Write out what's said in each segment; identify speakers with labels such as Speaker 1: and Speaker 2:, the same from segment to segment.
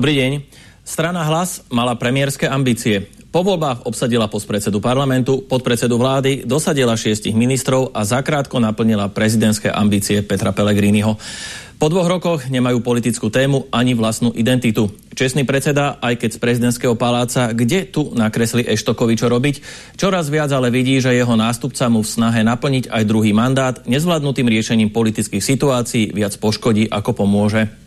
Speaker 1: Dobrý deň. Strana Hlas mala premiérske ambície. Po voľbách obsadila podpredsedu parlamentu, podpredsedu vlády, dosadila šiestich ministrov a zakrátko naplnila prezidentské ambície Petra Pellegriniho. Po dvoch rokoch nemajú politickú tému ani vlastnú identitu. Čestný predseda, aj keď z prezidentského paláca, kde tu nakresli Eštokovi čo robiť, čoraz viac ale vidí, že jeho nástupca mu v snahe naplniť aj druhý mandát nezvládnutým riešením politických situácií viac poškodí ako pomôže.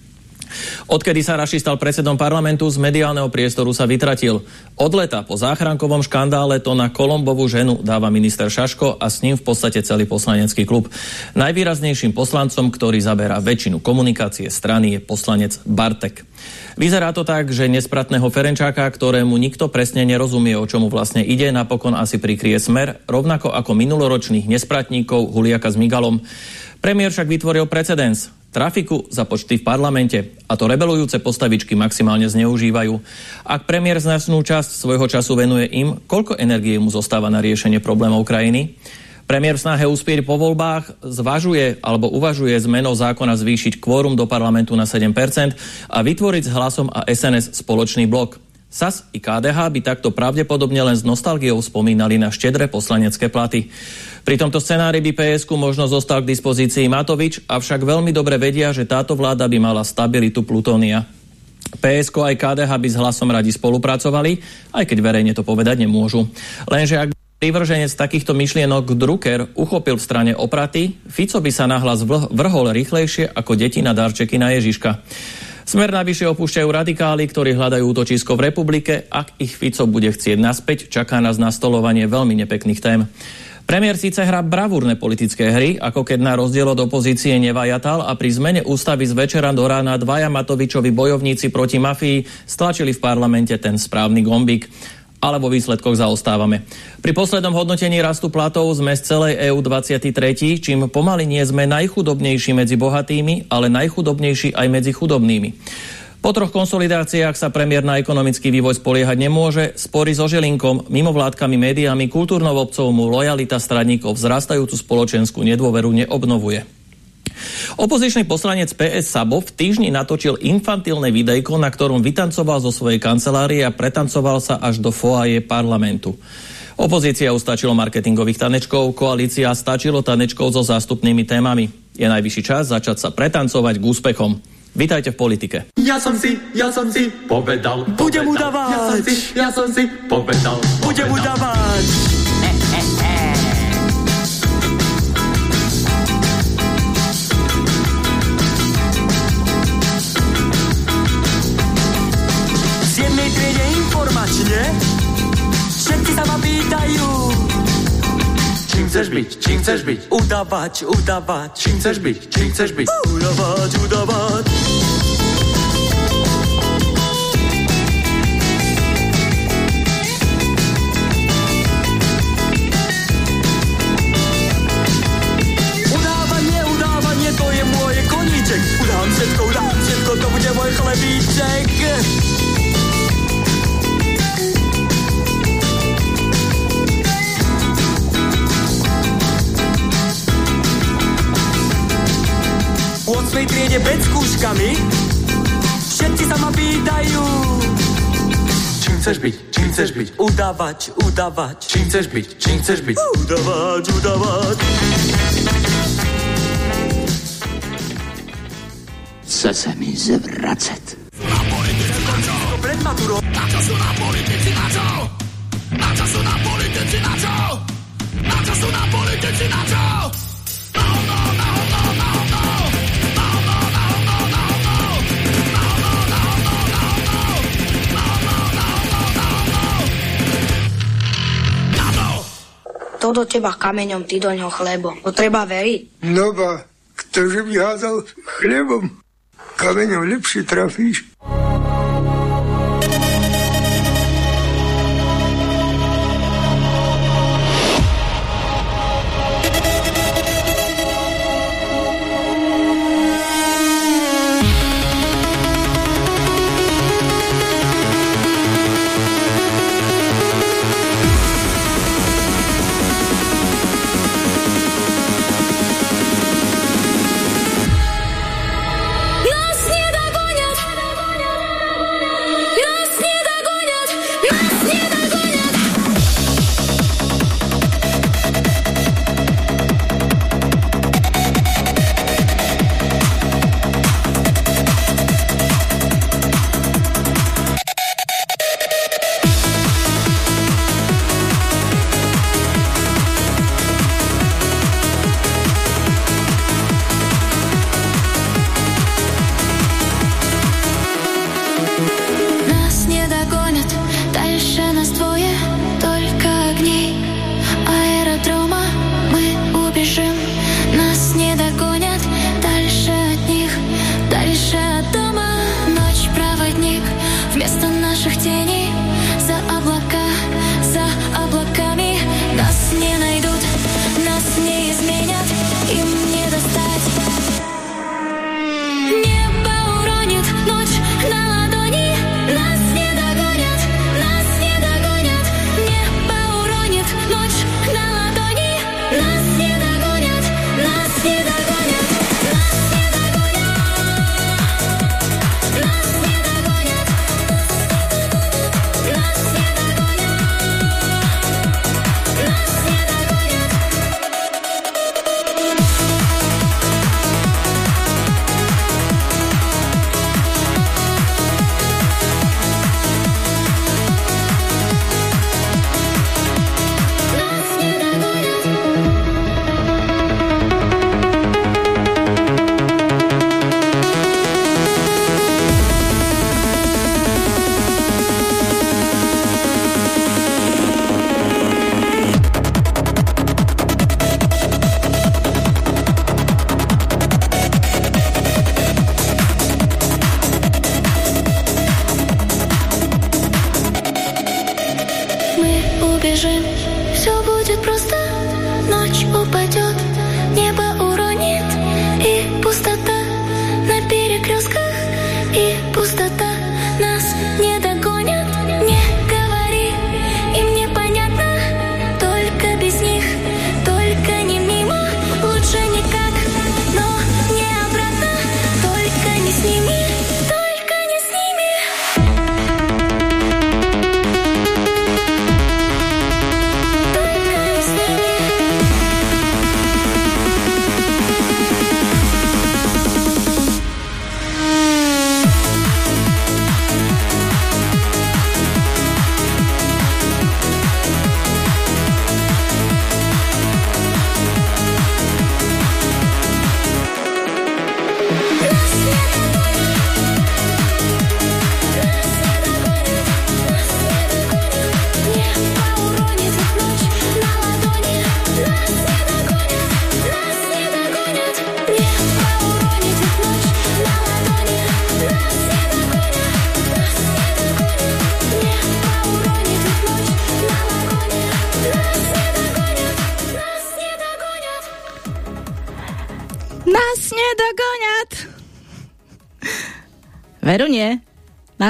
Speaker 1: Odkedy sa Raši stal predsedom parlamentu, z mediálneho priestoru sa vytratil. Od leta po záchrankovom škandále to na Kolombovú ženu dáva minister Šaško a s ním v podstate celý poslanecký klub. Najvýraznejším poslancom, ktorý zaberá väčšinu komunikácie strany, je poslanec Bartek. Vyzerá to tak, že nespratného Ferenčáka, ktorému nikto presne nerozumie, o čomu vlastne ide, napokon asi prikrie smer, rovnako ako minuloročných nespratníkov Huliaka s Migalom. Premiér však vytvoril precedens. Trafiku za počty v parlamente a to rebelujúce postavičky maximálne zneužívajú. Ak premiér značnú časť svojho času venuje im, koľko energie mu zostáva na riešenie problémov krajiny? Premiér v snahe uspieť po voľbách zvažuje alebo uvažuje zmenou zákona zvýšiť kvórum do parlamentu na 7% a vytvoriť s hlasom a SNS spoločný blok. SAS i KDH by takto pravdepodobne len s nostalgiou spomínali na štedré poslanecké platy. Pri tomto scenári by PSK možno zostal k dispozícii Matovič, avšak veľmi dobre vedia, že táto vláda by mala stabilitu Plutónia. PSK aj KDH by s hlasom radi spolupracovali, aj keď verejne to povedať nemôžu. Lenže ak privrženec takýchto myšlienok Drucker uchopil v strane opraty, Fico by sa nahlas vrhol rýchlejšie ako deti na darčeky na Ježiška. Smer najvyššie opúšťajú radikáli, ktorí hľadajú útočisko v republike. Ak ich Fico bude chcieť naspäť, čaká nás nastolovanie veľmi nepekných tém. Premiér síce hrá bravúrne politické hry, ako keď na rozdiel od opozície nevajatal a pri zmene ústavy z večera do rána dvaja Matovičovi bojovníci proti mafii stlačili v parlamente ten správny gombík ale vo výsledkoch zaostávame. Pri poslednom hodnotení rastu platov sme z celej EÚ 23, čím pomaly nie sme najchudobnejší medzi bohatými, ale najchudobnejší aj medzi chudobnými. Po troch konsolidáciách sa premiér na ekonomický vývoj spoliehať nemôže. Spory so Želinkom, mimovládkami, médiami, kultúrnou obcov mu lojalita stradníkov vzrastajúcu spoločenskú nedôveru neobnovuje. Opozičný poslanec PS Sabo v týždni natočil infantilné videjko, na ktorom vytancoval zo svojej kancelárie a pretancoval sa až do foaje parlamentu. Opozícia ustačilo marketingových tanečkov, koalícia stačilo tanečkov so zástupnými témami. Je najvyšší čas začať sa pretancovať k úspechom. Vítajte v politike.
Speaker 2: Ja som si, ja som si povedal.
Speaker 3: Budem udávať.
Speaker 2: Ja som si, ja som si povedal.
Speaker 3: Budem udávať.
Speaker 2: Čím chceš byť, čím chceš byť?
Speaker 3: Udávať, udávať.
Speaker 2: Čím chceš byť, čím chceš byť?
Speaker 3: Udávať,
Speaker 2: chceš byť, čím chceš byť?
Speaker 3: Udávať, udávať
Speaker 2: Čím chceš byť, čím chceš byť?
Speaker 3: Udávať, udávať
Speaker 4: Chce sa mi zvracať.
Speaker 3: Pred maturou
Speaker 5: Na čo sú na politici, na čo? Na čo sú na politici, na čo? Na čo sú na politici, na čo?
Speaker 6: kto do teba kameňom, ty do ňoho chlebom. To treba veriť.
Speaker 7: No ba,
Speaker 6: ktože by házal chlebom, kameňom lepšie trafíš.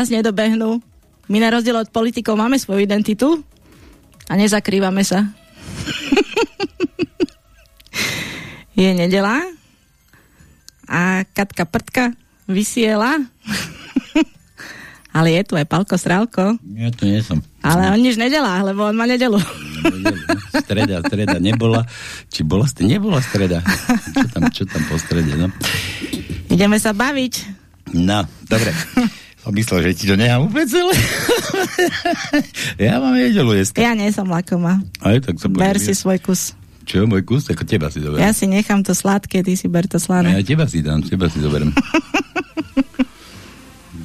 Speaker 8: nás nedobehnú. My na rozdiel od politikov máme svoju identitu a nezakrývame sa. Je nedela a Katka Prtka vysiela ale je tu aj Palko Strálko.
Speaker 9: Ja tu nie som.
Speaker 8: Ale on nič nedelá, lebo on má nedelu.
Speaker 9: streda, streda nebola. Či bola? Nebola streda. Čo tam, čo tam po strede, no?
Speaker 8: Ideme sa baviť.
Speaker 9: No, dobre som myslel, že ti to nechám úplne celé. ja mám jedelu jesť.
Speaker 8: Ja nie som lakoma.
Speaker 9: Aj, tak sa
Speaker 8: Ber si svoj kus.
Speaker 9: Čo, môj kus? Ako teba si zoberiem.
Speaker 8: Ja si nechám to sladké, ty si ber to slané.
Speaker 9: Ja teba si dám, teba si zoberiem.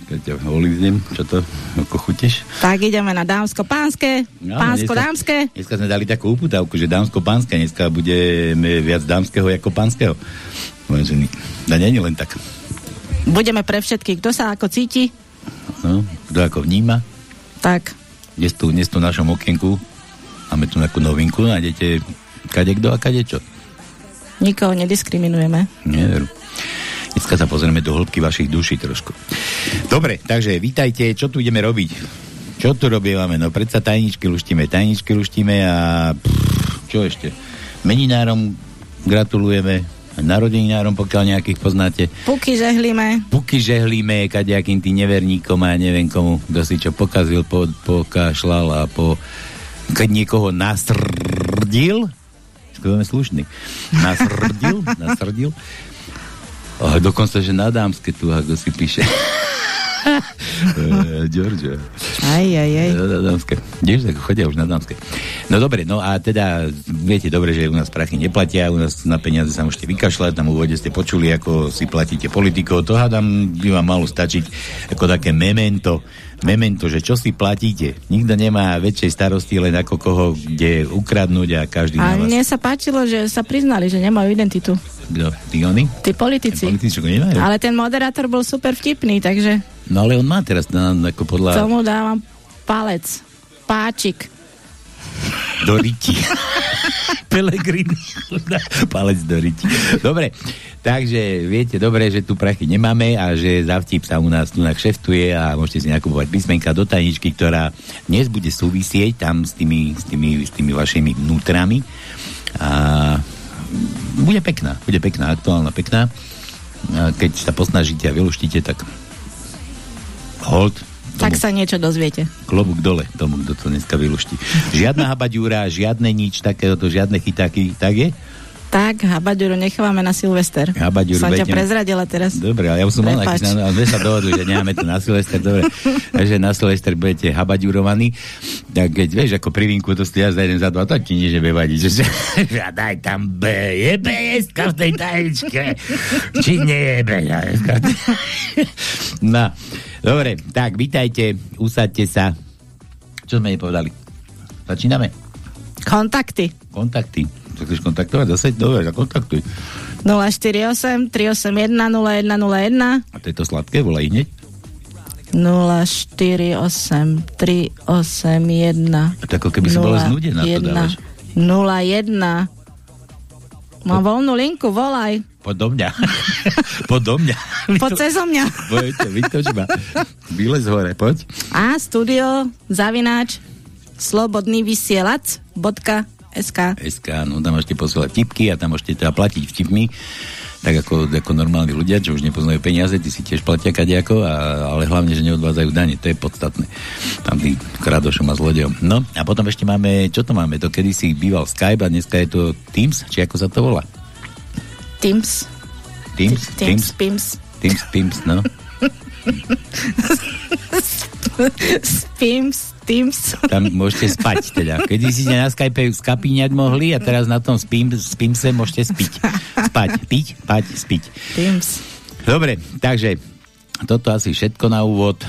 Speaker 9: Keď ťa holiznem, čo to, no, ako chutíš?
Speaker 8: Tak ideme na dámsko-pánske,
Speaker 9: no, no
Speaker 8: pánsko-dámske.
Speaker 9: Dneska, dneska sme dali takú uputávku, že dámsko-pánske, dneska bude viac dámskeho ako pánskeho. Vážený, to no, nie je len tak.
Speaker 8: Budeme pre všetkých, kto sa ako cíti,
Speaker 9: No, kto ako vníma.
Speaker 8: tak
Speaker 9: Dnes tu, dnes tu v našom okienku máme tu takú novinku, nájdete kade kto a kade čo.
Speaker 8: nikoho nediskriminujeme.
Speaker 9: Neveru. Dneska sa pozrieme do hĺbky vašich duší trošku. Dobre, takže vítajte, čo tu ideme robiť? Čo tu robievame? No predsa tajničky luštíme, tajničky luštíme a pff, čo ešte? Meninárom gratulujeme, narodeninárom, pokiaľ nejakých poznáte.
Speaker 8: Puky žehlíme.
Speaker 9: Puky žehlíme kadejakým tým neverníkom a neviem komu, kto si čo pokazil, po, pokašľal a po, keď niekoho nasrdil, budeme slušný, nasrdil, nasrdil, a dokonca, že na dámske tu, ako si píše. Eh, Giorgio.
Speaker 8: Aj, aj, aj.
Speaker 9: Na, na dámske. Vieš, tak chodia už na dámske. No dobre, no a teda viete dobre, že u nás prachy neplatia, u nás na peniaze sa môžete vykašľať, tam úvode ste počuli, ako si platíte politikov, to hádam by vám malo stačiť ako také memento, memento, že čo si platíte. Nikto nemá väčšej starosti len ako koho, kde ukradnúť a každý
Speaker 8: A
Speaker 9: na vás.
Speaker 8: mne sa páčilo, že sa priznali, že nemajú identitu.
Speaker 9: Kto? Tí oni?
Speaker 8: Tí politici.
Speaker 9: Politici nemajú.
Speaker 8: Ale ten moderátor bol super vtipný, takže
Speaker 9: No ale on má teraz na, ako podľa
Speaker 8: tomu dávam palec. Páčik.
Speaker 9: do riti. Pelegrini. Palec do riti. Dobre, takže viete dobre, že tu prachy nemáme a že za vtip sa u nás tu nakšeftuje a môžete si nakupovať písmenka do tajničky, ktorá dnes bude súvisieť tam s tými, s tými, s tými vašimi vnútrami. A bude pekná, bude pekná, aktuálna, pekná. Keď sa posnažíte a vyluštíte, tak hold,
Speaker 8: Tak sa niečo dozviete.
Speaker 9: klobúk dole tomu, kto to dneska vyluští. Žiadna habaďúra, žiadne nič takéhoto, žiadne chytáky, tak je?
Speaker 8: Tak, habaďuru nechávame na Silvester.
Speaker 9: Habaďuru,
Speaker 8: Som ťa prezradila teraz.
Speaker 9: Dobre, ale ja už som mal sme sa dohodli, že nemáme to na Silvester, dobre. Takže na Silvester budete habaďurovaní. Tak keď vieš, ako pri vínku to stoja za jeden za dva, to ti nič vadiť. Že, že, daj tam B, je BS v tej tajničke. Či nie je BS. No, dobre, tak vítajte, usadte sa. Čo sme nepovedali? Začíname?
Speaker 8: Kontakty.
Speaker 9: Kontakty. Chceš kontaktovať zase? Dobre, zakontaktuj.
Speaker 8: 048 381 0101
Speaker 9: A to je to sladké, volaj hneď.
Speaker 8: 048 381
Speaker 9: To ako keby si bola znudená, to dávaš.
Speaker 8: 01 Mám voľnú linku, volaj.
Speaker 9: Poď do mňa. poď do mňa.
Speaker 8: Poď cezo mňa.
Speaker 9: Poďte, vytoč ma. Vylez hore, poď.
Speaker 8: A studio zavináč slobodný vysielač bodka SK.
Speaker 9: SK, no tam môžete posielať tipky a tam môžete teda platiť vtipmi, tak ako, ako normálni ľudia, čo už nepoznajú peniaze, ty si tiež platia kadejako, a, ale hlavne, že neodvádzajú dane, to je podstatné. Tam tým krádošom a zlodejom. No a potom ešte máme, čo to máme, to kedysi býval Skype a dneska je to Teams, či ako sa to volá?
Speaker 8: Teams.
Speaker 9: Teams?
Speaker 8: Teams, Pims.
Speaker 9: Teams, Teams, no.
Speaker 8: Pims, Teams.
Speaker 9: Tam môžete spať teda. Keď si ste na Skype skapíňať mohli a teraz na tom spím, spím se môžete spiť. Spať, piť, spať, spiť.
Speaker 8: Teams.
Speaker 9: Dobre, takže toto asi všetko na úvod.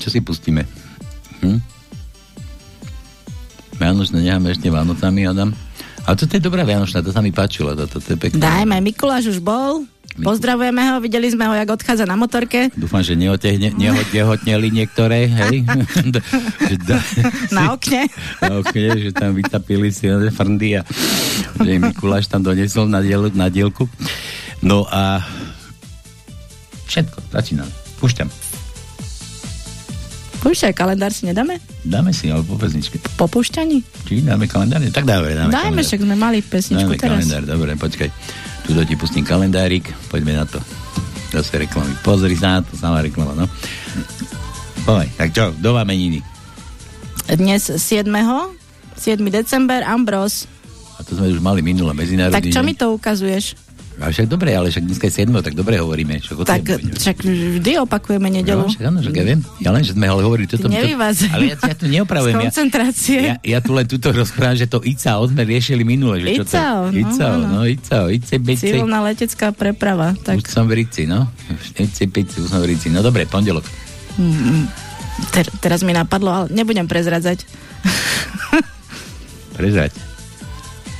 Speaker 9: Čo si pustíme? Hm? Vianočné necháme ešte Vánocami, Adam. Ale toto je dobrá Vianočná, to sa mi páčilo, toto to je pekné.
Speaker 8: Dajme, Mikuláš už bol. Pozdravujeme ho, videli sme ho, jak odchádza na motorke.
Speaker 9: Dúfam, že neotehne, neotehotneli niektoré, hej?
Speaker 8: Na okne.
Speaker 9: na okne, že tam vytapili si frndy a že Mikuláš tam donesol na, diel, na dielku. No a všetko, začínam. Púšťam.
Speaker 8: Púšťaj, kalendár si nedáme?
Speaker 9: Dáme si, ale po pesničke.
Speaker 8: Po púšťaní?
Speaker 9: Či dáme kalendár? Tak dáme, dáme,
Speaker 8: Dajme,
Speaker 9: kalendár.
Speaker 8: však sme mali pesničku
Speaker 9: Dáme
Speaker 8: teraz.
Speaker 9: kalendár, dobre, počkaj. Tuto ti pustím kalendárik, poďme na to. Zase reklamy. Pozri sa na to, sama reklama, no. Poď, tak čo, má meniny?
Speaker 8: Dnes 7. 7. december, Ambros.
Speaker 9: A to sme už mali minulé medzinárodný
Speaker 8: Tak čo
Speaker 9: deň.
Speaker 8: mi to ukazuješ?
Speaker 9: A však dobre, ale však dneska je 7, tak dobre hovoríme. Však o
Speaker 8: Tak však vždy opakujeme nedelu.
Speaker 9: No, však áno, však ja viem. Ja len, že sme ale hovorili toto.
Speaker 8: Ty nevyvádzaj.
Speaker 9: Ale ja, ja tu neopravujem.
Speaker 8: Z
Speaker 9: Ja,
Speaker 8: koncentrácie.
Speaker 9: ja, ja tu len túto rozprávam, že to ICAO sme riešili minule. Že čo to,
Speaker 8: ICAO, no,
Speaker 9: ICAO,
Speaker 8: áno.
Speaker 9: no, ICAO, ICBC.
Speaker 8: Civilná letecká preprava. Tak
Speaker 9: Už som v Ríci, no. ICBC, už som v Ríci. No dobre, pondelok.
Speaker 8: Mm, Ter, teraz mi napadlo, ale nebudem prezradzať.
Speaker 9: Prezrať.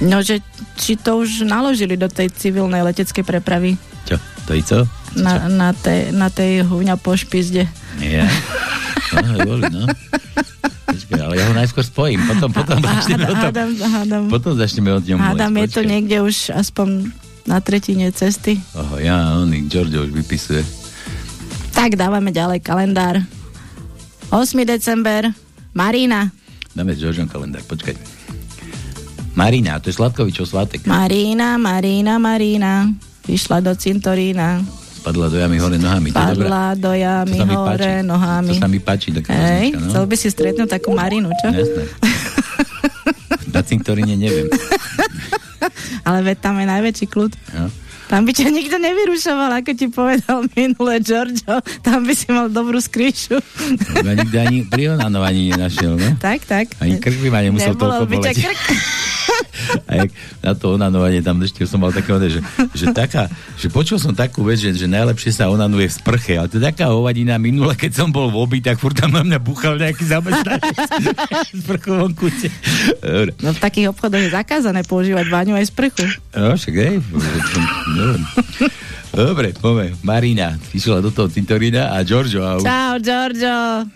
Speaker 8: No, že či to už naložili do tej civilnej leteckej prepravy
Speaker 9: Čo? To i co?
Speaker 8: na, na, tej, na tej húňa po špizde.
Speaker 9: Nie. No, boli, no. Počkaj, ale ja ho najskôr spojím, potom, potom začneme o tom.
Speaker 8: Hádam, hádam,
Speaker 9: Potom začneme o ňom
Speaker 8: hádam je to niekde už aspoň na tretine cesty.
Speaker 9: Oho, ja, oný, Giorgio už vypisuje.
Speaker 8: Tak dávame ďalej kalendár. 8. december, Marina.
Speaker 9: Dáme s Georgiom kalendár, počkaj. Marina, to je Sladkovičov svátek.
Speaker 8: Marina, Marina, Marina. Vyšla do cintorína.
Speaker 9: Spadla do jamy hore nohami. To je dobré.
Speaker 8: Padla do jamy hore
Speaker 9: páči.
Speaker 8: nohami.
Speaker 9: To sa mi páči,
Speaker 8: Hej,
Speaker 9: no.
Speaker 8: chcel by si stretnúť takú Marinu, čo?
Speaker 9: Jasné. Na cintoríne neviem.
Speaker 8: Ale veď tam je najväčší kľud.
Speaker 9: No.
Speaker 8: Tam by ťa nikto nevyrušoval, ako ti povedal minule Giorgio. Tam by si mal dobrú skríšu.
Speaker 9: Ja nikdy ani pri onanovaní nenašiel, no?
Speaker 8: tak, tak.
Speaker 9: Ani krk by ma nemusel
Speaker 8: Nebolo
Speaker 9: toľko
Speaker 8: by
Speaker 9: boleť.
Speaker 8: krk.
Speaker 9: A jak na to onanovanie tam ešte som mal také, že, že taká, že počul som takú vec, že, že najlepšie sa onanuje v sprche, ale to je taká hovadina minule, keď som bol v obi, tak furt tam na mňa buchal nejaký zamestnanec v sprchovom kute.
Speaker 8: No v takých obchodoch je zakázané používať váňu aj sprchu.
Speaker 9: No, však hej. Dobre. Dobre, poďme. Marina išla do toho cintorína a Giorgio. A už...
Speaker 8: Čau, Giorgio.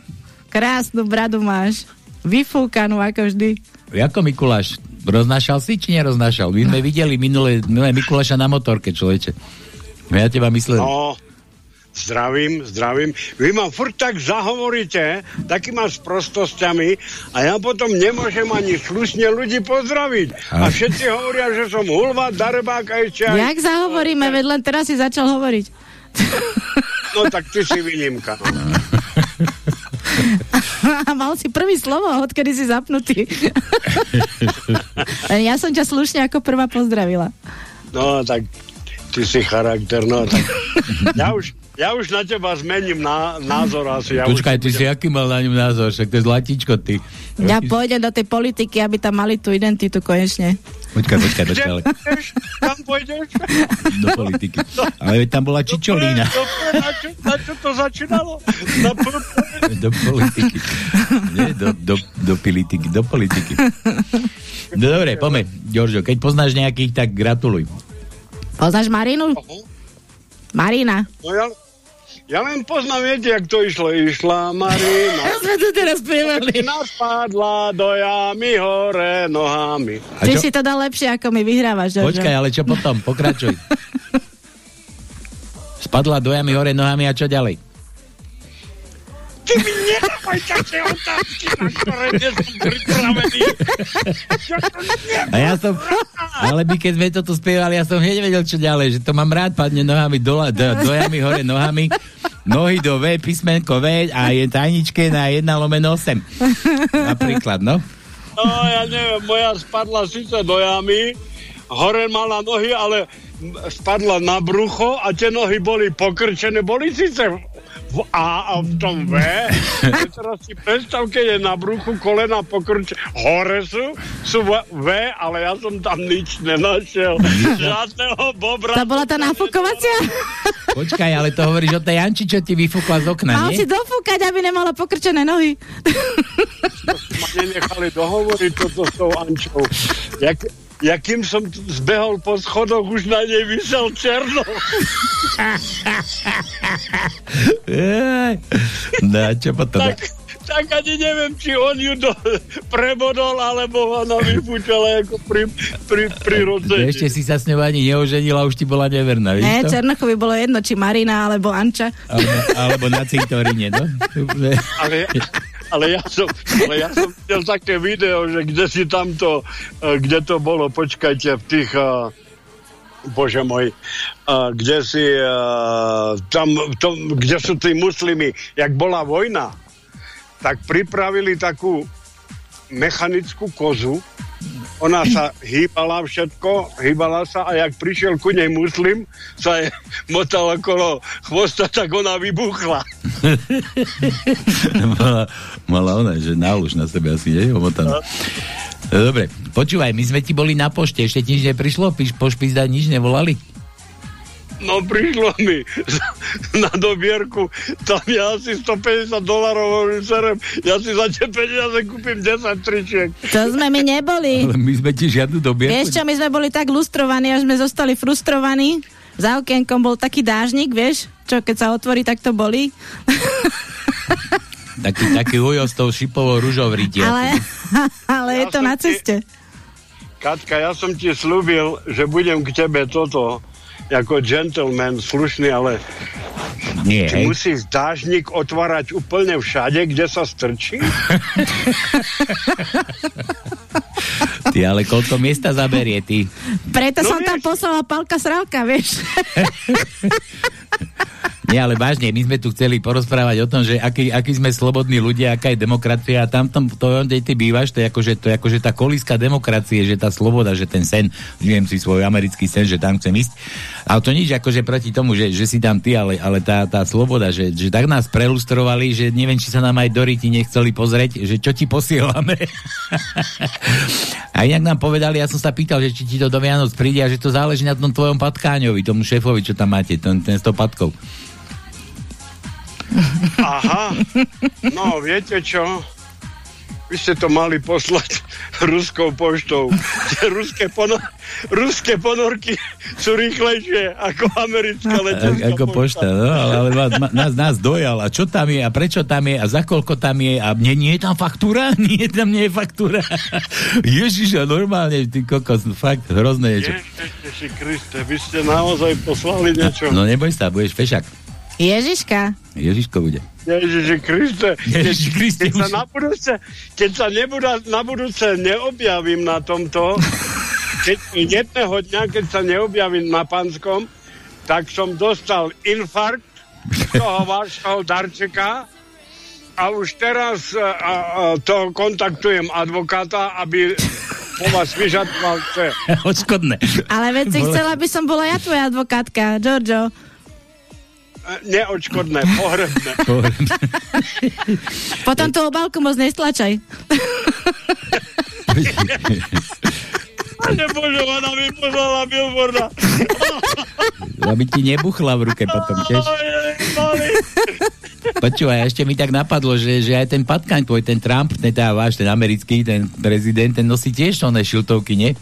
Speaker 8: Krásnu bradu máš. Vyfúkanú, ako vždy.
Speaker 9: Ako Mikuláš? Roznášal si, či neroznášal? My sme videli minulé, minulé Mikuláša na motorke, človeče. Ja teba myslel.
Speaker 10: No, zdravím, zdravím. Vy ma furt tak zahovoríte, takýma sprostosťami a ja potom nemôžem ani slušne ľudí pozdraviť. A všetci hovoria, že som hulva, darebák aj čaj.
Speaker 8: Jak zahovoríme, veď len teraz si začal hovoriť.
Speaker 10: No tak ty si výnimka.
Speaker 8: A mal si prvý slovo, odkedy si zapnutý. Ja som ťa slušne ako prvá pozdravila.
Speaker 10: No tak ty si charakter, no tak. Ja už, ja už na teba zmením ná, názor asi. Ja
Speaker 9: Počkaj,
Speaker 10: už
Speaker 9: ty si aký mal na ňom názor? Však to je zlatíčko, ty.
Speaker 8: Ja pôjdem do tej politiky, aby tam mali tú identitu konečne.
Speaker 9: Počkaj, počkaj, počkaj, ale?
Speaker 10: Kam pôjdeš?
Speaker 9: do politiky. Ale tam bola Čičolína.
Speaker 10: Na, čo, na čo to začínalo? Na pr-
Speaker 9: Do politiky. Nie, do, do, do politiky, do politiky. No dobre, poďme, Giorgio, keď poznáš nejakých, tak gratuluj.
Speaker 8: Poznáš Marinu? Marina.
Speaker 10: No ja, ja len poznám, viete, jak to išlo. Išla Marina.
Speaker 8: sme to teraz spievali.
Speaker 10: Marina spadla do jamy hore nohami.
Speaker 9: A
Speaker 8: Ty
Speaker 9: čo?
Speaker 8: si to dal lepšie, ako mi vyhrávaš, Jožo.
Speaker 9: Počkaj, ale čo potom? Pokračuj. Spadla do jamy hore nohami a čo ďalej?
Speaker 10: Ty mi nedávaj také otázky, na ktoré nie som pripravený. Ja to.
Speaker 9: A ja som, ale by keď sme toto spievali, ja som hneď vedel, čo ďalej, že to mám rád, padne nohami do, do, do jamy hore nohami, nohy do V, písmenko V a je tajničke na 1 lomeno 8. Napríklad, no.
Speaker 10: No, ja neviem, moja spadla síce do jamy, hore mala nohy, ale spadla na brucho a tie nohy boli pokrčené, boli síce v A a v tom V. Teraz si predstav, keď je na bruchu kolena pokrčené. Hore sú, sú v, v, ale ja som tam nič nenašiel. Žiadneho bobra.
Speaker 8: To bola tá nafukovacia?
Speaker 9: Počkaj, ale to hovoríš o tej Janči, čo ti vyfúkla z okna,
Speaker 8: Mal si
Speaker 9: nie?
Speaker 8: dofúkať, aby nemala pokrčené nohy.
Speaker 10: ma nenechali dohovoriť toto s tou Ančou. Jak, jakým som t- zbehol po schodoch, už na nej vysel černo.
Speaker 9: No a čo potom?
Speaker 10: tak, tak ani neviem, či on ju do, prebodol, alebo ona vypúčala ako pri, pri, pri rodzení.
Speaker 9: Ešte si sa s ňou ani neoženila, už ti bola neverná,
Speaker 8: Ne,
Speaker 9: vidíš to?
Speaker 8: Černochovi bolo jedno, či Marina alebo Anča.
Speaker 9: Alebo, alebo na cintoríne, no?
Speaker 10: Ale, ale, ja som, ale ja som videl také video, že kde si tamto, eh, kde to bolo, počkajte, v tých, uh, bože môj, uh, kde si, uh, tam, tom, kde sú tí muslimy, jak bola vojna, tak pripravili takú mechanickú kozu, ona sa hýbala všetko, hýbala sa a jak prišiel ku nej muslim, sa je motal okolo chvosta, tak ona vybuchla.
Speaker 9: mala, mala ona, že náluž na sebe asi, nie? Omotaná. No, Dobre, počúvaj, my sme ti boli na pošte, ešte ti nič neprišlo? Píš, pošpízdať nič nevolali?
Speaker 10: No prišlo mi na dobierku, tam je asi 150 dolarov, serem, ja si za tie peniaze kúpim 10 tričiek.
Speaker 8: To sme my neboli.
Speaker 9: Ale my sme ti žiadnu dobierku.
Speaker 8: Vieš čo, my sme boli tak lustrovaní, až sme zostali frustrovaní. Za okienkom bol taký dážnik, vieš, čo keď sa otvorí, tak to boli.
Speaker 9: Taký, taký ujo s tou šipovou rúžou v.
Speaker 8: Ale, ale je
Speaker 10: Ja
Speaker 8: to
Speaker 10: som
Speaker 8: na
Speaker 10: ti-
Speaker 8: ceste.
Speaker 10: Katka, ja som ti slúbil, že budem k tebe toto ako gentleman slušný, ale
Speaker 9: Nie,
Speaker 10: Či
Speaker 9: hej.
Speaker 10: musíš dážnik otvárať úplne všade, kde sa strčí?
Speaker 9: Ty, ale koľko miesta zaberie, ty?
Speaker 8: Preto
Speaker 10: No
Speaker 8: som tam
Speaker 10: vieš.
Speaker 8: poslala Palka Sralka, vieš.
Speaker 9: Nie, ale vážne, my sme tu chceli porozprávať o tom, že aký, aký sme slobodní ľudia, aká je demokracia a tam, tam to, kde ty bývaš, to je akože, to akože tá kolíska demokracie, že tá sloboda, že ten sen, žijem si svoj americký sen, že tam chcem ísť. Ale to nič akože proti tomu, že, že si tam ty, ale, ale tá, tá sloboda, že, že tak nás prelustrovali, že neviem, či sa nám aj Doriti nechceli pozrieť, že čo ti posielame. a inak nám povedali, ja som sa pýtal, že či ti to do Vianoc príde a že to záleží na tom tvojom patkáňovi, tomu šéfovi, čo tam máte, ten, ten s tou patkou.
Speaker 10: Aha, no viete čo? Vy ste to mali poslať ruskou poštou. Ruské, ponor- ruské ponorky sú rýchlejšie ako americká
Speaker 9: A,
Speaker 10: letecká
Speaker 9: ako pošta, no, ale, ale ma- nás, nás dojal. A čo tam je, a prečo tam je, a za koľko tam je, a nie, nie je tam faktúra? Nie, tam nie je faktúra. Ježiš, a normálne, ty kokos, fakt hrozné je. Čo.
Speaker 10: Ježiši Kriste, vy ste naozaj poslali niečo.
Speaker 9: No neboj sa, budeš fešak.
Speaker 8: Ježiška.
Speaker 9: Ježiško bude.
Speaker 10: Ježiši Kriste,
Speaker 9: Ježiši Kriste,
Speaker 10: keď, sa
Speaker 9: už-
Speaker 10: na budúce, keď sa nebuda, na budúce neobjavím na tomto, keď jedného dňa, keď sa neobjavím na Panskom, tak som dostal infarkt z toho vášho darčeka a už teraz a, a, to kontaktujem advokáta, aby po vás vyžadoval.
Speaker 9: Odškodné.
Speaker 8: Ale veď si chcela by som bola ja tvoja advokátka, Giorgio.
Speaker 10: Neočkodné, pohrebné.
Speaker 8: Potom tú obálku moc nestlačaj.
Speaker 10: Pane Bože, ona mi poslala billboarda.
Speaker 9: Aby ti nebuchla v ruke potom, tiež. Počúvaj, ešte mi tak napadlo, že, že aj ten patkaň tvoj, ten Trump, ten tá váš, ten americký, ten prezident, ten nosí tiež oné šiltovky, nie?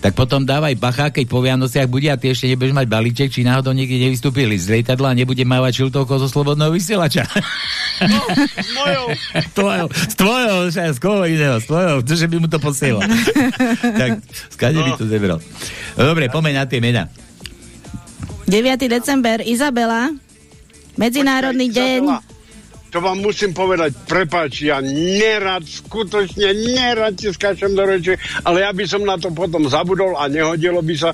Speaker 9: Tak potom dávaj bacha, keď po Vianociach bude a ty ešte nebudeš mať balíček, či náhodou niekde nevystúpili z lietadla a nebude mávať šiltovkou zo slobodného vysielača.
Speaker 10: No, s mojou.
Speaker 9: Tvojou, s tvojou, z koho iného, s tvojou, že by mu to posielal. tak, skade by to zebral. No, dobre, pomeň na tie mená.
Speaker 8: 9. december, Izabela. Medzinárodný deň.
Speaker 10: Izabela, To vám musím povedať, prepáč, ja nerad, skutočne nerad ti skáčem do reči, ale ja by som na to potom zabudol a nehodilo by sa.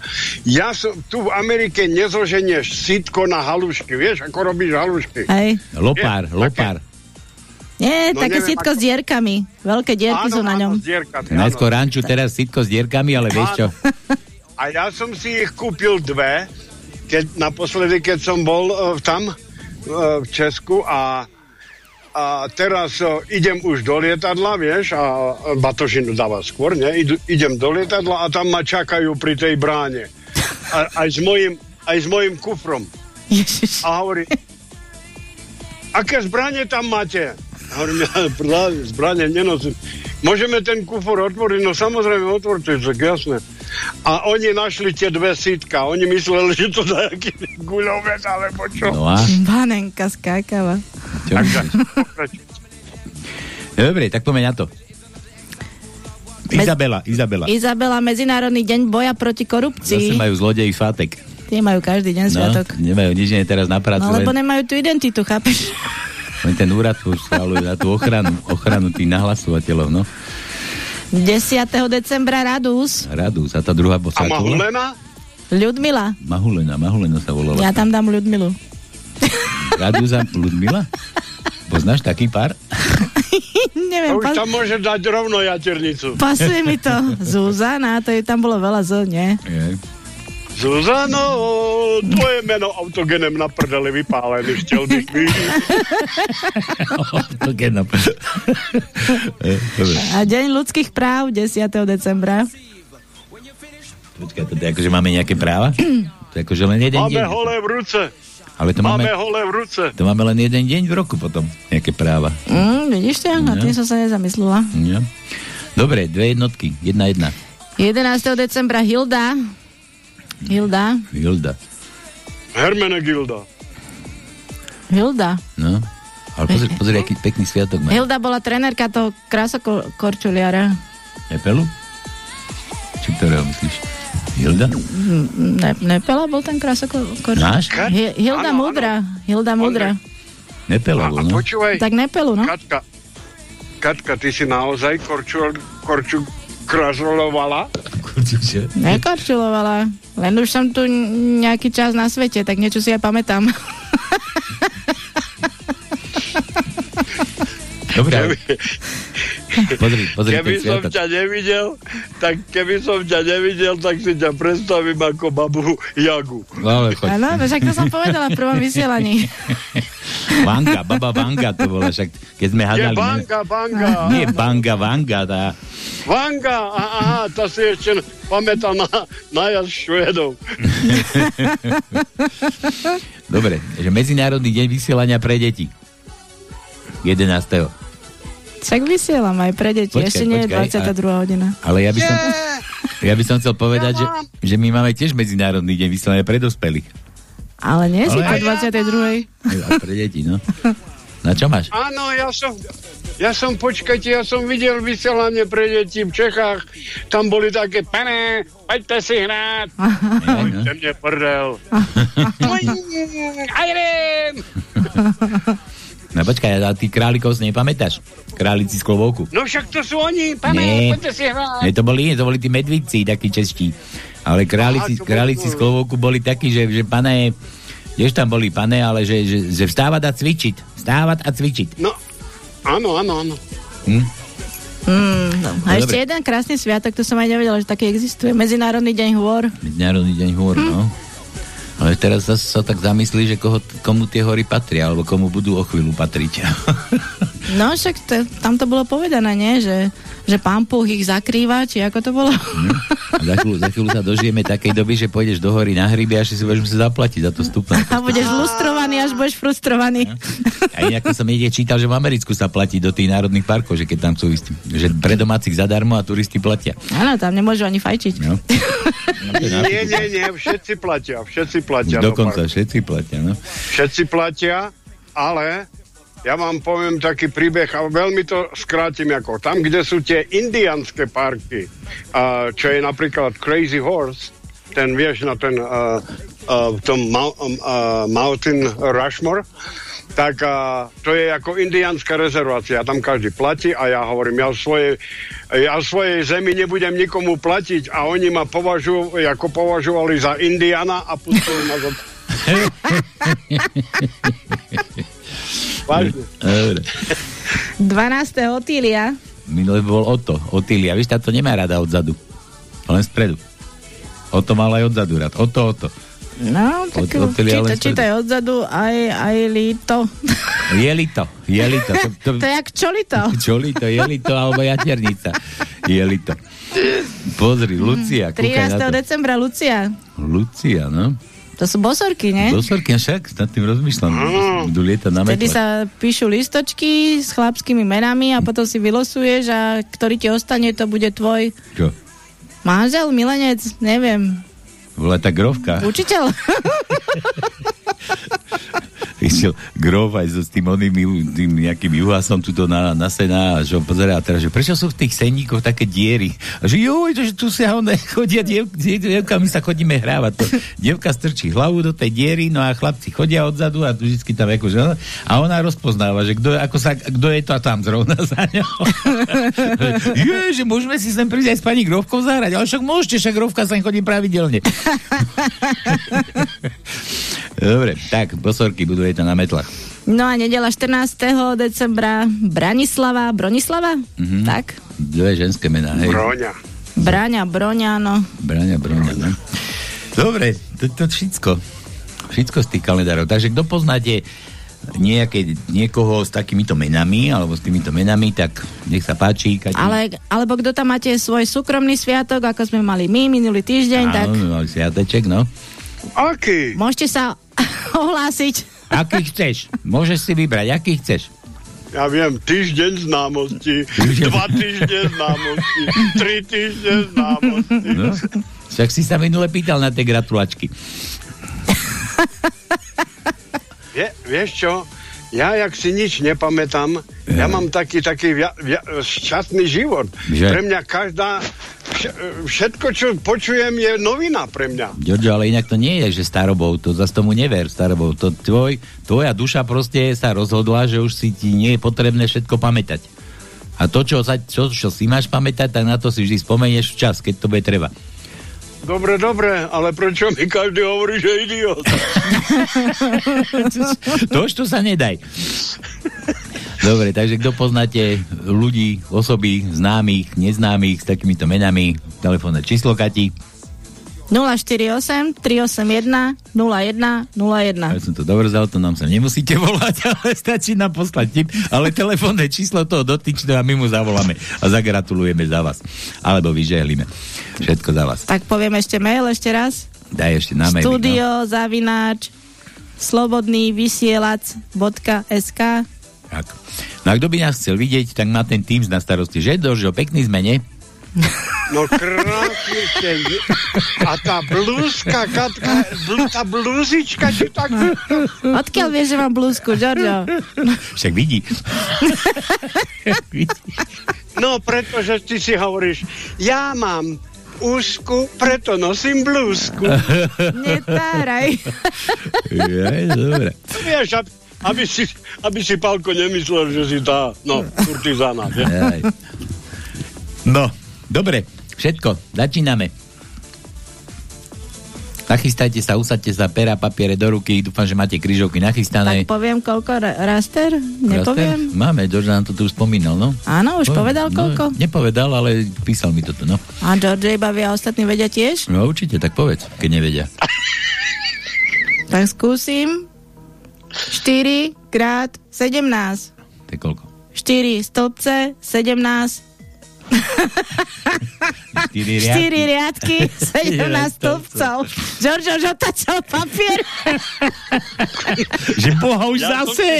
Speaker 10: Ja som, tu v Amerike nezoženieš sitko na halušky, vieš, ako robíš halušky.
Speaker 8: Hej.
Speaker 9: Lopár,
Speaker 10: Je,
Speaker 9: lopár.
Speaker 8: Nie,
Speaker 10: No
Speaker 8: také
Speaker 10: neviem,
Speaker 8: sitko
Speaker 10: ako-
Speaker 8: s dierkami. Veľké dierky sú na ňom.
Speaker 10: Áno, áno.
Speaker 9: Najskôr ranču, teraz sitko s dierkami, ale vieš čo?
Speaker 10: A ja som si ich kúpil dve, keď, naposledy, keď som bol uh, tam uh, v Česku a, a teraz uh, idem už do lietadla, vieš, a uh, batožinu dáva skôr, ne? Idu, idem do lietadla a tam ma čakajú pri tej bráne. A, aj, s mojim, aj s mojim kufrom.
Speaker 8: Ježiš.
Speaker 10: A hovorí, aké zbranie tam máte? Hovorím, ja zbranie nenosím. Môžeme ten kufor otvoriť? No samozrejme, otvorte, tak jasné. A oni našli tie dve sítka. Oni mysleli, že to nejaký guľovec, alebo čo.
Speaker 9: No a?
Speaker 8: Banenka skákava.
Speaker 9: Myslíš? Dobre, tak pomeň na to. Izabela, Izabela.
Speaker 8: Izabela, Medzinárodný deň boja proti
Speaker 9: Zase
Speaker 8: korupcii.
Speaker 9: majú zlodeji svátek.
Speaker 8: Tie majú každý deň
Speaker 9: No,
Speaker 8: sviatok.
Speaker 9: nemajú nič iné teraz na prácu.
Speaker 8: No lebo nemajú tú identitu, chápeš?
Speaker 9: len ten úrad schváluje na tú ochranu, ochranu tých nahlasovateľov, no.
Speaker 8: 10. decembra Radus,
Speaker 9: Radu, sa tá druhá
Speaker 10: A
Speaker 9: bosa.
Speaker 10: Mahulena?
Speaker 8: Ľudmila.
Speaker 9: Mahulena, Mahulena sa volala.
Speaker 8: Ja tam dám Ľudmilu.
Speaker 9: Radu za Ludmila? Poznáš taký pár?
Speaker 10: A
Speaker 8: Neviem,
Speaker 10: už
Speaker 8: pas,
Speaker 10: tam môže dať rovno jaternicu.
Speaker 8: pasuje mi to. Zuzana, to je, tam bolo veľa z, nie?
Speaker 9: Je.
Speaker 10: Zuzano, tvoje meno autogenem na prdele vypálený, chtěl bych.
Speaker 9: Eh, Dobre.
Speaker 8: A Deň ľudských práv 10. decembra.
Speaker 9: Počkaj, to je ako, že máme nejaké práva? to je ako, že len jeden
Speaker 10: Máme
Speaker 9: deň.
Speaker 10: holé v ruce.
Speaker 9: Ale to máme,
Speaker 10: Máme holé v ruce.
Speaker 9: to máme len jeden deň v roku potom. Nejaké práva.
Speaker 8: Mm, vidíš to? Na
Speaker 9: No.
Speaker 8: tým som sa nezamyslela.
Speaker 9: Ja. Dobre, dve jednotky. Jedna jedna.
Speaker 8: 11. decembra Hilda. Hilda.
Speaker 9: Hilda.
Speaker 10: Hermenegilda.
Speaker 8: Hilda.
Speaker 9: No. Ale pozri, pozri, aký pekný sviatok má.
Speaker 8: Hilda bola trenérka toho krásokorčuliara.
Speaker 9: Nepelu? Či ktorého myslíš? Hilda?
Speaker 8: Ne, Nepela bol ten krásokorčuliar?
Speaker 9: Náš?
Speaker 8: Hi- Hilda
Speaker 10: Áno,
Speaker 8: Mudra. Hilda Mudra.
Speaker 9: Nepela bol, no.
Speaker 10: počúvaj,
Speaker 8: Tak Nepelu, no.
Speaker 10: Katka, Katka, ty si naozaj korču, korču
Speaker 9: Kurčuže.
Speaker 8: Nekorčulovala. Len už som tu nejaký čas na svete, tak niečo si ja pamätám.
Speaker 9: Dobre, pozri, pozri
Speaker 10: Keby som ťa nevidel, tak keby som ťa nevidel, tak si ťa predstavím ako babu Jagu.
Speaker 9: No.
Speaker 8: Áno, však to som povedala v prvom vysielaní.
Speaker 9: Vanga, baba Vanga to bola, však keď sme
Speaker 10: Je
Speaker 9: hádali. ne-
Speaker 10: Banga, Banga.
Speaker 9: Nie Banga, Vanga, tá.
Speaker 10: Vanga, a- aha, tá si ešte pamätá na, na jazd Švedov.
Speaker 9: Dobre, že Medzinárodný deň vysielania pre deti. 11.
Speaker 8: Však vysielam aj pre deti.
Speaker 9: Počkaj,
Speaker 8: Ešte nie je
Speaker 9: počkaj,
Speaker 8: 22 hodina.
Speaker 9: Ale ja by som, ja by som chcel povedať, že, že my máme tiež Medzinárodný deň vysielania pre dospelých.
Speaker 8: Ale nie si po 22.
Speaker 9: A pre deti, no. Na čo máš?
Speaker 10: Áno, ja som, ja som, počkajte, ja som videl vysielanie pre deti v Čechách. Tam boli také, pane, poďte si hrať.
Speaker 9: Ja, no.
Speaker 10: Poďte mne prdel. Ajrem!
Speaker 9: no počkaj, ale ty králikov si nepamätáš? Králici z klobouku.
Speaker 10: No však to sú oni, pane, poďte si hrať.
Speaker 9: To boli, to boli tí medvíci, takí čeští. Ale králici,
Speaker 10: Aha,
Speaker 9: králici z klobouku boli takí, že, že pane, tiež tam boli pane, ale že, že, že vstávať a cvičiť. Vstávať a cvičiť.
Speaker 10: No, áno, áno, áno.
Speaker 9: Hm?
Speaker 8: Mm, no. A
Speaker 9: No,
Speaker 8: ešte
Speaker 9: dobre.
Speaker 8: jeden krásny sviatok, to som aj nevedela, že taký existuje. Medzinárodný deň hôr.
Speaker 9: Medzinárodný deň hôr, no. Ale teraz sa, sa tak zamyslí, že koho, komu tie hory patria, alebo komu budú o chvíľu patriť.
Speaker 8: No však to, tam to bolo povedané, nie? Že, že pán Puch ich zakrýva, či ako to bolo?
Speaker 9: A za, chvíľu, za chvíľu sa dožijeme takej doby, že pôjdeš do hory na hryby a si budeš musieť zaplatiť za to vstupné.
Speaker 8: A budeš lustrovaný, až budeš frustrovaný.
Speaker 9: A inak som niekde čítal, že v Americku sa platí do tých národných parkov, že keď tam sú istí. Že pre domácich zadarmo a turisti platia.
Speaker 8: Áno, tam nemôžu ani fajčiť.
Speaker 9: No. No,
Speaker 10: Nie, nie, nie, všetci platia, všetci platia. do
Speaker 9: Dokonca
Speaker 10: parku.
Speaker 9: všetci platia, no.
Speaker 10: Všetci platia, ale ja vám poviem taký príbeh a veľmi to skrátim ako tam, kde sú tie indianské parky, a, čo je napríklad Crazy Horse, ten vieš na ten uh, v tom Mou- Mountain Rushmore, tak uh, to je ako indianská rezervácia. Tam každý platí a ja hovorím, ja v svojej, ja svojej zemi nebudem nikomu platiť a oni ma považujú, ako považovali za Indiana a pustili ma za... Vážne.
Speaker 9: Dobre.
Speaker 8: 12. Otília.
Speaker 9: Minule bol Oto, Otília. Víš, táto nemá rada odzadu. Len spredu. Oto mal aj odzadu rád. Oto, Oto.
Speaker 8: No, tak
Speaker 9: Od-
Speaker 8: číta,
Speaker 9: len
Speaker 8: čítaj odzadu aj, aj líto.
Speaker 9: Jelito, jelito. To, to,
Speaker 8: To je jak čolito.
Speaker 9: Čolito, jelito alebo jaternica. Jelito. Pozri, Lucia, kúkaj
Speaker 8: 13.
Speaker 9: na to.
Speaker 8: decembra Lucia.
Speaker 9: Lucia, no.
Speaker 8: To sú bosorky, ne?
Speaker 9: Dosorky, však, nad tým rozmýšľam. Budú lietať na
Speaker 8: Vtedy sa píšu listočky s chlapskými menami a potom si vylosuješ a ktorý ti ostane, to bude tvoj
Speaker 9: Čo?
Speaker 8: manžel, milenec, neviem,
Speaker 9: Bola tá grovka.
Speaker 8: učiteľ.
Speaker 9: Išiel grov so s tým oným tým nejakým juhasom tuto na, na sena a že on pozerá teraz, že prečo sú v tých senníkoch také diery? A že joj, to, že tu sa one chodia diev, diev, dievkami sa chodíme hrávať. Dievka strčí hlavu do tej diery, no a chlapci chodia odzadu a tu vždy tam ako, a ona rozpoznáva, že kto, ako sa, kto je to a tam zrovna za ňou. je, že môžeme si sem prísť aj s pani Grovkou zahrať, ale však môžete, však Grovka sem chodí pravidelne. Dobre, tak, bosorky budú aj na metlach.
Speaker 8: No a nedela 14. decembra Branislava, Bronislava?
Speaker 9: Mhm.
Speaker 8: Tak?
Speaker 9: Dve ženské mená, hej.
Speaker 10: Broňa.
Speaker 8: Braňa, Broňa, no.
Speaker 9: Braňa, Broňa, no. Dobre, to, to všetko. Všetko z tých kalendárov. Takže kto poznáte nejaké, niekoho s takýmito menami, alebo s týmito menami, tak nech sa páči.
Speaker 8: Ale, alebo kto tam máte svoj súkromný sviatok, ako sme mali my minulý týždeň,
Speaker 9: Áno,
Speaker 8: tak
Speaker 9: mali sviateček, no.
Speaker 10: Aký?
Speaker 8: môžete sa ohlásiť.
Speaker 9: Aký chceš? Môžeš si vybrať, aký chceš.
Speaker 10: Ja viem, týždeň známosti, dva týždne známosti, tri týždne známosti.
Speaker 9: No. Však si sa minule pýtal na tie gratulačky.
Speaker 10: Vie, vieš čo? Ja, jak si nič nepamätám, ja mám taký, taký via, via, šťastný život.
Speaker 9: Že?
Speaker 10: Pre mňa každá, vš- všetko, čo počujem, je novina pre mňa.
Speaker 9: Giorgio, ale inak to nie je, že starobou, to zase tomu never, starobou. To tvoj, tvoja duša proste sa rozhodla, že už si ti nie je potrebné všetko pamätať. A to, čo, sa, čo, čo si máš pamätať, tak na to si vždy spomenieš včas, keď to bude treba.
Speaker 10: Dobre, dobre, ale prečo mi každý hovorí, že idiot?
Speaker 9: To už to sa nedaj. Dobre, takže kto poznáte ľudí, osoby, známych, neznámych s takýmito menami, telefónne číslo Kati,
Speaker 8: 048 381 01 01.
Speaker 9: Ja som to dobre vzal, to nám sa nemusíte volať, ale stačí nám poslať tip, ale telefónne číslo toho dotyčného a my mu zavoláme a zagratulujeme za vás. Alebo vyžehlíme. Všetko za vás.
Speaker 8: Tak poviem ešte mail ešte raz.
Speaker 9: Daj ešte na mail. No.
Speaker 8: Studio zavináč slobodný vysielac.sk
Speaker 9: Tak. No a kto by nás chcel vidieť, tak má ten Teams na starosti. Že, Dožo, pekný zmene.
Speaker 10: No krásne ste. A tá blúzka, Katka, blú, tá blúzička, či tak...
Speaker 8: Odkiaľ vieš, že mám blúzku, Giorgio?
Speaker 9: Však vidí.
Speaker 10: No, pretože ty si hovoríš, ja mám úzku, preto nosím blúzku.
Speaker 8: Netáraj.
Speaker 9: Je, dobre.
Speaker 10: Vieš, aby, aby, si, aby si Pálko nemyslel, že si tá, no?
Speaker 9: Aj. No, dobre, všetko, začíname. Nachystajte sa, usadte sa, pera, papiere do ruky, dúfam, že máte kryžovky nachystané.
Speaker 8: Tak poviem, koľko ra- raster? Nepoviem.
Speaker 9: Máme, George nám to tu už spomínal, no.
Speaker 8: Áno, už
Speaker 9: No,
Speaker 8: povedal
Speaker 9: no,
Speaker 8: koľko?
Speaker 9: Nepovedal, ale písal mi toto, no.
Speaker 8: A George iba vie a ostatní vedia tiež?
Speaker 9: No určite, tak povedz, keď nevedia.
Speaker 8: Tak skúsim. 4 krát 17.
Speaker 9: To je koľko?
Speaker 8: 4 stĺpce, 17
Speaker 9: 4
Speaker 8: 4 riadky, 17 stĺpcov. Giorgio už otačal papier.
Speaker 9: Že boha už
Speaker 10: Ja som-
Speaker 9: zase.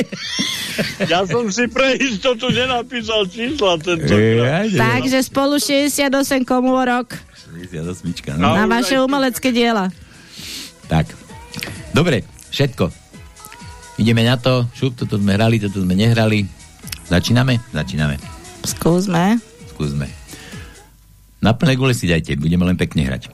Speaker 10: Ja som si pre istotu nenapísal čísla tento
Speaker 8: Takže spolu 68 komórok
Speaker 9: 68, no.
Speaker 8: na vaše umelecké diela.
Speaker 9: Tak. Dobre, všetko. Ideme na to. Šup, toto sme hrali, toto sme nehrali. Začíname? Začíname.
Speaker 8: Skúsme.
Speaker 9: Skúsme. Na plné gule si dajte, budeme len pekne hrať.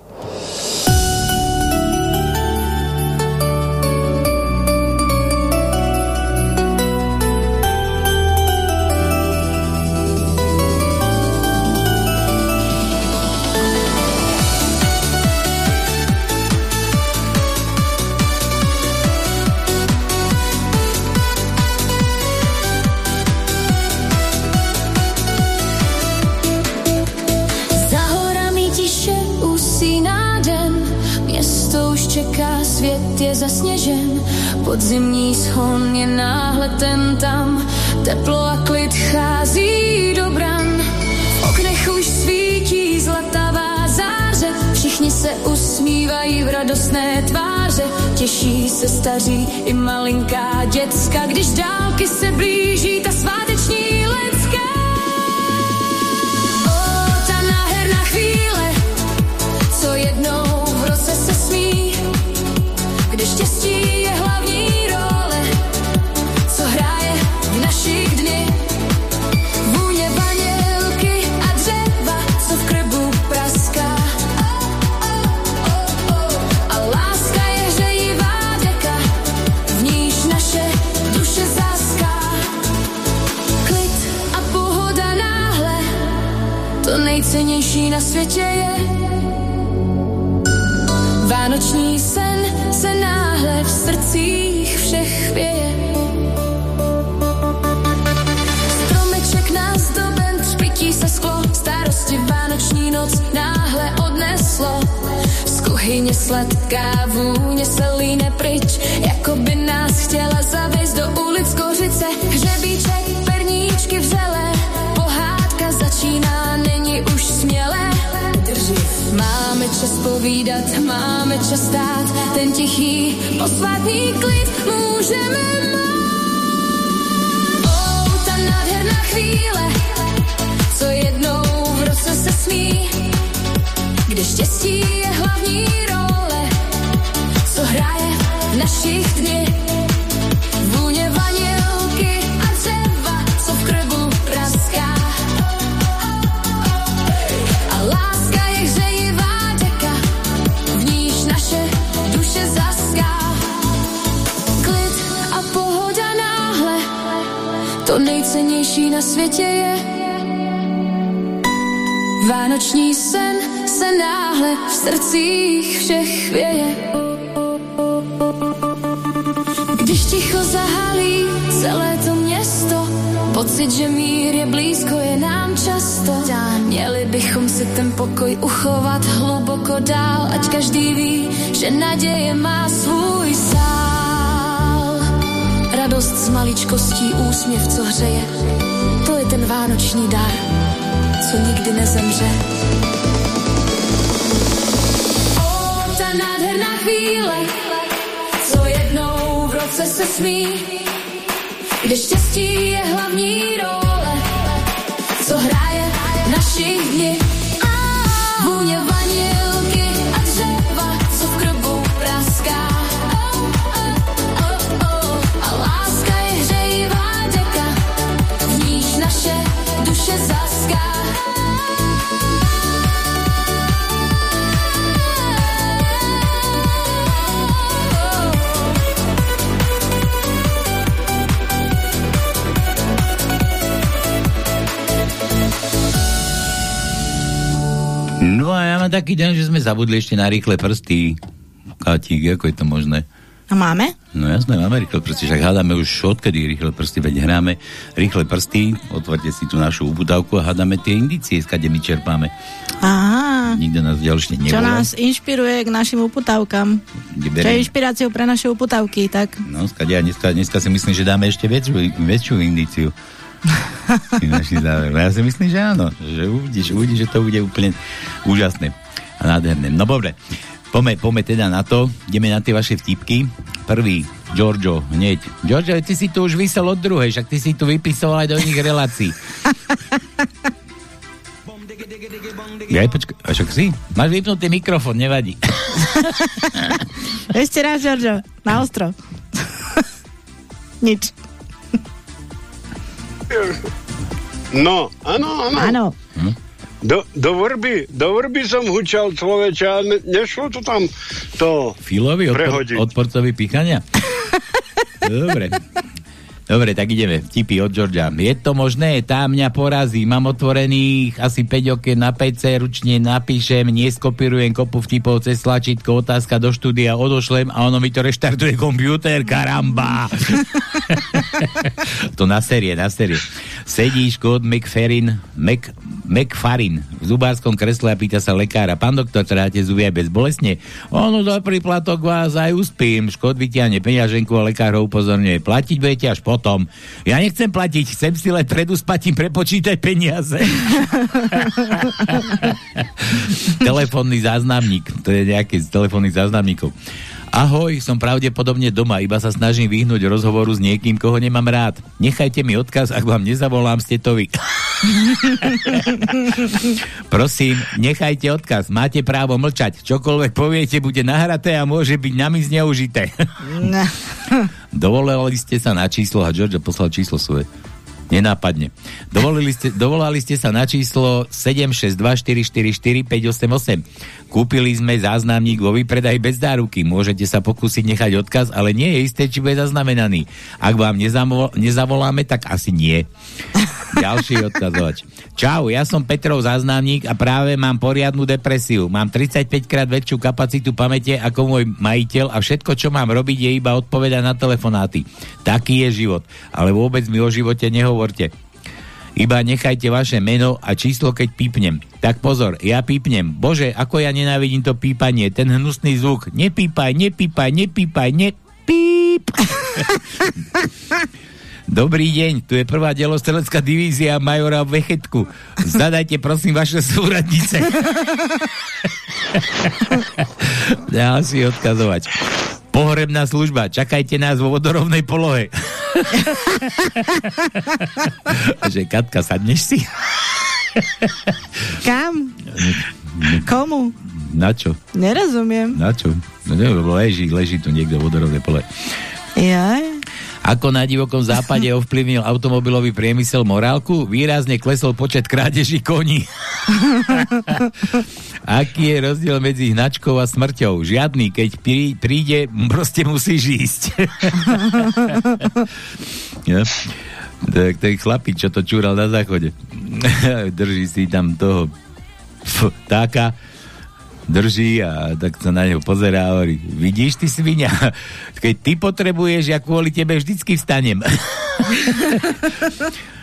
Speaker 7: Je zasněžen, podzimní schon je náhle ten tam, teplo a klid chází do bran. V oknech už svítí zlatavá záře, všichni se usmívají v radostné tváře, těší se staří i malinká děcka, když dálky se blíží ta sváteční lecka. O, ta nádherná chvíle, co jednou nejcennější na světě je. Vánoční sen se náhle v srdcích všech starosti vánoční noc náhle odneslo. Z kuchyně sladká vůně se jako máme čas stát, ten tichý posvátný klid můžeme mít. Oh, ta nádherná chvíle, co jednou v roce se smí, kde štěstí je hlavní role, co hraje v našich dní. Nejcennější na světě je. Vánoční sen se náhle v srdcích všech věje. Když ticho zahalí celé to město, pocit, že mír je blízko, je nám často. Měli bychom si ten pokoj uchovat hluboko dál, ať každý ví, že naděje má svůj. Radost z maličkostí, úsměv, co hřeje, to je ten vánoční dar, co nikdy nezemře. O, ta nádherná chvíle, co jednou v roce se smí, kde štěstí je hlavní role, co hraje v našich dní. Vůně vanilky
Speaker 9: taký deň, že sme zabudli ešte na rýchle prsty. Katík, ako je to možné?
Speaker 8: A máme?
Speaker 9: No jasné, máme rýchle prsty, však hádame už odkedy rýchle prsty, veď hráme rýchle prsty, otvorte si tú našu ubudávku a hádame tie indície, skade my čerpáme.
Speaker 8: Aha.
Speaker 9: Nikto nás ďalšie
Speaker 8: Čo
Speaker 9: nevolá.
Speaker 8: nás inšpiruje k našim uputavkám.
Speaker 9: Kde
Speaker 8: Čo je inšpiráciou pre naše uputavky, tak
Speaker 9: No, skade, a dneska, dneska si myslím, že dáme ešte väčšiu, väčšiu indíciu. Záver. Ja si myslím, že áno. Že uvidíš, uvidíš, že to bude úplne úžasné nádherné. No dobre, poďme, poďme teda na to. Ideme na tie vaše vtipky. Prvý, Giorgio, hneď. Giorgio, ty si tu už vysel od druhej, však ty si tu vypisoval aj do iných relácií. Ja, počkaj, a však si? Máš vypnutý mikrofón, nevadí.
Speaker 8: ešte raz, Žoržo, na ostro. Nič.
Speaker 10: No, áno, áno.
Speaker 8: Áno.
Speaker 10: Do, do, vrby, do vrby som hučal človeče a ne, nešlo to tam to
Speaker 9: Filovi odpor,
Speaker 10: prehodiť.
Speaker 9: odporcovi píchania? Dobre. Dobre, tak ideme. Tipy od Georgia. Je to možné? Tá mňa porazí. Mám otvorených asi 5 okien na PC, ručne napíšem, neskopírujem kopu vtipov cez tlačítko, otázka do štúdia, odošlem a ono mi to reštartuje počítač, karamba. to na série, na série. Sedíš kód McFerrin, Mc, McFarin v zubárskom kresle a pýta sa lekára, pán doktor, tráte zuby aj bezbolesne? Ono za príplatok vás aj uspím. Škod vytiahne peňaženku a lekár ho upozorňuje. Platiť budete až potom. Ja nechcem platiť, chcem si len pred uspatím prepočítať peniaze. Telefónny záznamník. To je nejaký z telefónnych záznamníkov. Ahoj, som pravdepodobne doma, iba sa snažím vyhnúť rozhovoru s niekým, koho nemám rád. Nechajte mi odkaz, ak vám nezavolám stetovi. Prosím, nechajte odkaz, máte právo mlčať. Čokoľvek poviete, bude nahraté a môže byť nami zneužité. Dovolali ste sa na číslo, a George poslal číslo svoje. Nenápadne. Dovolili ste, dovolali ste sa na číslo 762444588. Kúpili sme záznamník vo výpredaji bez dáruky. Môžete sa pokúsiť nechať odkaz, ale nie je isté, či bude zaznamenaný. Ak vám nezavoláme, tak asi nie. Ďalší odkazovač. Čau, ja som Petrov záznamník a práve mám poriadnu depresiu. Mám 35 krát väčšiu kapacitu pamäte ako môj majiteľ a všetko, čo mám robiť, je iba odpovedať na telefonáty. Taký je život. Ale vôbec mi o živote nehovorte. Iba nechajte vaše meno a číslo, keď pípnem. Tak pozor, ja pípnem. Bože, ako ja nenávidím to pípanie, ten hnusný zvuk. Nepípaj, nepípaj, nepípaj, nepíp. Dobrý deň, tu je prvá delostrelecká divízia majora Vechetku. Zadajte prosím vaše súradnice. Dá si odkazovať. Pohrebná služba, čakajte nás vo vodorovnej polohe. že Katka, sadneš si?
Speaker 8: Kam? Komu?
Speaker 9: Na čo?
Speaker 8: Nerozumiem.
Speaker 9: Na čo? No neviem, leží, leží tu niekto v vodorovnej polohe.
Speaker 8: Jaj.
Speaker 9: Ako na divokom západe ovplyvnil automobilový priemysel morálku? Výrazne klesol počet krádeží koní. Aký je rozdiel medzi hnačkou a smrťou? Žiadny, keď prí, príde, proste musíš ísť. ja. Tak ten chlapík, čo to čúral na záchode. Drží si tam toho vtáka, drží a tak sa na neho pozerá a hovorí, vidíš ty svinia, keď ty potrebuješ, ja kvôli tebe vždycky vstanem.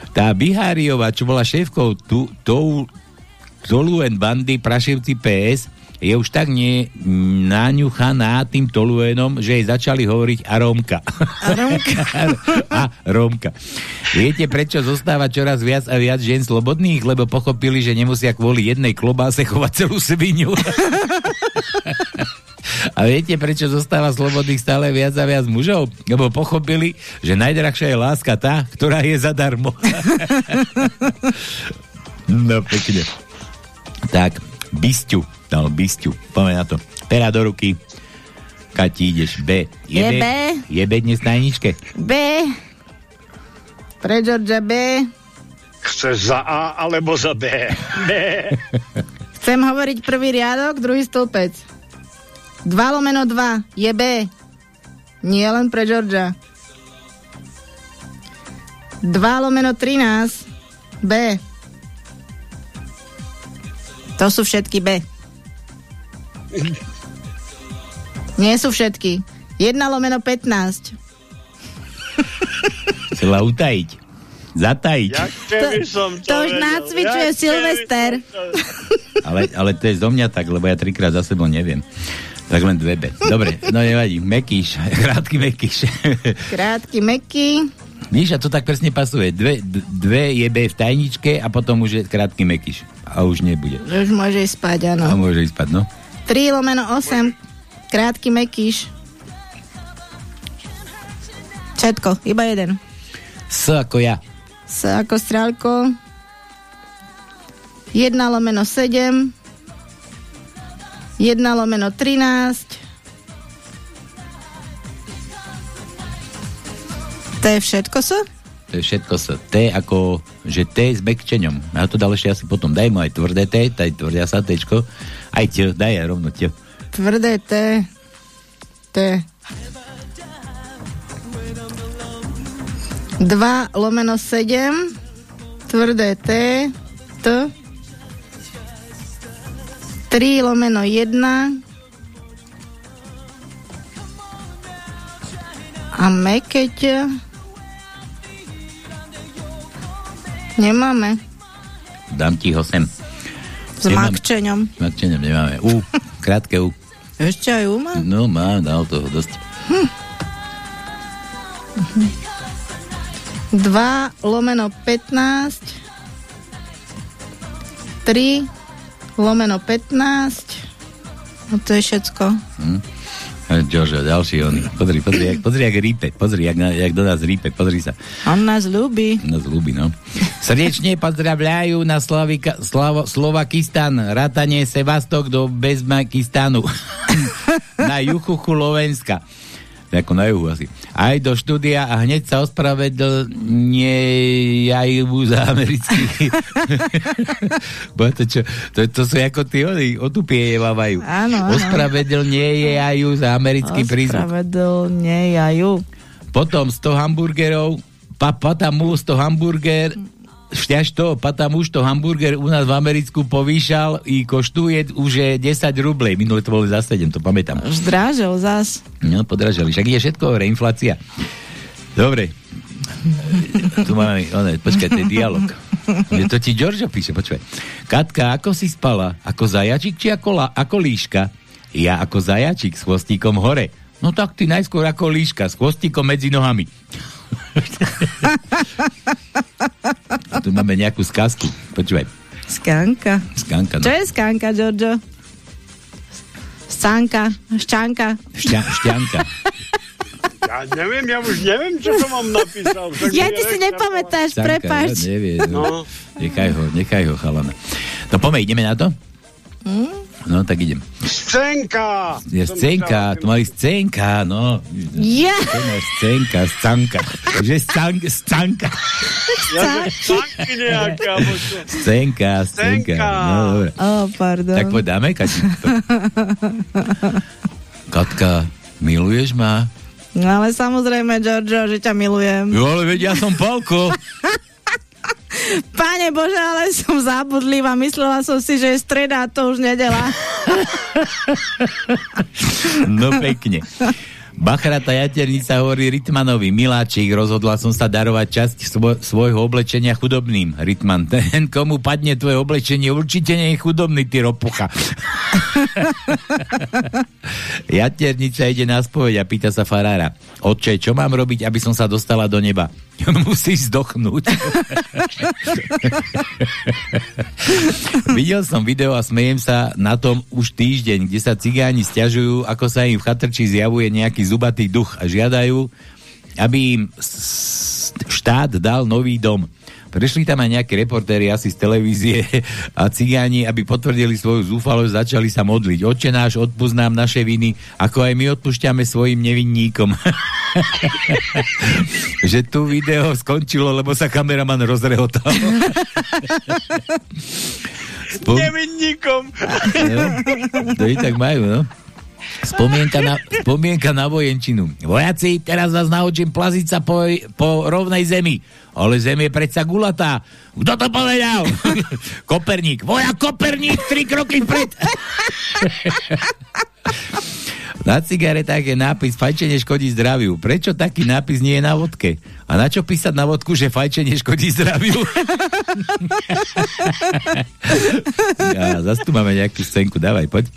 Speaker 9: Tá Biháriová, čo bola šéfkou tu, tou Toluen bandy Prašivci PS, je už tak ne, naňuchaná tým Toluenom, že jej začali hovoriť Arómka.
Speaker 8: Arómka.
Speaker 9: a Rómka. Viete, prečo zostáva čoraz viac a viac žien slobodných? Lebo pochopili, že nemusia kvôli jednej klobáse chovať celú svinu. A viete, prečo zostáva slobodných stále viac a viac mužov? Lebo pochopili, že najdrahšia je láska tá, ktorá je zadarmo. no pekne. Tak, Bisťu, dal Bisťu, poďme na to. Pera do ruky. Kati, ideš B.
Speaker 8: Je B.
Speaker 9: Je B dnes na jedničke?
Speaker 8: B. Pre Georgia B.
Speaker 10: Chceš za A alebo za B? B.
Speaker 8: Chcem hovoriť prvý riadok, druhý stĺpec. 2 lomeno 2 je B. Nie len pre Georgia. 2 lomeno 13 B. To sú všetky B. Nie sú všetky. 1 lomeno 15.
Speaker 9: Chcela utajiť. Zatajiť.
Speaker 10: Jak keby som to,
Speaker 8: To už nacvičuje
Speaker 10: keby
Speaker 8: Silvester.
Speaker 10: to-
Speaker 9: Ale, ale to je zo mňa tak, lebo ja trikrát za sebou neviem. Tak len dve B. Dobre, no nevadí. Mekíš, krátky Mekíš.
Speaker 8: Krátky, meký.
Speaker 9: Víš, a to tak presne pasuje. Dve, dve je B v tajničke a potom už je krátky Mekíš. A už nebude.
Speaker 8: Už môže ísť spať,
Speaker 9: A
Speaker 8: áno.
Speaker 9: môže ísť spať, no.
Speaker 8: 3 lomeno 8. Krátky mekíš. Všetko, iba jeden.
Speaker 9: S ako ja.
Speaker 8: S ako strálko. 1 lomeno 7. 1 lomeno 13. To je všetko, so?
Speaker 9: To je všetko s T ako, že T s bekčeňom. Ja to dal ešte asi potom. Daj mu aj tvrdé T, daj tvrdia sa Tčko. Aj T, daj aj rovno T.
Speaker 8: Tvrdé T. T. 2 lomeno 7. Tvrdé T. T. 3 lomeno 1. A mekeť. Nemáme.
Speaker 9: Dám ti ho sem.
Speaker 8: S makčeňom.
Speaker 9: S makčeňom nemáme. U, krátke U.
Speaker 8: Ešte aj umá?
Speaker 9: No, mám, dal toho dosť.
Speaker 8: 2 lomeno 15 3 lomeno 15 no to je všetko
Speaker 9: Hm? Jožo, ďalší on. Pozri, pozri, jak, pozri, jak rípe. Pozri, jak, jak do nás rípe. Pozri sa.
Speaker 8: on nás ľúbi
Speaker 9: Nás ľúbi, no. Srdečne pozdravľajú na Slavika, Slavo, Slovakistan, ratanie Sevastok do Bezmakistanu. na juchu Lovenska. Ako na juhu asi. Aj do štúdia a hneď sa ospravedlňujú za americký. Bo to, čo, to, to sú ako tí oni, majú.
Speaker 8: Áno, áno.
Speaker 9: Ospravedlňujú za americký prízvuk.
Speaker 8: ospravedlňujú
Speaker 9: Potom 100 hamburgerov, pa, patamu 100 hamburger, šťaž to, patamu to hamburger u nás v Americku povýšal i koštuje už je 10 rublej. Minule to bolo za 7, to pamätám.
Speaker 8: zdrážel zas
Speaker 9: No, podražali. Však ide všetko hore, inflácia. Dobre. tu máme, one, počkaj, to je dialog. Je to ti Giorgio píše, počkaj. Katka, ako si spala? Ako zajačik či ako, la, ako líška? Ja ako zajačik s chvostíkom hore. No tak ty najskôr ako líška s chvostíkom medzi nohami. A tu máme nejakú skazku. Počúvaj.
Speaker 8: skanka
Speaker 9: Skanka, no.
Speaker 8: čo je skanka, Giorgio? Scánka, šťanka.
Speaker 9: Šťa, šťanka.
Speaker 10: Ja neviem, ja už neviem, čo som vám napísal.
Speaker 8: Ja ti si nepamätáš,
Speaker 9: Šťanka,
Speaker 8: prepáč.
Speaker 9: No, nevie, no. Nechaj ho, nechaj ho, chalana. No poďme, ideme na to?
Speaker 8: Hm?
Speaker 9: No, tak idem.
Speaker 10: Scénka!
Speaker 9: Je scénka, tu mali scénka, no.
Speaker 8: Ja,
Speaker 9: To máš scénka, scanka. Že scanka, scanka. Scénka. Scénka. No, dobre.
Speaker 8: oh, pardon.
Speaker 9: Tak poď dáme, Kati. Katka, miluješ ma?
Speaker 8: No ale samozrejme, Giorgio, že ťa milujem.
Speaker 9: Jo, ale veď ja som Palko.
Speaker 8: Páne Bože, ale som zabudlivá. Myslela som si, že je streda a to už nedela.
Speaker 9: No pekne. Bachrata jaternica hovorí Ritmanovi, miláčik, rozhodla som sa darovať časť svo- svojho oblečenia chudobným. Ritman, ten, komu padne tvoje oblečenie, určite nie je chudobný, ty ropucha. jaternica ide na spoveď a pýta sa farára, otče, čo mám robiť, aby som sa dostala do neba? Musíš zdochnúť. Videl som video a smejem sa na tom už týždeň, kde sa cigáni stiažujú, ako sa im v chatrči zjavuje nejaký zubatý duch a žiadajú, aby im štát dal nový dom. Prišli tam aj nejakí reportéri asi z televízie a cigáni, aby potvrdili svoju zúfalosť, začali sa modliť. Oče náš, odpúsť nám naše viny, ako aj my odpúšťame svojim nevinníkom. že tu video skončilo, lebo sa kameraman rozrehotal. Spom-
Speaker 10: Nevinníkom.
Speaker 9: No, to i tak majú, no. Spomienka na, spomienka na vojenčinu. Vojaci, teraz vás naučím plaziť sa po, po rovnej zemi. Ale zem je predsa gulatá. Kto to povedal? Koperník. Vojak Koperník, tri kroky vpred. Na cigaretách je nápis fajčenie škodí zdraviu. Prečo taký nápis nie je na vodke? A na čo písať na vodku, že fajčenie škodí zdraviu? ja, zase tu máme nejakú scénku. Dávaj, poď.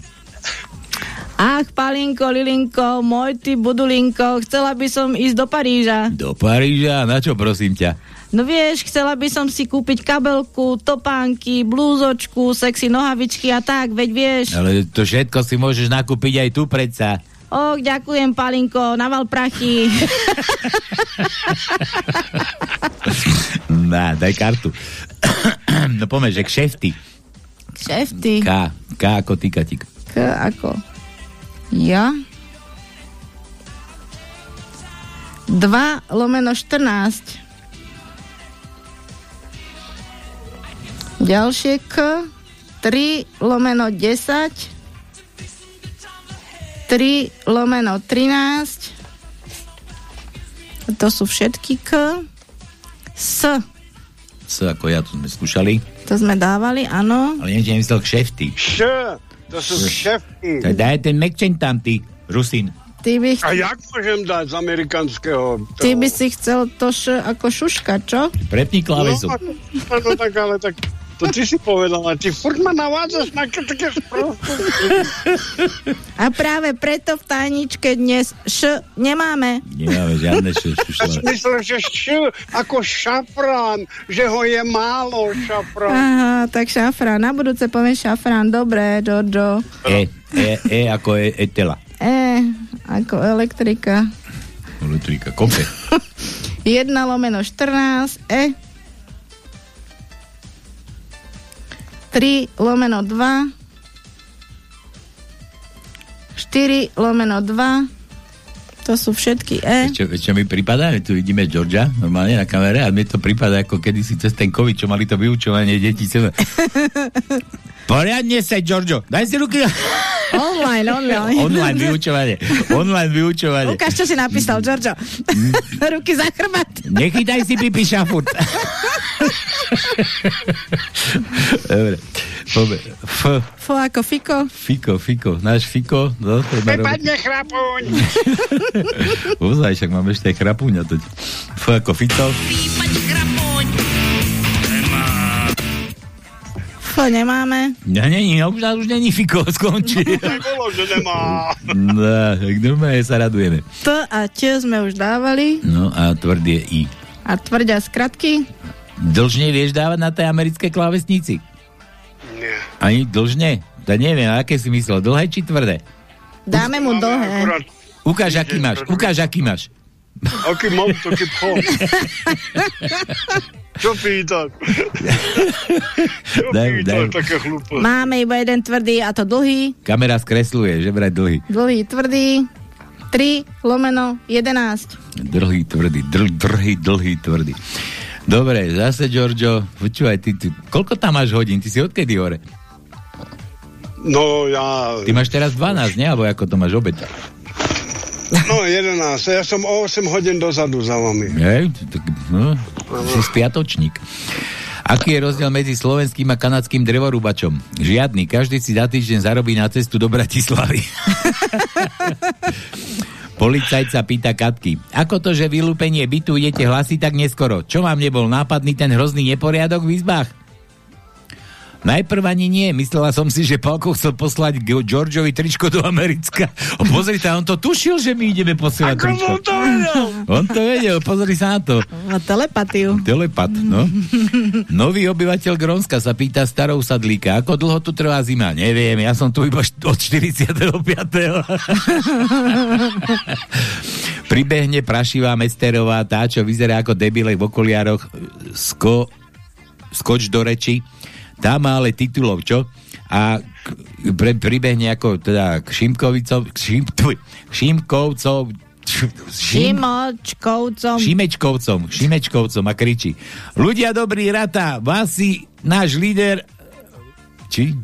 Speaker 8: Ach, Palinko, Lilinko, môj ty budulinko, chcela by som ísť do Paríža.
Speaker 9: Do Paríža? Na čo, prosím ťa?
Speaker 8: No vieš, chcela by som si kúpiť kabelku, topánky, blúzočku, sexy nohavičky a tak, veď vieš.
Speaker 9: Ale to všetko si môžeš nakúpiť aj tu predsa.
Speaker 8: Och, ďakujem, Palinko, naval prachy.
Speaker 9: Dá, daj kartu. no poďme, že kšefty.
Speaker 8: Kšefty.
Speaker 9: K. K ako ty, Katik.
Speaker 8: K ako? Ja? 2 lomeno 14. Ďalšie K. 3 lomeno 10. 3 lomeno 13. To sú všetky K. S.
Speaker 9: S ako ja, tu sme skúšali.
Speaker 8: To sme dávali, áno.
Speaker 9: Ale nie, že nemyslel kšefty.
Speaker 10: Š, to sú kšefty.
Speaker 9: Tak daj ten mekčen tam, ty, Rusín.
Speaker 8: Ty by,
Speaker 10: A jak môžem dať z amerického?
Speaker 8: ty by si chcel to š ako šuška, čo?
Speaker 9: Prepni klávesu.
Speaker 10: No, no, tak, ale tak to ty si povedala, ty furt ma navádzaš na také.
Speaker 8: A práve preto v tajničke dnes š nemáme.
Speaker 9: Nemáme žiadne š,
Speaker 10: Ja myslel, že š, ako šafrán, že ho je málo šafrán.
Speaker 8: Aha, tak šafrán. Na budúce poviem šafrán. Dobre, Giorgio.
Speaker 9: E, e, e ako e, etela.
Speaker 8: E, ako elektrika.
Speaker 9: Elektrika, kope.
Speaker 8: 1 lomeno 14, E. 3 lomeno 2. 4 lomeno 2. To sú všetky E.
Speaker 9: Čo, čo mi prípada, tu vidíme Georgia normálne na kamere a mi to prípada ako kedysi cez ten COVID, čo mali to vyučovanie detí. Poriadne sa, Giorgio, daj si ruky.
Speaker 8: Online, online.
Speaker 9: Online vyučovanie. Online vyučovanie.
Speaker 8: Ukáž, čo si napísal, Giorgio. Ruky za chrbát.
Speaker 9: Nechytaj si pipi šafurt. Dobre. Poďme. F.
Speaker 8: F ako Fiko.
Speaker 9: Fiko, Fiko. Náš Fiko. No.
Speaker 10: Prepadne chrapuň.
Speaker 9: Ozaj, však máme ešte aj chrapúňa. Toť. F ako Fito.
Speaker 8: F nemáme.
Speaker 9: Ja, není, už, už není Fiko, skončí.
Speaker 10: Tak bolo, že nemá.
Speaker 9: No, tak normálne sa radujeme.
Speaker 8: T a Č sme už dávali.
Speaker 9: No a tvrdie I.
Speaker 8: A tvrdia skratky.
Speaker 9: Dlžne vieš dávať na tej americkej klávesnici?
Speaker 10: Nie.
Speaker 9: Ani dlžne? To neviem, aké si myslel, dlhé či tvrdé?
Speaker 8: Dáme mu dlhé.
Speaker 10: Akurát,
Speaker 9: Ukáž, aký máš, ukáž, aký máš.
Speaker 10: aký mám taký pchom. Čo pýtaš? Čo
Speaker 9: Daj,
Speaker 10: také hlúposti?
Speaker 8: Máme iba jeden tvrdý a to dlhý.
Speaker 9: Kamera skresluje, že vraj dlhý.
Speaker 8: Dlhý, tvrdý. 3 lomeno 11.
Speaker 9: Dlhý, tvrdý, dl, drhý, dlhý, tvrdý. Dobre, zase, Giorgio, počúvaj, ty, ty, koľko tam máš hodín? Ty si odkedy hore?
Speaker 10: No ja...
Speaker 9: Ty máš teraz 12, nie? Alebo ako to máš obed?
Speaker 10: No 11. Ja som o 8 hodín dozadu za vami.
Speaker 9: Hej, tak, no, si spiatočník. Aký je rozdiel medzi slovenským a kanadským drevorúbačom? Žiadny. Každý si za týždeň zarobí na cestu do Bratislavy. Policajt sa pýta Katky. Ako to, že vylúpenie bytu idete hlasiť tak neskoro? Čo vám nebol nápadný ten hrozný neporiadok v izbách? Najprv ani nie. Myslela som si, že Palko chcel poslať Ge- Georgeovi tričko do Americka. O, pozri sa, on to tušil, že my ideme posielať
Speaker 10: Ako
Speaker 9: tričko.
Speaker 10: to vedel?
Speaker 9: On to vedel, pozri sa na to.
Speaker 8: A telepatiu.
Speaker 9: Telepat, no. Nový obyvateľ Grónska sa pýta starou sadlíka, ako dlho tu trvá zima? Neviem, ja som tu iba od 45. Pribehne prašivá Mesterová, tá, čo vyzerá ako debilek v okuliároch, sko, skoč do reči. Tá má ale titulov, čo? A pre, pribehne ako teda k Šimkovicom, k Šim, tvuj, Šimkovcov, Šim,
Speaker 8: Šimočkovcom.
Speaker 9: Šimečkovcom, Šimečkovcom a kričí. Ľudia dobrí rata, vás si náš líder... Či?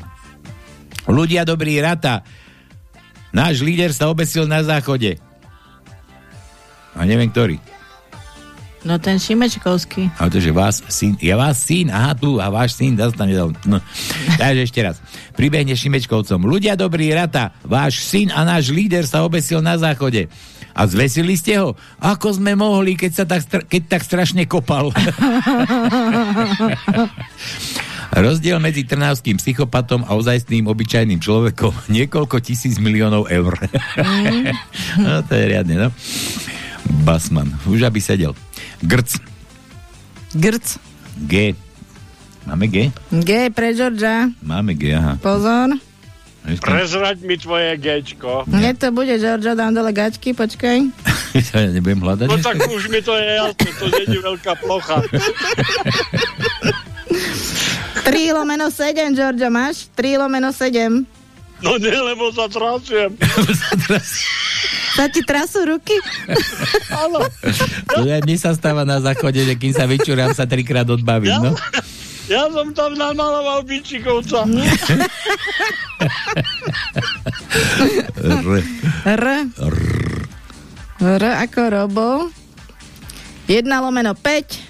Speaker 9: Ľudia dobrí rata, náš líder sa obesil na záchode. A neviem ktorý.
Speaker 8: No ten Šimečkovský.
Speaker 9: A to, že vás syn, ja vás syn, aha tu, a váš syn dostane do... No. Takže ešte raz. Pribehne Šimečkovcom. Ľudia dobrí rata, váš syn a náš líder sa obesil na záchode. A zvesili ste ho? Ako sme mohli, keď, sa tak, keď tak strašne kopal? Rozdiel medzi trnavským psychopatom a ozajstným obyčajným človekom niekoľko tisíc miliónov eur. no to je riadne, no. Basman. Už aby sedel. Grc.
Speaker 8: Grc.
Speaker 9: G. Máme G?
Speaker 8: G pre Georgia.
Speaker 9: Máme G, aha.
Speaker 8: Pozor.
Speaker 10: Prezrať mi tvoje gečko.
Speaker 8: Hneď to bude, Georgia, dám dole gačky, počkaj.
Speaker 9: ja nebudem hľadať.
Speaker 10: No tak už mi to je jasné, to nie je veľká plocha.
Speaker 8: 3 lomeno 7, Georgia, máš? 3 lomeno 7.
Speaker 10: No nie, lebo sa trasiem.
Speaker 8: Sa ti trasú ruky?
Speaker 10: Áno.
Speaker 9: Mne sa stáva na záchode, že kým sa vyčúram, sa trikrát odbavím, no.
Speaker 10: Ja som tam namaloval bičikovca.
Speaker 9: R.
Speaker 8: R. R ako robo. 1 lomeno 5.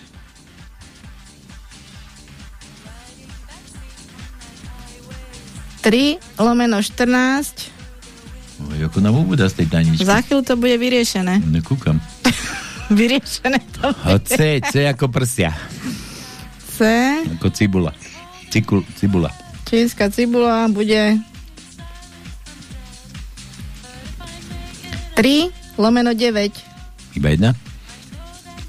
Speaker 8: Tri lomeno 14.
Speaker 9: Oj, ako nám ubúda z tej taničky.
Speaker 8: Za chvíľu to bude vyriešené.
Speaker 9: Nekúkam.
Speaker 8: Vyriešené to
Speaker 9: A C, C ako prsia.
Speaker 8: C.
Speaker 9: Ako cibula. Cikul, cibula.
Speaker 8: Čínska cibula bude 3 lomeno 9.
Speaker 9: Iba jedna?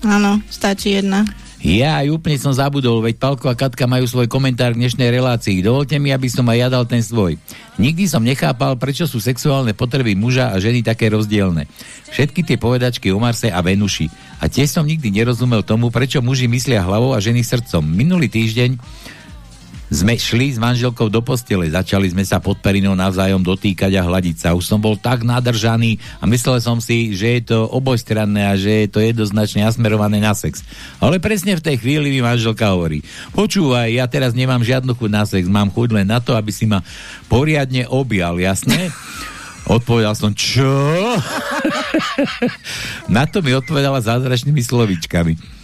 Speaker 8: Áno, stačí jedna.
Speaker 9: Ja aj úplne som zabudol, veď Palko a Katka majú svoj komentár k dnešnej relácii. Dovolte mi, aby som aj ja dal ten svoj. Nikdy som nechápal, prečo sú sexuálne potreby muža a ženy také rozdielne. Všetky tie povedačky o Marse a Venuši. A tiež som nikdy nerozumel tomu, prečo muži myslia hlavou a ženy srdcom. Minulý týždeň sme šli s manželkou do postele, začali sme sa pod perinou navzájom dotýkať a hľadiť sa. Už som bol tak nadržaný a myslel som si, že je to obojstranné a že je to jednoznačne nasmerované na sex. Ale presne v tej chvíli mi manželka hovorí, počúvaj, ja teraz nemám žiadnu chuť na sex, mám chuť len na to, aby si ma poriadne objal, jasné? Odpovedal som, čo? na to mi odpovedala zázračnými slovičkami.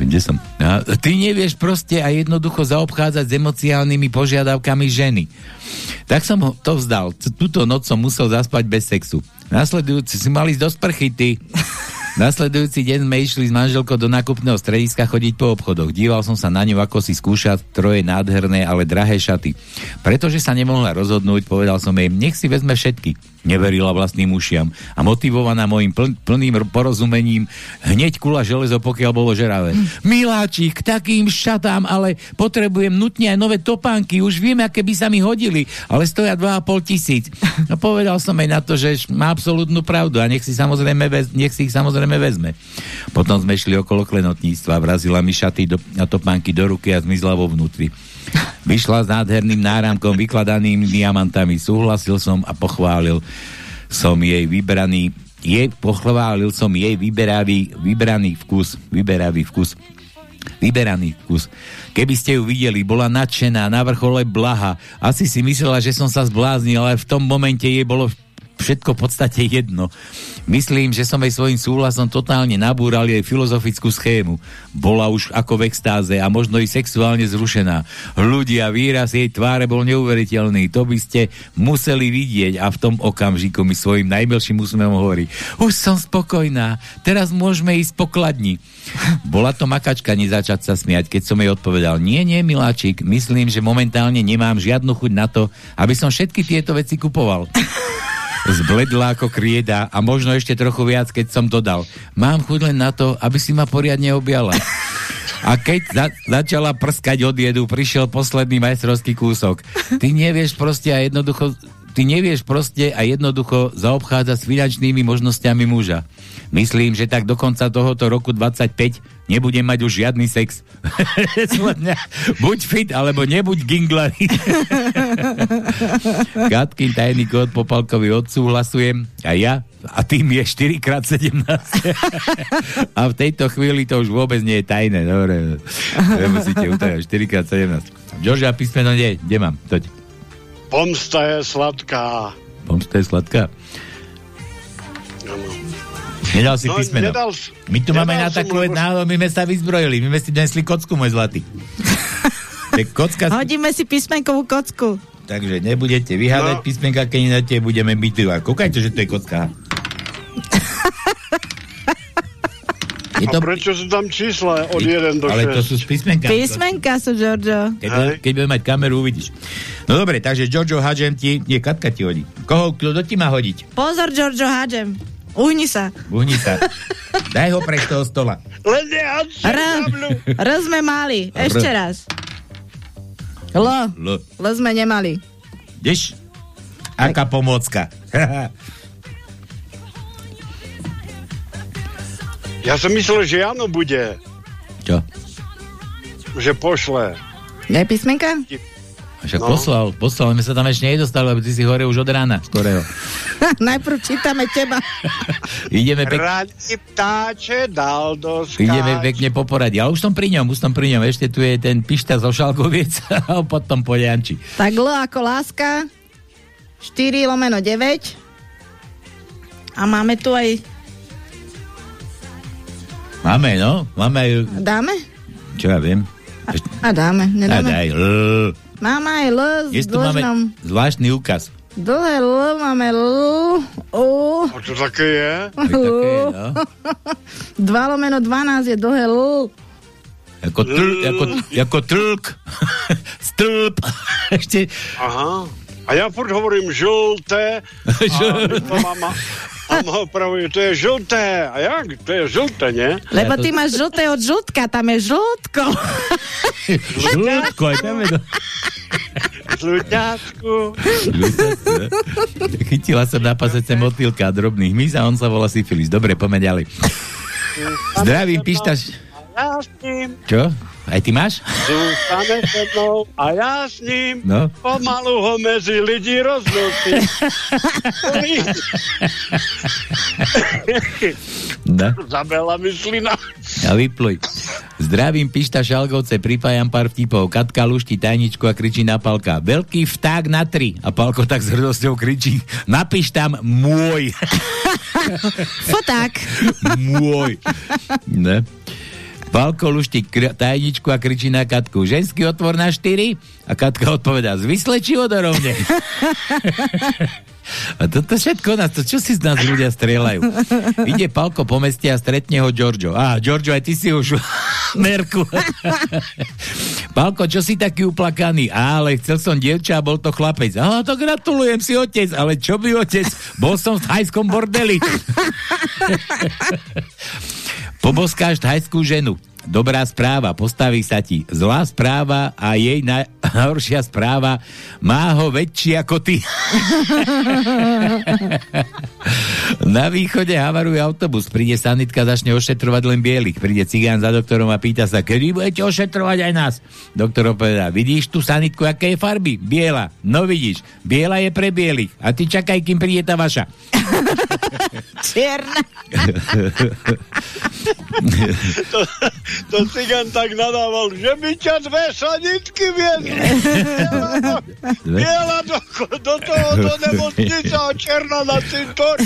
Speaker 9: Kde som? A, ty nevieš proste a jednoducho zaobchádzať s emociálnymi požiadavkami ženy. Tak som to vzdal. Túto noc som musel zaspať bez sexu. Nasledujúci si mali ísť do sprchy, ty. Nasledujúci deň sme išli s manželkou do nákupného strediska chodiť po obchodoch. Díval som sa na ňu, ako si skúša troje nádherné, ale drahé šaty. Pretože sa nemohla rozhodnúť, povedal som jej, nech si vezme všetky. Neverila vlastným ušiam a motivovaná mojim pl- plným porozumením hneď kula železo, pokiaľ bolo žeravé. Miláčik, k takým šatám, ale potrebujem nutne aj nové topánky, už viem, aké by sa mi hodili, ale stoja 2,5 tisíc. No povedal som jej na to, že má absolútnu pravdu a nech si, samozrejme vez- nech si ich samozrejme vezme. Potom sme šli okolo klenotníctva, vrazila mi šaty do, a topánky do ruky a zmizla vo vnútri. Vyšla s nádherným náramkom vykladaným diamantami. Súhlasil som a pochválil som jej vybraný jej, pochválil som jej vyberavý, vybraný vkus, vyberavý vkus. Vyberaný vkus. Keby ste ju videli, bola nadšená, na vrchole blaha. Asi si myslela, že som sa zbláznil, ale v tom momente jej bolo všetko v podstate jedno. Myslím, že som jej svojím súhlasom totálne nabúral jej filozofickú schému. Bola už ako v extáze a možno i sexuálne zrušená. Ľudia, výraz jej tváre bol neuveriteľný. To by ste museli vidieť a v tom okamžiku mi svojim najmilším úsmevom hovorí už som spokojná, teraz môžeme ísť pokladni. Bola to makačka nezačať sa smiať, keď som jej odpovedal nie, nie, miláčik, myslím, že momentálne nemám žiadnu chuť na to, aby som všetky tieto veci kupoval zbledla ako krieda a možno ešte trochu viac, keď som dodal. Mám chuť len na to, aby si ma poriadne objala. A keď za, začala prskať od jedu, prišiel posledný majstrovský kúsok. Ty nevieš proste a jednoducho ty nevieš proste a jednoducho zaobchádzať s finančnými možnosťami muža. Myslím, že tak do konca tohoto roku 25 nebudem mať už žiadny sex. buď fit, alebo nebuď ginglarý. Katkin tajný kód Popalkovi odsúhlasujem a ja a tým je 4x17. a v tejto chvíli to už vôbec nie je tajné. Dobre, nemusíte utajať 4x17. Georgia písmeno nie, kde mám? Toď.
Speaker 10: Pomsta je sladká.
Speaker 9: Pomsta je sladká? Nedal si no, písmeno.
Speaker 10: Nedal,
Speaker 9: my tu máme na takú lebo... náhodou, my sme sa vyzbrojili, my sme si donesli kocku, môj zlatý. kocka...
Speaker 8: Hodíme si písmenkovú kocku.
Speaker 9: Takže nebudete vyhádať no. písmenka, keď nedáte, budeme byť. Kúkajte, že to je kocka.
Speaker 10: Je to... A prečo sú tam čísla od 1 do 6?
Speaker 9: Ale to sú písmenka.
Speaker 8: Písmenka sú, Giorgio.
Speaker 9: Keď, keď budeme mať kameru, uvidíš. No dobre, takže Giorgio, hádžem ti, nie, Katka ti hodí. Koho, kto ti má hodiť?
Speaker 8: Pozor, Giorgio, hádžem. Uhni sa.
Speaker 9: Uhni sa. Daj ho preč toho stola.
Speaker 10: Len
Speaker 8: R, R sme mali. Ešte R. raz. L. L. L sme nemali.
Speaker 9: Ideš? Aká pomôcka.
Speaker 10: Ja som myslel, že Jano bude.
Speaker 9: Čo?
Speaker 10: Že pošle.
Speaker 8: Nie písmenka?
Speaker 9: Však no. poslal, poslal, my sa tam ešte nedostali, lebo ty si hore už od rána skorého.
Speaker 8: Najprv čítame teba.
Speaker 9: Ideme pek...
Speaker 10: Radi ptáče dal do skáč.
Speaker 9: Ideme pekne po poradí, ale už som pri ňom, už som pri ňom, ešte tu je ten pišta zo Šalkoviec a potom po Janči.
Speaker 8: Tak L ako láska, 4 lomeno 9 a máme tu aj
Speaker 9: Máme, no. Máme aj...
Speaker 8: Dáme?
Speaker 9: Čo ja viem.
Speaker 8: A, a dáme, nedáme.
Speaker 9: A daj L.
Speaker 8: Máme aj L s
Speaker 9: máme zvláštny úkaz.
Speaker 8: Dlhé L máme L. O.
Speaker 10: A čo také je?
Speaker 9: Také je, no.
Speaker 8: 2 lomeno 12 je dlhé L.
Speaker 9: Ako, tl, ako, ako tlk. Stĺp. Ešte.
Speaker 10: Aha. A ja furt hovorím žlté. a mama, a ma opravuje, to je žlté. A jak? To je žlté, nie?
Speaker 8: Lebo ty máš žlté od žltka, tam je žltko.
Speaker 9: žltko, aj tam je to.
Speaker 10: Žlťáčku.
Speaker 9: Chytila som na pasece motýlka drobných mys a on sa volá syfilis. Dobre, poďme ďalej. Zdravím, píštaš.
Speaker 10: Ním.
Speaker 9: Čo? Aj ty máš?
Speaker 10: Zústane so mnou a ja s ním no? pomalu ho medzi lidi roznosím. no. Zabela mi slina.
Speaker 9: A vypluj. Zdravím, pišta Šalgovce, pripájam pár vtipov. Katka lušti tajničku a kričí na Palka. Veľký vták na tri. A Palko tak s hrdosťou kričí. Napíš tam môj.
Speaker 8: Foták.
Speaker 9: môj. Ne? Valko luští kr- tajničku a kričí na Katku. Ženský otvor na štyri? A Katka odpovedá, zvisle či? A toto všetko nás, to čo si z nás ľudia strieľajú? Ide Palko po meste a stretne ho Giorgio. Á, Giorgio, aj ty si už Merku. Pálko, čo si taký uplakaný? Ale chcel som dievča a bol to chlapec. Á, to gratulujem si otec, ale čo by otec? Bol som v thajskom bordeli. Poboskáš thajskú ženu. Dobrá správa, postaví sa ti. Zlá správa a jej najhoršia správa má ho väčší ako ty. Na východe havaruje autobus. Príde sanitka, začne ošetrovať len bielých. Príde cigán za doktorom a pýta sa, kedy budete ošetrovať aj nás? Doktor povedá, vidíš tú sanitku, aké je farby? Biela. No vidíš, biela je pre bielých. A ty čakaj, kým príde tá vaša.
Speaker 8: Čierna.
Speaker 10: to, to cigán tak nadával, že by ťa dve sanitky viedli. Biela do, do toho, do nemocnice a černá na cintor.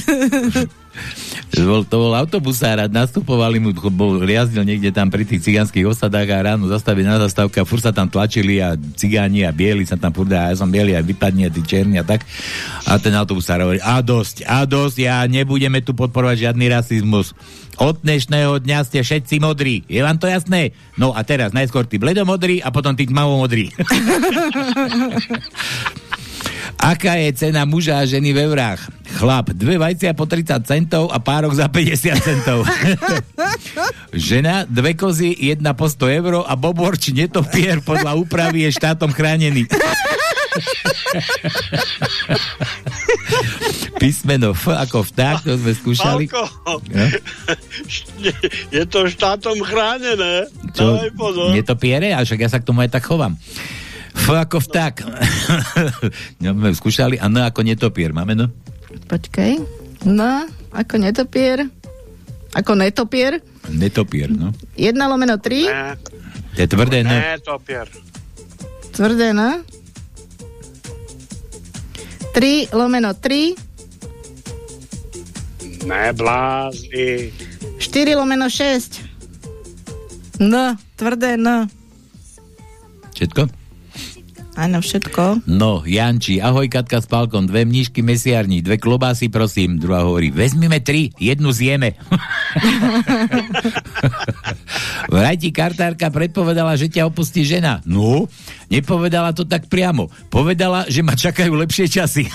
Speaker 9: Bol, to bol autobusár nastupovali mu, bol, jazdil niekde tam pri tých cigánskych osadách a ráno zastaví na zastávka, fur sa tam tlačili a cigáni a bieli sa tam furt a ja som bieli a vypadne a tí černí a tak. A ten autobusár hovorí, a dosť, a dosť, ja nebudeme tu podporovať žiadny rasizmus. Od dnešného dňa ste všetci modrí. Je vám to jasné? No a teraz najskôr tí bledomodrí a potom tí tmavomodrí. Aká je cena muža a ženy v eurách? Chlap, dve vajcia po 30 centov a párok za 50 centov. Žena, dve kozy, jedna po 100 eur a bobor či netopier podľa úpravy je štátom chránený. Písmeno F ako vták, to sme skúšali.
Speaker 10: Pálko, je to štátom chránené.
Speaker 9: Čo,
Speaker 10: Dávaj pozor.
Speaker 9: netopiere? A však ja sa k tomu aj tak chovám. F ako vták. no, skúšali a N ako netopier. Máme no?
Speaker 8: Počkej. No, ako netopier. Ako netopier.
Speaker 9: Netopier, no.
Speaker 8: 1 lomeno 3.
Speaker 10: Ne,
Speaker 9: To je tvrdé, no.
Speaker 10: ne, topier.
Speaker 8: Tvrdé, no. 3 lomeno 3.
Speaker 10: Ne, blázni.
Speaker 8: 4 lomeno 6. No, tvrdé, no.
Speaker 9: Všetko?
Speaker 8: Áno, všetko.
Speaker 9: No, Janči, ahoj Katka s Pálkom, dve mníšky mesiarní, dve klobásy prosím. Druhá hovorí, vezmime tri, jednu zjeme. Vraj ti kartárka predpovedala, že ťa opustí žena. No, nepovedala to tak priamo. Povedala, že ma čakajú lepšie časy.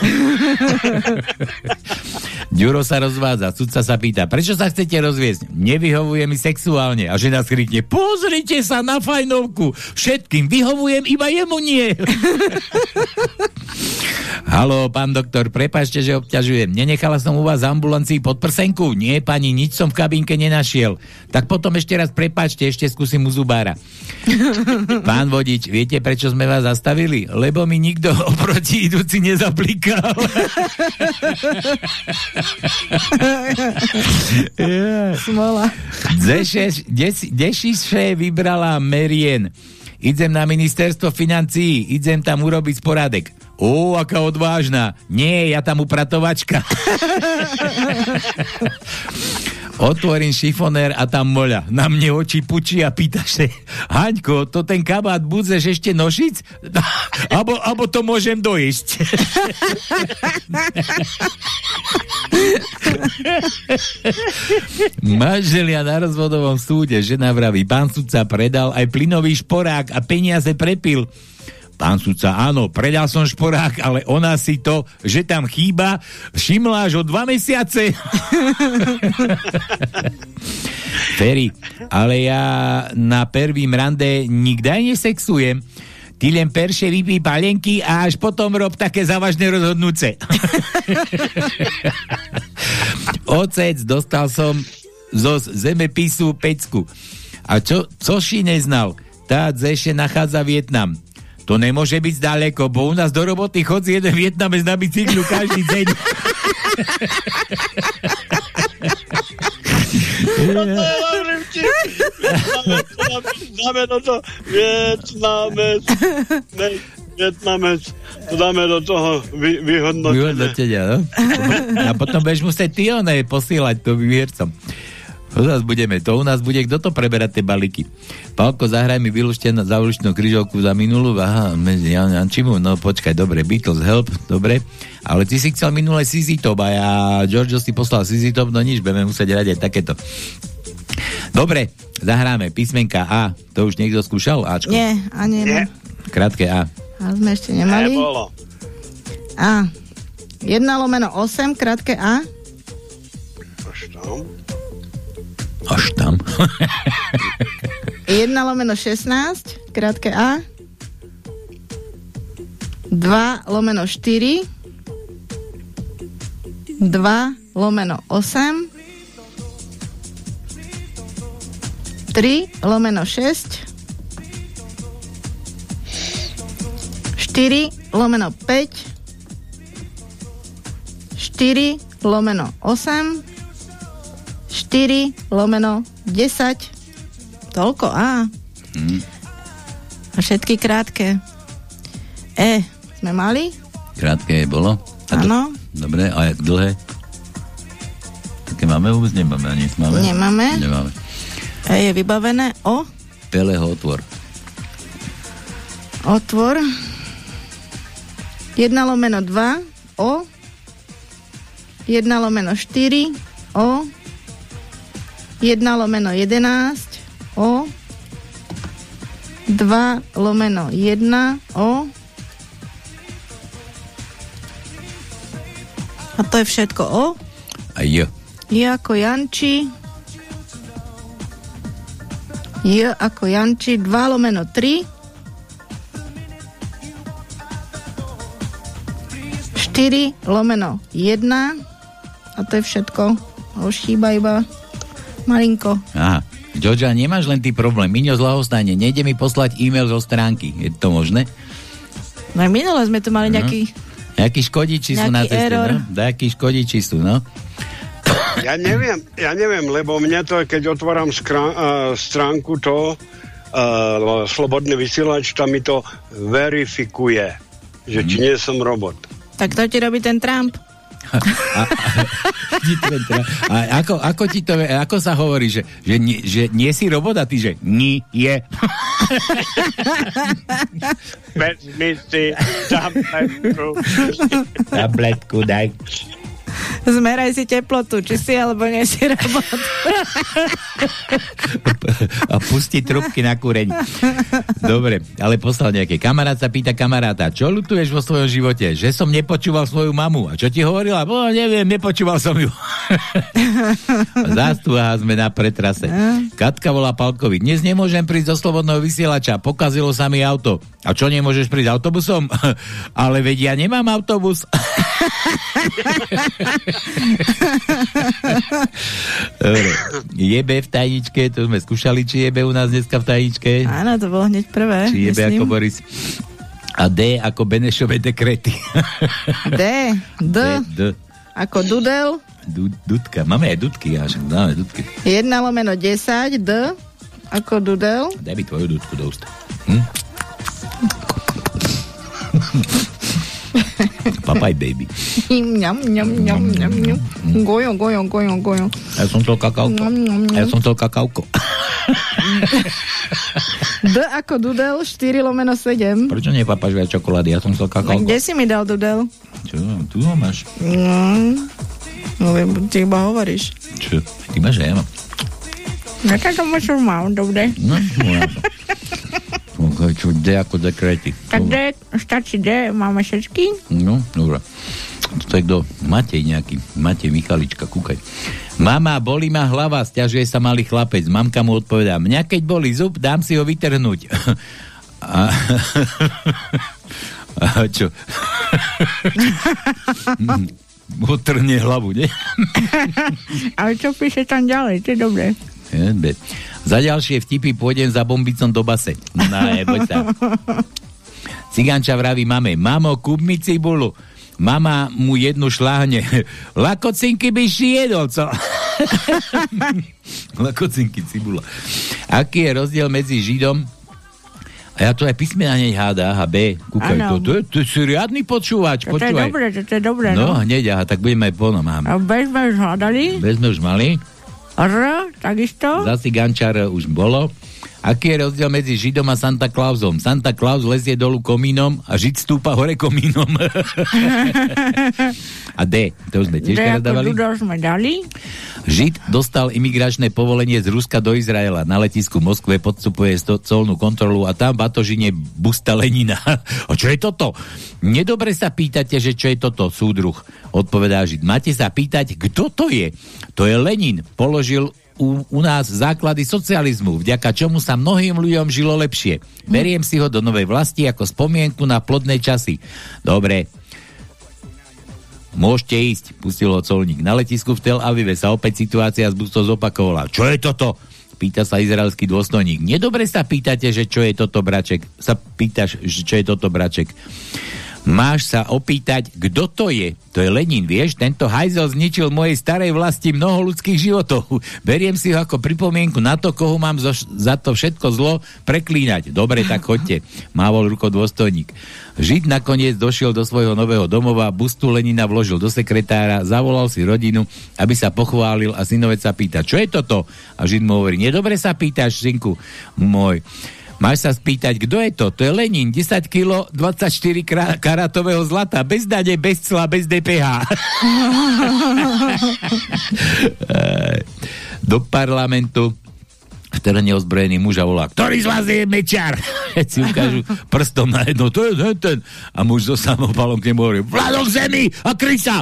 Speaker 9: Ďuro sa rozvádza, sudca sa pýta, prečo sa chcete rozviesť? Nevyhovuje mi sexuálne. A žena skrikne, pozrite sa na fajnovku, všetkým vyhovujem, iba jemu nie. Halo, pán doktor, prepašte, že obťažujem. Nenechala som u vás ambulancii pod prsenku? Nie, pani, nič som v kabínke nenašiel. Tak potom ešte raz prepačte, ešte skúsim u zubára. Pán vodič, viete, prečo sme vás zastavili? Lebo mi nikto oproti idúci nezaplikal.
Speaker 8: Smola.
Speaker 9: Dešiše vybrala Merien. Idem na ministerstvo financií, idem tam urobiť sporadek. Ó, aká odvážna. Nie, ja tam upratovačka. Otvorím šifonér a tam moľa. Na mne oči pučí a pýta sa, Haňko, to ten kabát budzeš ešte nošiť? abo, abo to môžem dojesť. Manželia na rozvodovom súde, žena vraví, pán sudca predal aj plynový šporák a peniaze prepil. Pán sudca, áno, predal som šporák, ale ona si to, že tam chýba, všimla až o dva mesiace. Ferry, ale ja na prvým rande nikdy nesexujem. Ty len peršie vypí palenky a až potom rob také závažné rozhodnúce. Ocec, dostal som zo zemepisu pecku. A čo, co si neznal? Tá zeše nachádza Vietnam. To nemôže byť ďaleko, bo u nás do roboty chodí jeden Vietnamec na bicyklu každý deň.
Speaker 10: Dáme do toho Vietnamec. Vietnamec. To dáme do toho vy, vyhodnotenia.
Speaker 9: Vyhodnotenia, no? A potom budeš musieť ty oné posílať to výhercom. To nás budeme, to u nás bude, kto to preberať tie balíky. Pálko, zahraj mi vylúštenú záuličnú križovku za minulú, aha, medzi Jan Jančimu, no počkaj, dobre, Beatles, help, dobre, ale ty si chcel minule CZ Top a ja, Giorgio si poslal CZ Top, no nič, budeme musieť radiať takéto. Dobre, Zahráme písmenka A. To už niekto skúšal? Ačko?
Speaker 8: Nie, ani nie.
Speaker 9: Krátke A.
Speaker 8: A sme ešte nemali.
Speaker 10: Nebolo.
Speaker 8: A. 1 lomeno 8, krátke A.
Speaker 10: Až tam.
Speaker 9: Až tam.
Speaker 8: 1 lomeno 16, krátke A. 2 lomeno 4. 2 lomeno 8. 3 lomeno 6. 4 lomeno 5. 4 lomeno 8. 4 lomeno 10. Toľko A.
Speaker 9: Hm.
Speaker 8: A všetky krátke. E sme mali?
Speaker 9: Krátke bolo? A to-
Speaker 8: Áno.
Speaker 9: Dobre, a jak dlhé? Také máme vôbec? Nemáme ani. Máme?
Speaker 8: Nemáme.
Speaker 9: Nemáme.
Speaker 8: E je vybavené o
Speaker 9: Peleho otvor.
Speaker 8: otvor 1 lomeno 2 o 1 lomeno 4 o 1 lomeno 11 o 2 lomeno 1 o a to je všetko o
Speaker 9: A J.
Speaker 8: J ako Janči. J ako Janči. 2 lomeno 3. 4 lomeno 1. A to je všetko. Už chýba iba malinko.
Speaker 9: Aha. Georgia, nemáš len ty problém. Miňo z Lahostane, nejde mi poslať e-mail zo stránky. Je to možné?
Speaker 8: No minule sme tu mali
Speaker 9: Mhm.
Speaker 8: nejaký...
Speaker 9: Jakí škodiči sú
Speaker 8: Nejaký
Speaker 9: na ceste,
Speaker 8: error.
Speaker 9: no? Jakí škodiči sú, no?
Speaker 10: Ja neviem, ja neviem, lebo mne to, keď otváram skra- uh, stránku to, uh, slobodný vysielač, tam mi to verifikuje, že či nie som robot.
Speaker 8: Tak to ti robí ten Trump.
Speaker 9: To teda- A ako, ako, ti to, ako sa hovorí, že, že, nie, že nie si robot a ty, že nie je.
Speaker 10: Vezmi si tabletku.
Speaker 9: Tabletku daj.
Speaker 8: Zmeraj si teplotu, či si alebo nie si robot.
Speaker 9: A pusti trubky na kúreň. Dobre, ale poslal nejaké. Kamarát sa pýta kamaráta, čo ľutuješ vo svojom živote? Že som nepočúval svoju mamu. A čo ti hovorila? No, neviem, nepočúval som ju. Zástuha sme na pretrase. Katka volá Palkovi. Dnes nemôžem prísť zo slobodného vysielača. Pokazilo sa mi auto. A čo nemôžeš prísť autobusom? ale veď ja nemám autobus. Dobre. Jebe v tajničke, to sme skúšali, či jebe u nás dneska v tajničke.
Speaker 8: Áno, to bolo hneď prvé.
Speaker 9: Či jebe
Speaker 8: myslím.
Speaker 9: ako Boris. A D ako Benešové dekrety.
Speaker 8: D. D.
Speaker 9: D.
Speaker 8: Ako Dudel.
Speaker 9: Du, dudka. Máme aj dudky, až dáme dudky.
Speaker 8: 1 lomeno 10. D. Ako Dudel.
Speaker 9: Daj mi tvoju dudku do úst. Hm? Papaj baby.
Speaker 8: Ňam, ňam, ňam, ňam, ňam. Gojo, gojo, gojo, gojo.
Speaker 9: Ja som to kakauko.
Speaker 8: Ňam, ňam, ňam.
Speaker 9: Ja som to kakauko.
Speaker 8: D ako Dudel, 4 lomeno 7.
Speaker 9: Prečo nepapáš viac čokolády? Ja som to
Speaker 8: No,
Speaker 9: kakauko.
Speaker 8: kde si mi dal Dudel?
Speaker 9: Čo? Tu ho máš.
Speaker 8: No, no ty iba hovoríš.
Speaker 9: Čo? Ty máš, ja mám.
Speaker 8: No tak to čo mám, dobre.
Speaker 9: No ja Okay, čo D ako dekrety.
Speaker 8: Tak D, stačí D, máme všetky?
Speaker 9: No, dobré. To je kto? Matej nejaký. Matej Michalička, kúkaj. Mama, bolí ma hlava, stiažuje sa malý chlapec. Mamka mu odpovedá, mňa keď bolí zub, dám si ho vytrhnúť. A, a čo? Utrhne hlavu, nie?
Speaker 8: Ale čo píše tam ďalej, to je dobré.
Speaker 9: Jebe. Za ďalšie vtipy pôjdem za bombicom do base. No, sa. Ciganča vraví mame, mamo, kúp mi cibulu. Mama mu jednu šláhne. Lakocinky by si jedol, co? Lakocinky, cibula. Aký je rozdiel medzi Židom a ja to aj písmena hneď háda, a B. Kúkaj, to, to, to je si riadny počúvač,
Speaker 8: To je
Speaker 9: počúvaj.
Speaker 8: dobré, to je dobré,
Speaker 9: No,
Speaker 8: no.
Speaker 9: hneď, aha, tak budeme aj po mám.
Speaker 8: A B sme už hľadali.
Speaker 9: Bez sme už mali.
Speaker 8: R, takisto.
Speaker 9: Zasi Gančar už bolo. Aký je rozdiel medzi Židom a Santa Clausom? Santa Claus lezie dolu komínom a Žid stúpa hore komínom. a D, to sme tiež teraz dávali.
Speaker 8: sme dali.
Speaker 9: Žid dostal imigračné povolenie z Ruska do Izraela. Na letisku Moskve podstupuje colnú kontrolu a tam v batožine busta Lenina. A čo je toto? Nedobre sa pýtate, že čo je toto, súdruh, odpovedá Žid. Máte sa pýtať, kto to je? To je Lenin. Položil u, u nás základy socializmu, vďaka čomu sa mnohým ľuďom žilo lepšie. Beriem si ho do novej vlasti ako spomienku na plodné časy. Dobre, Môžete ísť, pustil ho colník. Na letisku v Tel Avive sa opäť situácia z bustou zopakovala. Čo je toto? Pýta sa izraelský dôstojník. Nedobre sa pýtate, že čo je toto braček. Sa pýtaš, že čo je toto braček. Máš sa opýtať, kto to je. To je Lenin, vieš? Tento hajzel zničil mojej starej vlasti mnoho ľudských životov. Beriem si ho ako pripomienku na to, koho mám zo, za to všetko zlo preklínať. Dobre, tak choďte. Mávol ruko dôstojník. Žid nakoniec došiel do svojho nového domova, bustu Lenina vložil do sekretára, zavolal si rodinu, aby sa pochválil a synovec sa pýta, čo je toto? A Žid mu hovorí, nedobre sa pýtaš, synku môj. Máš sa spýtať, kto je to? To je Lenin, 10 kg 24 krá- karatového zlata, bez dane, bez cla, bez DPH. Do parlamentu v teréne ozbrojený muž a volá, ktorý z vás je mečiar? si ukážu prstom na jedno, to je ten, ten. A muž so samopalom k nemu hovorí, vládok zemi a krysa!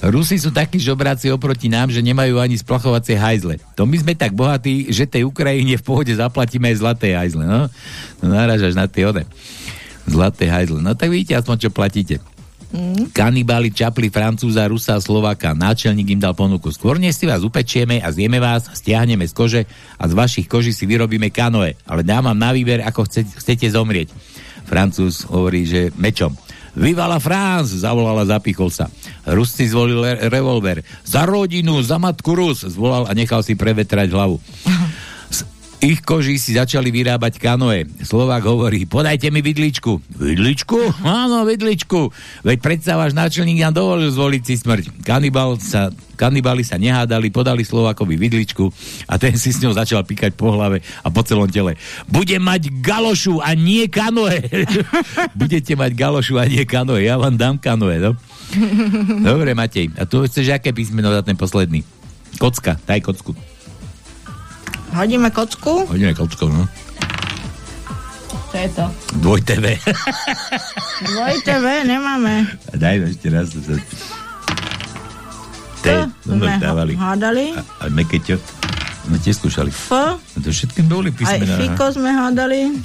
Speaker 9: Rusi sú takí žobráci oproti nám, že nemajú ani splachovacie hajzle. To my sme tak bohatí, že tej Ukrajine v pohode zaplatíme aj zlaté hajzle. No, no narážaš na tie ode. Zlaté hajzle. No tak vidíte aspoň, čo platíte. Mm. Kanibáli čapli Francúza, Rusa Slováka. Náčelník im dal ponuku. Skôr než si vás upečieme a zjeme vás, stiahneme z kože a z vašich koží si vyrobíme kanoe. Ale dám vám na výber, ako chce, chcete zomrieť. Francúz hovorí, že mečom. Viva la France, zavolal a zapichol sa. Rus si zvolil re- revolver. Za rodinu, za matku Rus, zvolal a nechal si prevetrať hlavu. Ich koží si začali vyrábať kanoe. Slovák hovorí, podajte mi vidličku. Vidličku? Áno, vidličku. Veď predsa váš náčelník nám dovolil zvoliť si smrť. Kanibal sa, kanibali sa nehádali, podali Slovákovi vidličku a ten si s ňou začal píkať po hlave a po celom tele. Budem mať galošu a nie kanoe. Budete mať galošu a nie kanoe. Ja vám dám kanoe, no? Dobre, Matej. A tu chceš aké písmeno za ten posledný? Kocka, daj kocku.
Speaker 8: Hodíme kocku.
Speaker 9: Hodíme kocku, no.
Speaker 8: Čo je to?
Speaker 9: Dvoj TV.
Speaker 8: Dvoj TV nemáme.
Speaker 9: Daj ešte raz. To sa... T, to
Speaker 8: sme
Speaker 9: dávali.
Speaker 8: hádali.
Speaker 9: A, a Mekeťo. Sme tiež skúšali.
Speaker 8: F.
Speaker 9: No to všetky boli
Speaker 8: Aj
Speaker 9: písmená.
Speaker 8: Fiko sme hádali.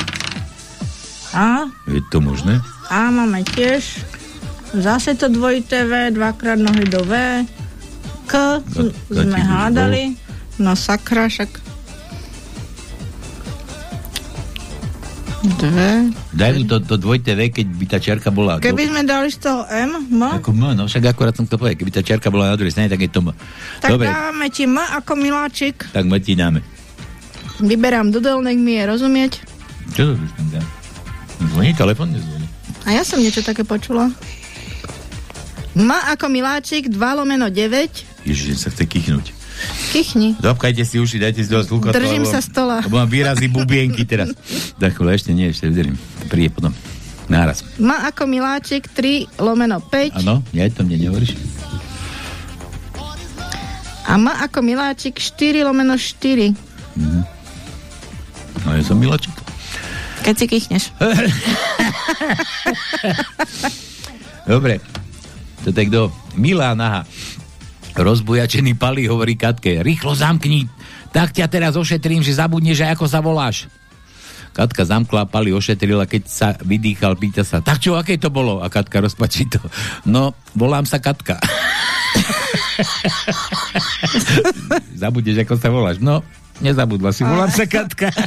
Speaker 8: A.
Speaker 9: Je to možné?
Speaker 8: A máme tiež. Zase to dvojité V, dvakrát nohy do V. K
Speaker 9: Ka-
Speaker 8: sme hádali. No sakra, však. Dve.
Speaker 9: Daj mu to, to dvojité V, keď by tá čiarka bola...
Speaker 8: Keby sme dali z toho M, M,
Speaker 9: Ako M, no však akurát som to povedal. Keby tá čiarka bola na druhej strane, tak je to M.
Speaker 8: tak
Speaker 9: Dobre,
Speaker 8: dávame ti M ako miláčik.
Speaker 9: tak M ti dáme.
Speaker 8: Vyberám dudel, nech mi je rozumieť.
Speaker 9: Čo to už tam dá? Zvoní telefon? Nezvoní.
Speaker 8: A ja som niečo také počula. M ako miláčik, 2 lomeno 9.
Speaker 9: Ježiš, sa chce kichnúť.
Speaker 8: Kichni.
Speaker 9: Zapkajte si uši, dajte si do slúcha.
Speaker 8: Držím sa stola.
Speaker 9: Lebo mám výrazy bubienky teraz. Tak, ešte nie, ešte vydržím. To príde potom. Náraz.
Speaker 8: M ako miláčik, 3 lomeno 5.
Speaker 9: Áno, ja to mne nehovoríš.
Speaker 8: A M ako miláčik, 4 lomeno 4.
Speaker 9: No ja som miláčik.
Speaker 8: Keď si kichneš.
Speaker 9: Dobre. Toto je kto? Milá naha. Rozbujačený palí hovorí Katke. Rýchlo zamkni. Tak ťa teraz ošetrím, že zabudneš aj ako sa voláš. Katka zamkla, Pali ošetrila, keď sa vydýchal, pýta sa, tak čo, aké to bolo? A Katka rozpačí to. No, volám sa Katka. Zabudneš, ako sa voláš. No, nezabudla si, volám sa Katka.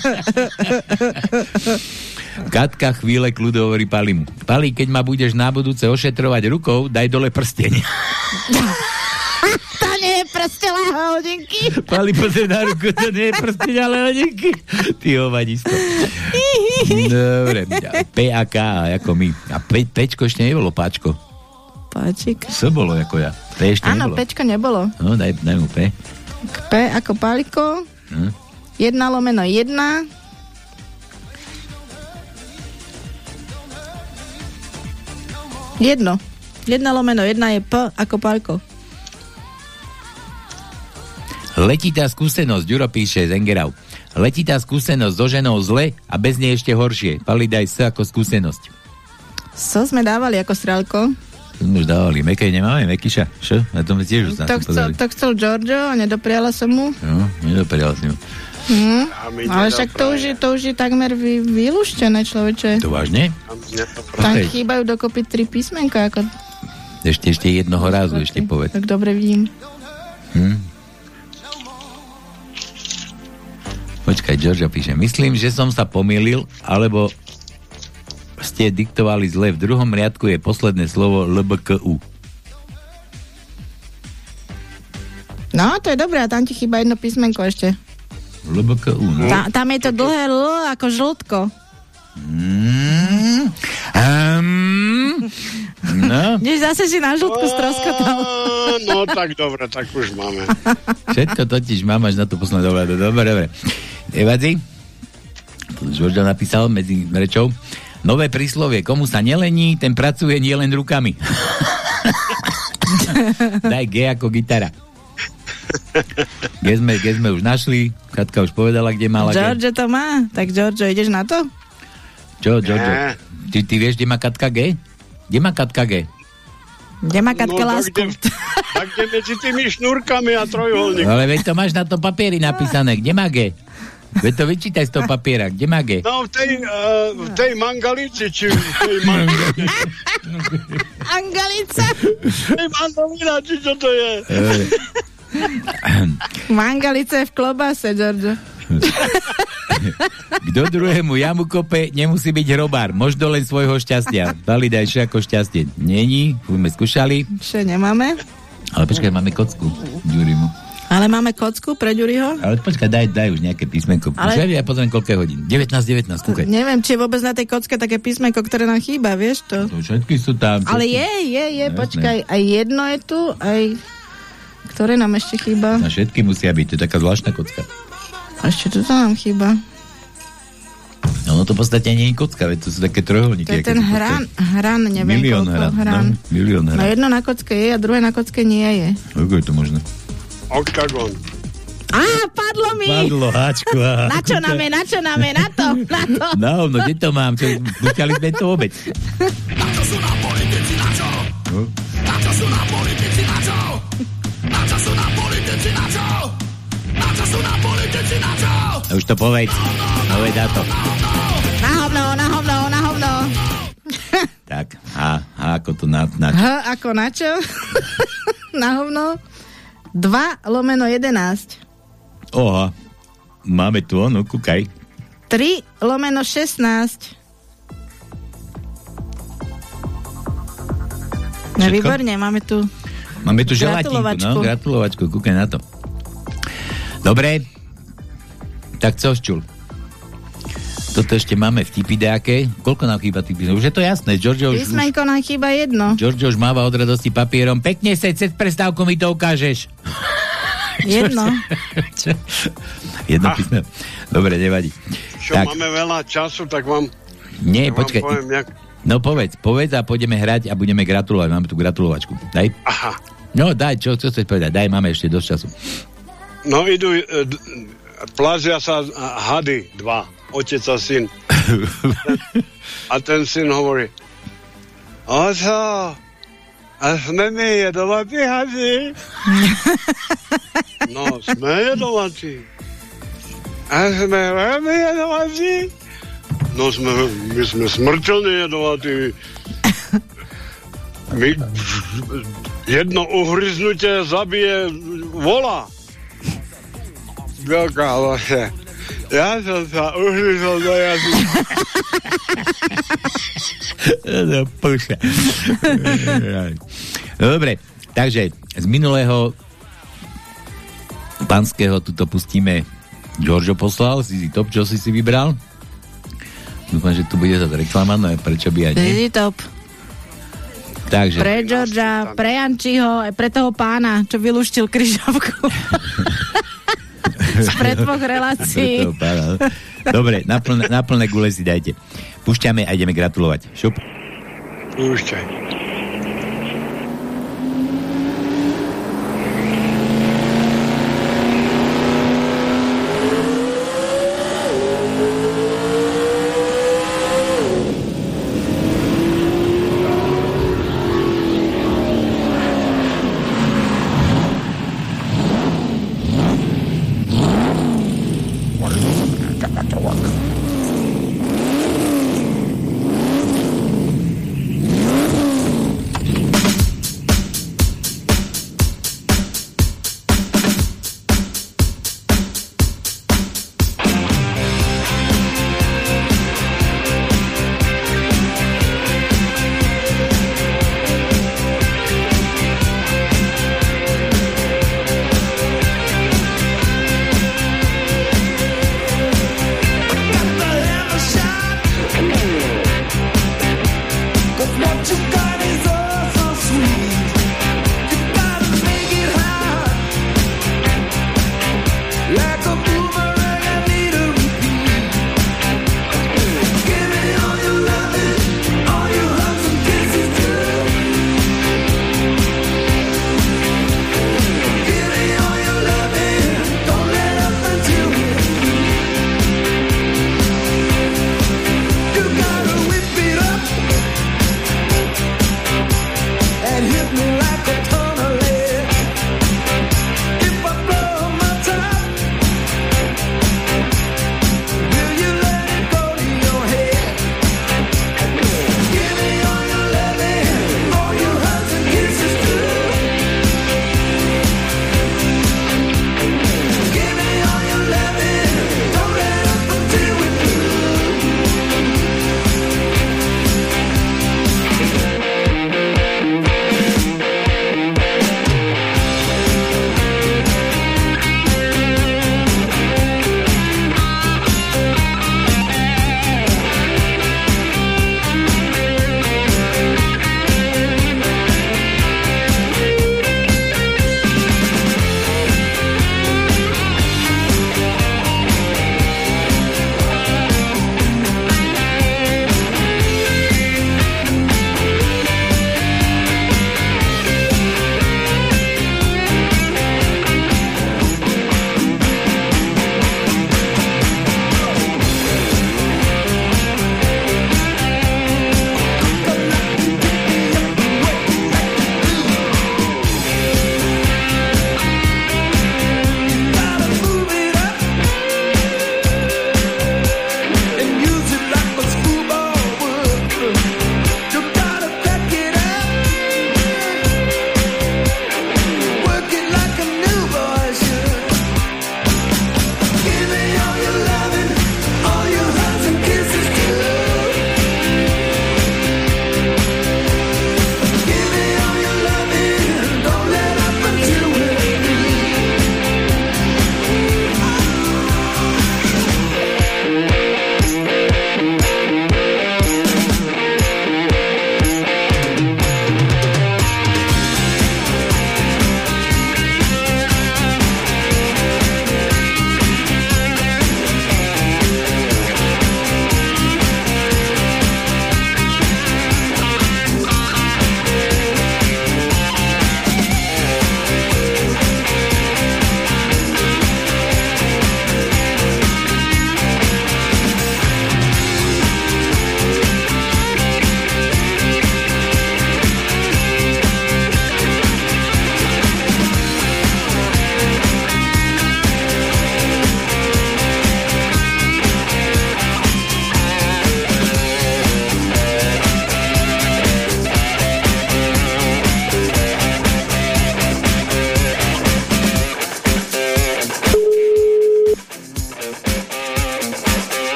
Speaker 9: Katka chvíle kľudu hovorí Palimu. Pali, keď ma budeš na budúce ošetrovať rukou, daj dole prsteň.
Speaker 8: To nie je prstela hodinky.
Speaker 9: Pali pozrie na ruku, to nie je prsteň, ale hodinky. Ty hovadisko. Dobre, P a K ako my. A P, Pčko ešte nebolo, Páčko.
Speaker 8: Páčik.
Speaker 9: S bolo ako ja. P ešte
Speaker 8: Áno,
Speaker 9: nebolo.
Speaker 8: pečko nebolo.
Speaker 9: No, daj, daj mu P.
Speaker 8: P ako Paliko.
Speaker 9: Hm?
Speaker 8: 1 lomeno 1. Jedno. 1 lomeno 1 je P ako Paliko.
Speaker 9: Letitá skúsenosť, Ďuro píše z Engerau. Letitá skúsenosť so ženou zle a bez nej ešte horšie. Pali daj S ako skúsenosť.
Speaker 8: So sme dávali ako strelko.
Speaker 9: To sme už dávali. Mekej nemáme, Mekyša. Čo? Na tom tiež už
Speaker 8: To chcel, to chcel Giorgio a nedopriala som mu.
Speaker 9: No, nedoprial si mu.
Speaker 10: My
Speaker 8: Ale však to už, je, to už je takmer vy, vylúštené, človeče.
Speaker 9: To vážne?
Speaker 8: Tam chýbajú dokopy tri písmenka, ako,
Speaker 9: Ešte, ešte jednoho razu, ešte povedz.
Speaker 8: tak dobre vidím.
Speaker 9: Hm? Počkaj, Georgia píše. Myslím, že som sa pomýlil, alebo ste diktovali zle. V druhom riadku je posledné slovo LBKU.
Speaker 8: No, to je dobré, a tam ti chýba jedno písmenko ešte.
Speaker 9: LBKU, no.
Speaker 8: Ta, tam je to dlhé L ako žltko.
Speaker 9: Mm, um, no,
Speaker 8: Než zase si na žltku stroskotal.
Speaker 10: No tak dobre, tak už máme.
Speaker 9: všetko totiž mám až na to posledné. Dobre, dobre, dobre. Nevadí? Tu Žorža napísal medzi rečou. Nové príslovie, komu sa nelení, ten pracuje nielen rukami. Daj G ako gitara. G sme, G sme už našli, Katka už povedala, kde mala G.
Speaker 8: George to má. Tak George, ideš na to?
Speaker 9: Čo?
Speaker 10: Nie.
Speaker 9: Ty, ty vieš, kde má Katka G? Kde má Katka G?
Speaker 8: Kde má Katka
Speaker 10: tak
Speaker 8: lásku?
Speaker 10: kde, tak kde medzi tými šnúrkami a trojuholníkom.
Speaker 9: Ale veď to máš na tom papieri napísané. Kde má G? Veď to vyčítaj z toho papiera. Kde má G?
Speaker 10: No v tej, uh, v tej mangalici, či v tej mangalici,
Speaker 8: Angelica.
Speaker 10: v tej mangalina, či čo to je.
Speaker 8: Mangalice v klobase, George.
Speaker 9: Kto druhému jamu kope, nemusí byť hrobár. Možno len svojho šťastia. Dali daj ako šťastie. Není, už sme skúšali.
Speaker 8: Čo nemáme?
Speaker 9: Ale počkaj, máme kocku. Ďurimu.
Speaker 8: Ale máme kocku pre Ďuriho?
Speaker 9: Ale počkaj, daj, daj už nejaké písmenko.
Speaker 8: Ale-
Speaker 9: Ale... Ja pozriem, koľko hodín. 19, 19, kúkaj.
Speaker 8: Neviem, či je vôbec na tej kocke také písmenko, ktoré nám chýba, vieš to?
Speaker 9: To všetky sú tam.
Speaker 8: Ale je, je, je,
Speaker 9: Jasné.
Speaker 8: počkaj, aj jedno je tu, aj... Ktoré nám ešte chýba?
Speaker 9: Na všetky musia byť, to je taká zvláštna kocka.
Speaker 8: A ešte tu nám chýba.
Speaker 9: No, no to v podstate nie je kocka, veď to sú také trojuholníky.
Speaker 8: To je ten hran, hran, neviem
Speaker 9: Milión
Speaker 8: koľko
Speaker 9: hran.
Speaker 8: hran.
Speaker 9: No, milión
Speaker 8: No
Speaker 9: hran.
Speaker 8: jedno na kocke je a druhé na kocke nie je.
Speaker 9: Ako je to možné?
Speaker 10: Oktagon.
Speaker 8: Á, padlo mi!
Speaker 9: Padlo, háčku. Á,
Speaker 8: Na čo nám je, na čo nám je, na to, na to.
Speaker 9: No, no, kde to mám? Čo, púšťali sme to vôbec. No. A už to povedz. Povedz na to.
Speaker 8: Na hovno, na hovno, na hovno.
Speaker 9: Tak, a, a ako to na, na
Speaker 8: H ako na čo? na hovno. 2 lomeno 11.
Speaker 9: Oha, máme tu ono, kúkaj.
Speaker 8: 3 lomeno 16. No výborne, máme tu
Speaker 9: Máme tu želatinku, no, gratulovačku, kúkaj na to. Dobre, tak co, Ščul? Toto ešte máme vtipy nejaké. Koľko nám chýba tých Už je to jasné, Giorgio už, už,
Speaker 8: písmenko nám chýba jedno.
Speaker 9: Giorgio už máva od radosti papierom. Pekne sa cez prestávku mi to ukážeš.
Speaker 8: Jedno.
Speaker 9: Čo? Jedno písmeno. Dobre, nevadí.
Speaker 10: Čo
Speaker 9: Tak,
Speaker 10: máme veľa času, tak vám,
Speaker 9: nie,
Speaker 10: tak vám
Speaker 9: počkaj.
Speaker 10: poviem nejak...
Speaker 9: No povedz, povedz a pôjdeme hrať a budeme gratulovať. Máme tu gratulovačku. Daj.
Speaker 10: Aha.
Speaker 9: No daj, čo, čo chceš povedať? Daj, máme ešte dosť času.
Speaker 10: No idú, e, d- plazia sa a, hady, dva, otec a syn. A ten syn hovorí, Oco, a sme my jedovatí hady? No, sme jedovatí. A sme veľmi jedovatí? No, sme, my sme smrteľne jedovatí. My, jedno uhryznutie zabije vola. Veľká vaše. Ja som sa uhryzol do jazyka.
Speaker 9: No, puša. Dobre, takže z minulého panského tuto pustíme Giorgio poslal, si si top, čo si si vybral. Dúfam, že tu bude zase reklama, no prečo by aj nie.
Speaker 8: Didi top.
Speaker 9: Takže,
Speaker 8: Pre Georgia, pre Jančiho, aj pre toho pána, čo vylúštil kryžovku. Spred relácií.
Speaker 9: Dobre, na plné, gule si dajte. Púšťame a ideme gratulovať. Šup.
Speaker 2: Púšťaj.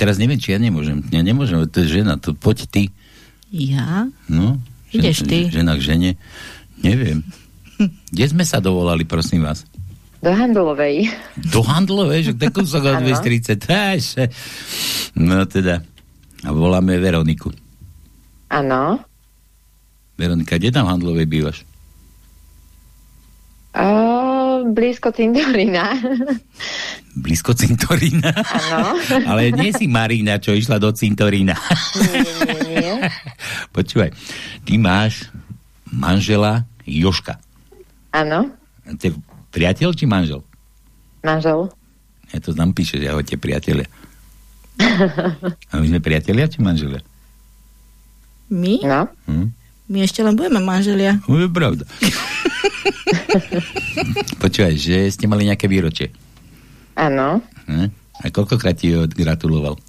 Speaker 9: teraz neviem, či ja nemôžem. Ja nemôžem, to je žena, to poď ty.
Speaker 8: Ja?
Speaker 9: No.
Speaker 8: Žen, Ideš ty.
Speaker 9: Žena k žene. Neviem. Kde sme sa dovolali, prosím vás?
Speaker 11: Do Handlovej.
Speaker 9: Do Handlovej? Že kde kúsok 230? No teda. A voláme Veroniku.
Speaker 11: Áno.
Speaker 9: Veronika, kde tam Handlovej bývaš?
Speaker 11: Uh, blízko Cintorína.
Speaker 9: Blízko cintorína.
Speaker 11: Áno.
Speaker 9: Ale nie si Marina, čo išla do cintorína.
Speaker 11: nie, nie, nie.
Speaker 9: Počúvaj, ty máš manžela Joška.
Speaker 11: Áno.
Speaker 9: To je priateľ či manžel?
Speaker 11: Manžel.
Speaker 9: Ja to tam píše, že ahojte priatelia. A my sme priatelia či manželia?
Speaker 8: My?
Speaker 11: No.
Speaker 9: Hm?
Speaker 8: My ešte len budeme manželia.
Speaker 9: No, je pravda. Počúvaj, že ste mali nejaké výročie.
Speaker 11: Áno.
Speaker 9: Hm? A koľkokrát ti gratuloval?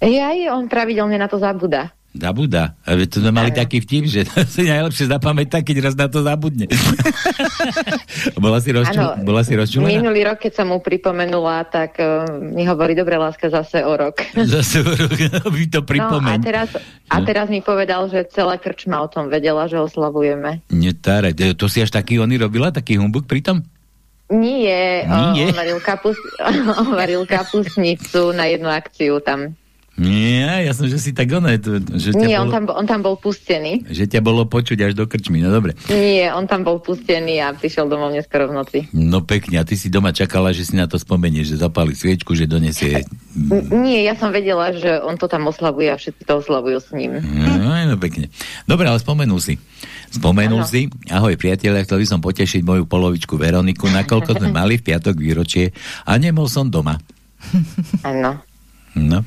Speaker 11: Aj on pravidelne na to zabúda.
Speaker 9: Zabúda. A to sme mali taký vtip, že to si najlepšie zapamätá, keď raz na to zabudne. bola, si rozčul,
Speaker 11: Áno.
Speaker 9: bola si rozčulená?
Speaker 11: Minulý rok, keď som mu pripomenula, tak uh, mi hovorí, dobre, láska, zase o rok.
Speaker 9: Zase by to
Speaker 11: No a teraz, a teraz mi povedal, že celá krčma o tom vedela, že oslavujeme.
Speaker 9: Netáraj, to, to si až taký oni robila, taký humbuk pritom?
Speaker 11: Nie,
Speaker 9: Nie?
Speaker 11: O, on, varil kapus, on varil kapusnicu na jednu akciu tam.
Speaker 9: Nie, ja som, že si tak ono, že,
Speaker 11: Nie, on
Speaker 9: bolo,
Speaker 11: tam, on tam bol pustený.
Speaker 9: že ťa bolo počuť až do krčmy, no dobre.
Speaker 11: Nie, on tam bol pustený a prišiel domov neskoro v noci.
Speaker 9: No pekne, a ty si doma čakala, že si na to spomenieš, že zapáli sviečku, že donesie...
Speaker 11: Nie, ja som vedela, že on to tam oslavuje a všetci to oslavujú s ním.
Speaker 9: No, no pekne. Dobre, ale spomenul si. Spomenul
Speaker 11: Áno.
Speaker 9: si, ahoj priatelia, chcel by som potešiť moju polovičku Veroniku, nakoľko sme mali v piatok výročie a nebol som doma.
Speaker 11: Áno.
Speaker 9: No.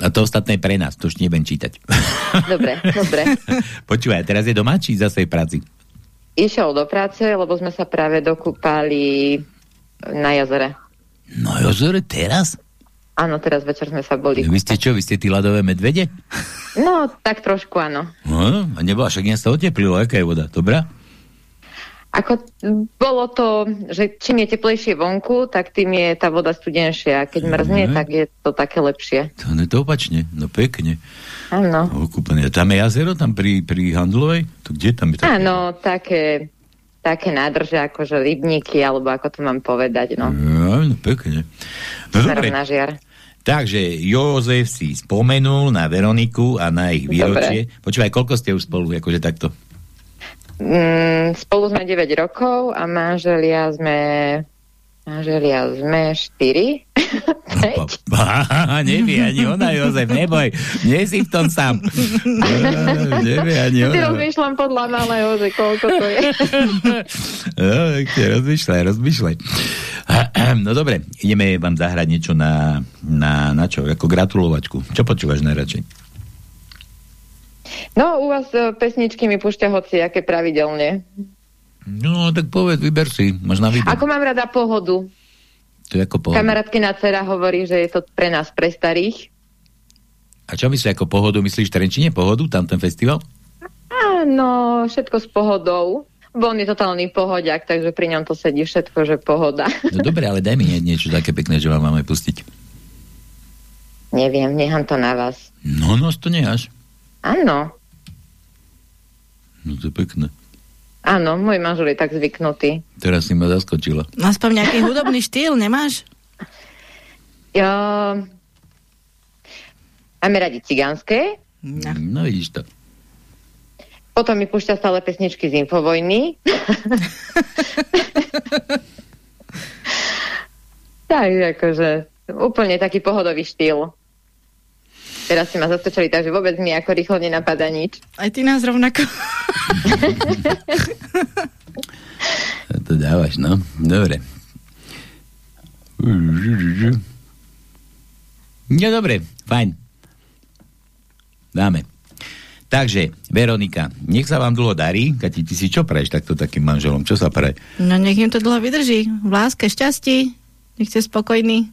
Speaker 9: A to ostatné pre nás, to už nebudem čítať.
Speaker 11: Dobre, dobre.
Speaker 9: Počúvaj, teraz je doma, či zase v práci?
Speaker 11: Išiel do práce, lebo sme sa práve dokúpali na jazere.
Speaker 9: No jozore, teraz?
Speaker 11: Áno, teraz večer sme sa boli.
Speaker 9: Vy ste čo, vy ste tí ľadové medvede?
Speaker 11: No, tak trošku áno.
Speaker 9: No, a nebola, však dnes sa oteplilo, aká je voda, dobrá?
Speaker 11: Ako bolo to, že čím je teplejšie vonku, tak tým je tá voda studenšia. Keď mrzne,
Speaker 9: Mhm.
Speaker 11: tak je to také lepšie.
Speaker 9: To nie to opačne, no pekne.
Speaker 11: Áno.
Speaker 9: Okúpené. Tam je jazero, tam pri, pri Handlovej? To kde tam je také?
Speaker 11: Áno, také, také nádrže, akože rybníky, alebo ako to mám povedať, no.
Speaker 9: No, no pekne. No dobre,
Speaker 11: na žiar.
Speaker 9: takže Jozef si spomenul na Veroniku a na ich výročie. Počúvaj, koľko ste už spolu, akože takto?
Speaker 11: Mm, spolu sme 9 rokov a manželia sme manželia sme 4.
Speaker 9: Á, nevie ani ona, Jozef, neboj, nie si v tom sám. Nevie ani
Speaker 11: Si
Speaker 9: ona.
Speaker 11: rozmýšľam podľa malého, že koľko to je.
Speaker 9: No, tak rozmýšľaj, rozmýšľaj. No dobre, ideme vám zahrať niečo na, na, na čo, ako gratulovačku. Čo počúvaš najradšej?
Speaker 11: No, u vás e, pesničky mi púšťa hoci, aké pravidelne.
Speaker 9: No, tak povedz, vyber si, možno výber.
Speaker 11: Ako mám rada pohodu.
Speaker 9: To je ako pohoda.
Speaker 11: Kamarátkina dcera hovorí, že je to pre nás, pre starých.
Speaker 9: A čo myslíš ako pohodu? Myslíš v Trenčine pohodu, tam ten festival?
Speaker 11: Áno, všetko s pohodou. Bo on je totálny pohodiak, takže pri ňom to sedí všetko, že pohoda.
Speaker 9: No dobre, ale daj mi nie, niečo také pekné, že vám máme pustiť.
Speaker 11: Neviem, nechám to na vás.
Speaker 9: No, no, to nie až.
Speaker 11: Áno,
Speaker 9: No to je pekné.
Speaker 11: áno, môj manžel je tak zvyknutý.
Speaker 9: Teraz si ma zaskočila.
Speaker 8: Aspoň nejaký hudobný štýl nemáš?
Speaker 11: Jo... Máme radi cigánske,
Speaker 8: No.
Speaker 9: No vidíš to.
Speaker 11: potom mi púšťa stále pesničky z Infovojny. Takže akože úplne taký pohodový štýl. Teraz si ma zaskočili, takže vôbec mi ako rýchlo nenapadá nič.
Speaker 8: Aj ty nás rovnako.
Speaker 9: To dávaš, no. Dobre. No dobre, fajn. Dáme. Takže, Veronika, nech sa vám dlho darí. Kati, ty si čo praješ takto takým manželom? Čo sa praje?
Speaker 8: No nech im to dlho vydrží. V láske, šťastí. Nech ste spokojní.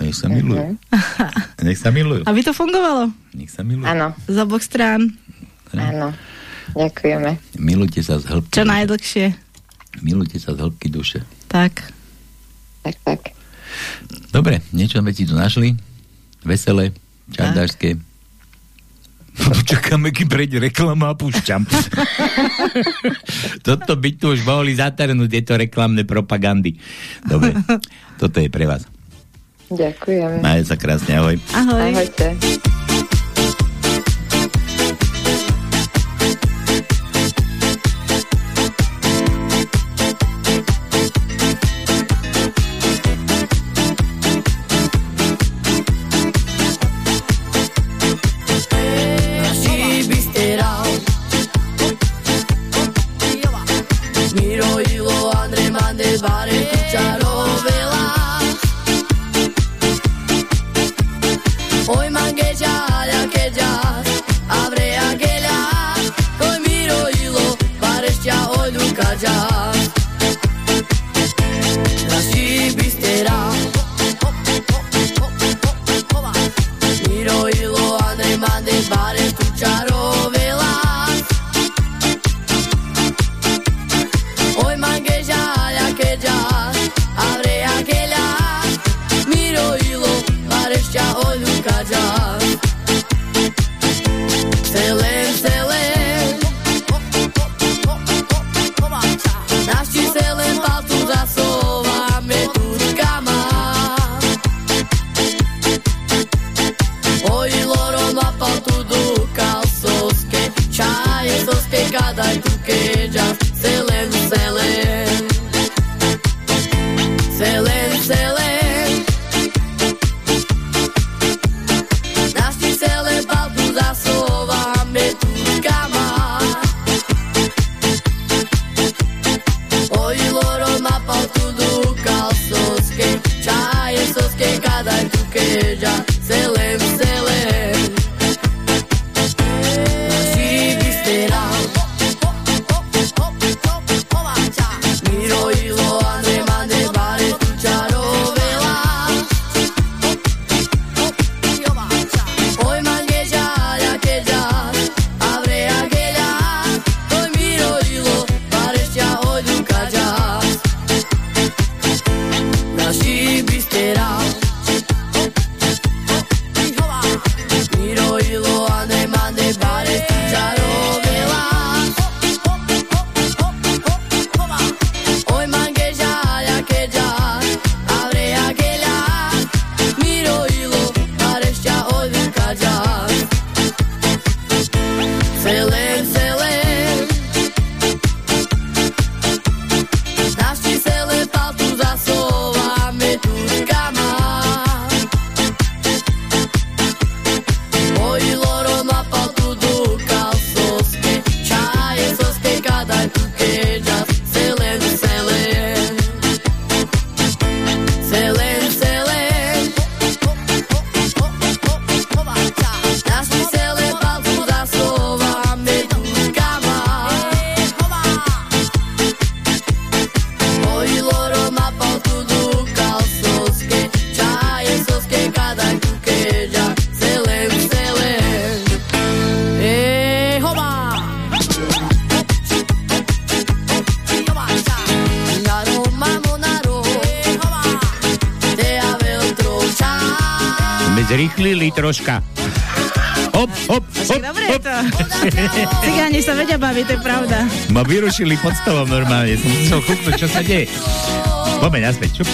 Speaker 9: Nech sa milujú. Uh-huh. Nech sa milujú.
Speaker 8: Aby to fungovalo.
Speaker 9: Nech sa milujú.
Speaker 11: Áno.
Speaker 8: Z oboch strán.
Speaker 11: Áno. Ďakujeme.
Speaker 9: Milujte sa z hĺbky.
Speaker 8: Čo najdlhšie.
Speaker 9: Milujte sa z hĺbky duše.
Speaker 8: Tak.
Speaker 11: Tak, tak.
Speaker 9: Dobre, niečo sme ti tu našli. Veselé, čandašské. Čakáme, kým prejde reklama a púšťam. Toto by tu už mohli zatrhnúť, je to reklamné propagandy. Dobre, toto je pre vás.
Speaker 12: Ďakujem.
Speaker 9: Majte sa krásne, ahoj.
Speaker 8: Ahoj.
Speaker 12: Ahojte.
Speaker 9: rožka. Hop, hop, hop,
Speaker 8: Dobre
Speaker 9: hop.
Speaker 8: to. Cigáni sa vedia baviť, to je pravda.
Speaker 9: Ma vyrušili pod stolom normálne. Som chcel kúknuť, čo sa deje. Pomeň naspäť, čup.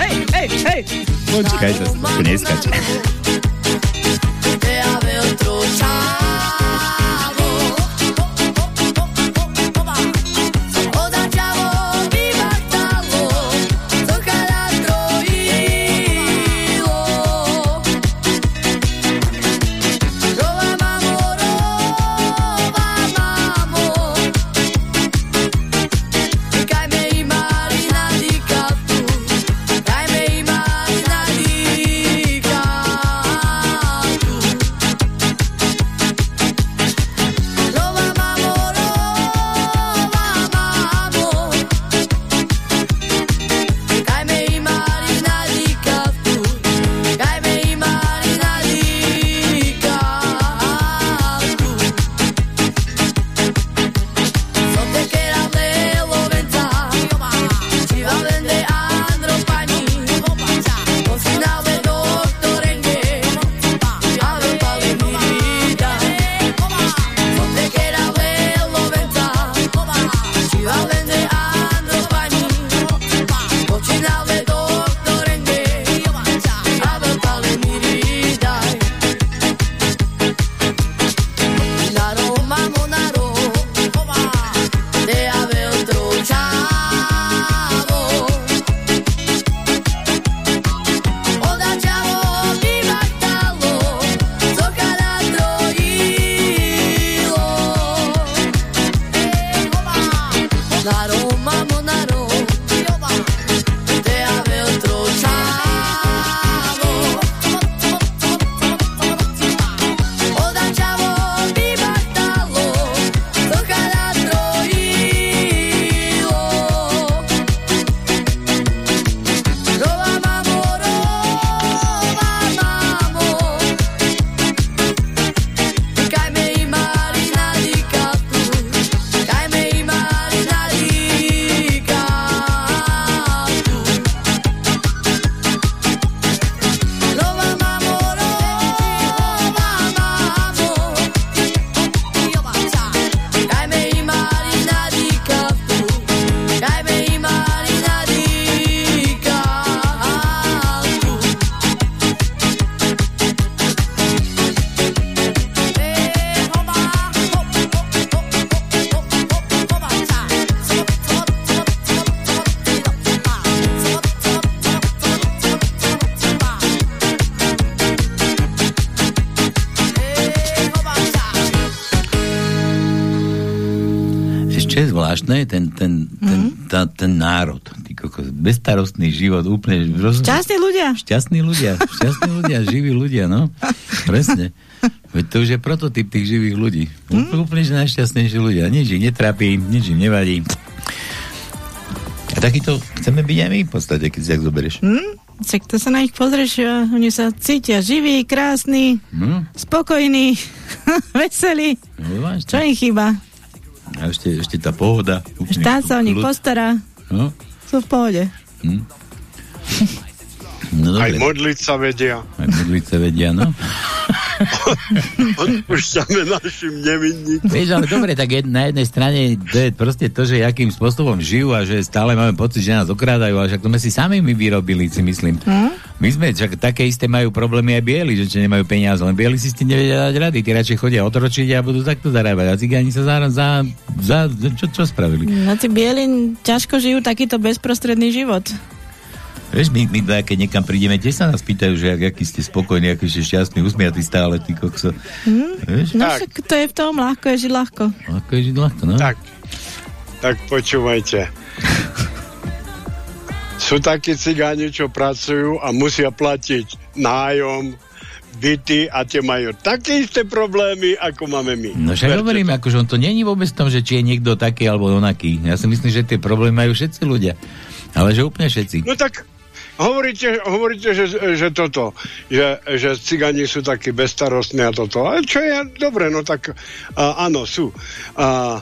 Speaker 8: Hej, hej, hej.
Speaker 9: Počkaj, to
Speaker 13: dneska.
Speaker 9: Zvláštne, ten, ten, ten, tá, ten národ. Ty kokos, bezstarostný život, úplne... Roz...
Speaker 8: Šťastní ľudia.
Speaker 9: Šťastní ľudia, šťastní ľudia, živí ľudia, no. Presne. Veď to už je prototyp tých živých ľudí. Mm. Úplne, že najšťastnejší ľudia. Nič ich netrápi, nič im nevadí. A takýto chceme byť aj my v podstate, keď si tak zoberieš.
Speaker 8: Hm? Však to sa na nich pozrieš, a oni sa cítia živí, krásni,
Speaker 9: Hm?
Speaker 8: spokojní, veselí.
Speaker 9: No.
Speaker 8: Čo im chýba?
Speaker 9: A ešte, ešte tá pohoda.
Speaker 8: Štát sa o nich postará.
Speaker 9: No,
Speaker 8: Sú v pohode.
Speaker 9: hm. no
Speaker 10: Aj
Speaker 9: dobre.
Speaker 10: modliť sa vedia.
Speaker 9: Aj modliť sa vedia, no.
Speaker 10: Odpúšťame našim nevinníkom.
Speaker 9: Vieš, ale dobre, tak jed, na jednej strane to je proste to, že akým spôsobom žijú a že stále máme pocit, že nás okrádajú, ale však to sme si sami my vyrobili, si myslím.
Speaker 8: Hm?
Speaker 9: My sme, však také isté majú problémy aj bieli, že čo nemajú peniaze, len bieli si s tým nevedia dať rady, tí radšej chodia otročiť a budú takto zarábať. A cigáni sa za, za, za, čo, čo spravili?
Speaker 8: No tí bieli ťažko žijú takýto bezprostredný život.
Speaker 9: Vieš, my, my dva, keď niekam prídeme, tiež sa nás pýtajú, že ak, aký ste spokojní, aký ste šťastný, usmiatý stále, ty kokso. Vieš?
Speaker 8: No však to je v tom, ľahko je žiť ľahko.
Speaker 9: Ako je žiť ľahko, no?
Speaker 10: Tak, tak počúvajte. Sú takí cigáni, čo pracujú a musia platiť nájom, byty a tie majú také isté problémy, ako máme my.
Speaker 9: No však
Speaker 10: Verte
Speaker 9: hovorím, akože on to není vôbec tom, že či je niekto taký alebo onaký. Ja si myslím, že tie problémy majú všetci ľudia. Ale že úplne všetci.
Speaker 10: No tak hovoríte, hovoríte že, že toto, že, že cigani sú takí bezstarostní a toto. Ale čo je, dobre, no tak a, áno, sú. A,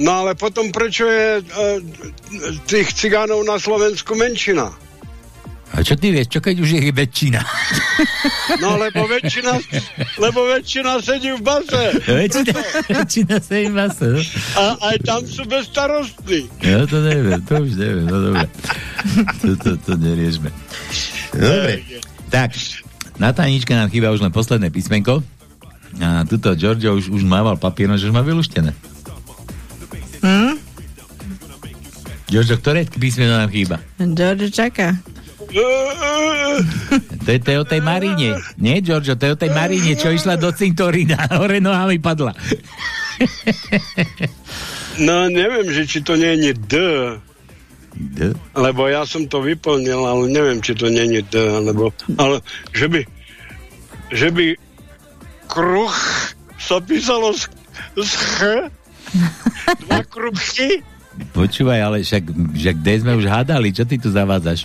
Speaker 10: no ale potom prečo je a, tých cigánov na Slovensku menšina?
Speaker 9: A čo ty vieš, čo keď už je väčšina?
Speaker 10: No lebo väčšina, lebo väčšina sedí v base.
Speaker 9: väčšina, väčšina sa im basa, no?
Speaker 10: A aj tam sú bezstarostní.
Speaker 9: Ja to neviem, to už neviem, no dobre. To, to, to neriešme. Dobre, tak, na tajničke nám chýba už len posledné písmenko. A tuto Giorgio už, už mával papierom, že už má vylúštené.
Speaker 8: Hm?
Speaker 9: Giorgio, ktoré písmeno nám chýba?
Speaker 8: George čaká.
Speaker 9: To je, to je o tej Maríne. Nie, Giorgio, to je o tej Maríne, čo išla do cintorína. Hore nohami padla.
Speaker 10: No neviem, že či to nie je D.
Speaker 9: D?
Speaker 10: Lebo ja som to vyplnil, ale neviem, či to nie je D. Lebo, ale že by, že by kruh sa písalo z, z Ch, dva kruhy,
Speaker 9: Počúvaj, ale však, však kde sme už hádali, čo ty tu zavádzaš?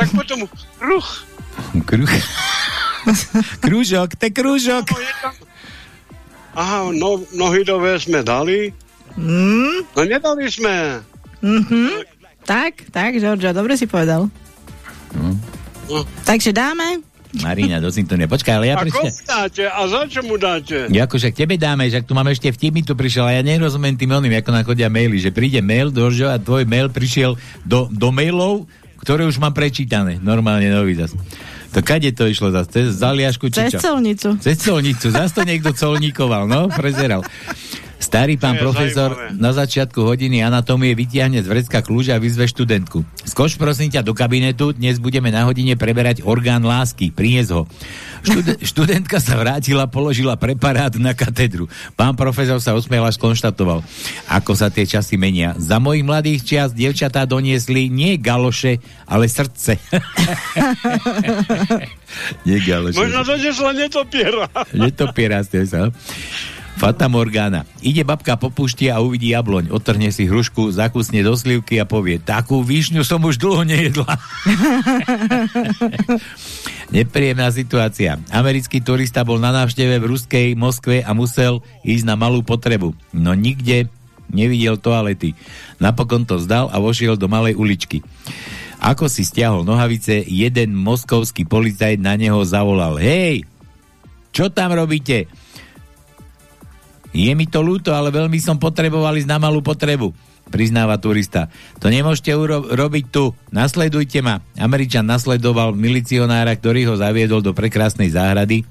Speaker 10: Tak potom kruh.
Speaker 9: Kruh. krúžok, to je krúžok.
Speaker 10: No, je tam... Aha, no, nohydové sme dali.
Speaker 8: Hm?
Speaker 10: No nedali sme.
Speaker 8: Mhm. Tak, tak, Georgia, dobre si povedal.
Speaker 9: No.
Speaker 10: No.
Speaker 8: Takže dáme.
Speaker 9: Marina, do cintorína. Počkaj, ale ja
Speaker 10: a
Speaker 9: prečo...
Speaker 10: dáte? A za čo mu dáte?
Speaker 9: Ja akože k tebe dáme, že tu máme ešte vtip, mi tu prišiel a ja nerozumiem tým oným, ako nám chodia maily, že príde mail, Dožo, a tvoj mail prišiel do, do mailov, ktoré už mám prečítané. Normálne nový zas. To kade to išlo zas? Cez Zaliašku či
Speaker 8: Cez
Speaker 9: čo?
Speaker 8: celnicu.
Speaker 9: Cez colnicu. Zas to niekto colníkoval, no? Prezeral. Starý pán
Speaker 10: je
Speaker 9: profesor
Speaker 10: zaujímavé.
Speaker 9: na začiatku hodiny anatómie vytiahne z vrecka kľúč a vyzve študentku. Skoč prosím ťa do kabinetu, dnes budeme na hodine preberať orgán lásky, prinies ho. Štud- študentka sa vrátila, položila preparát na katedru. Pán profesor sa usmiel až skonštatoval, ako sa tie časy menia. Za mojich mladých čias dievčatá doniesli nie galoše, ale srdce. nie galoše.
Speaker 10: Možno to nesla netopiera.
Speaker 9: Netopiera ste sa. Fata Morgana. Ide babka po pušti a uvidí jabloň. Otrhne si hrušku, zakusne do slivky a povie, takú výšňu som už dlho nejedla. Nepríjemná situácia. Americký turista bol na návšteve v ruskej Moskve a musel ísť na malú potrebu. No nikde nevidel toalety. Napokon to vzdal a vošiel do malej uličky. Ako si stiahol nohavice, jeden moskovský policajt na neho zavolal. Hej, čo tam robíte? Je mi to ľúto, ale veľmi som potreboval ísť na malú potrebu, priznáva turista. To nemôžete uro- robiť tu. Nasledujte ma. Američan nasledoval milicionára, ktorý ho zaviedol do prekrásnej záhrady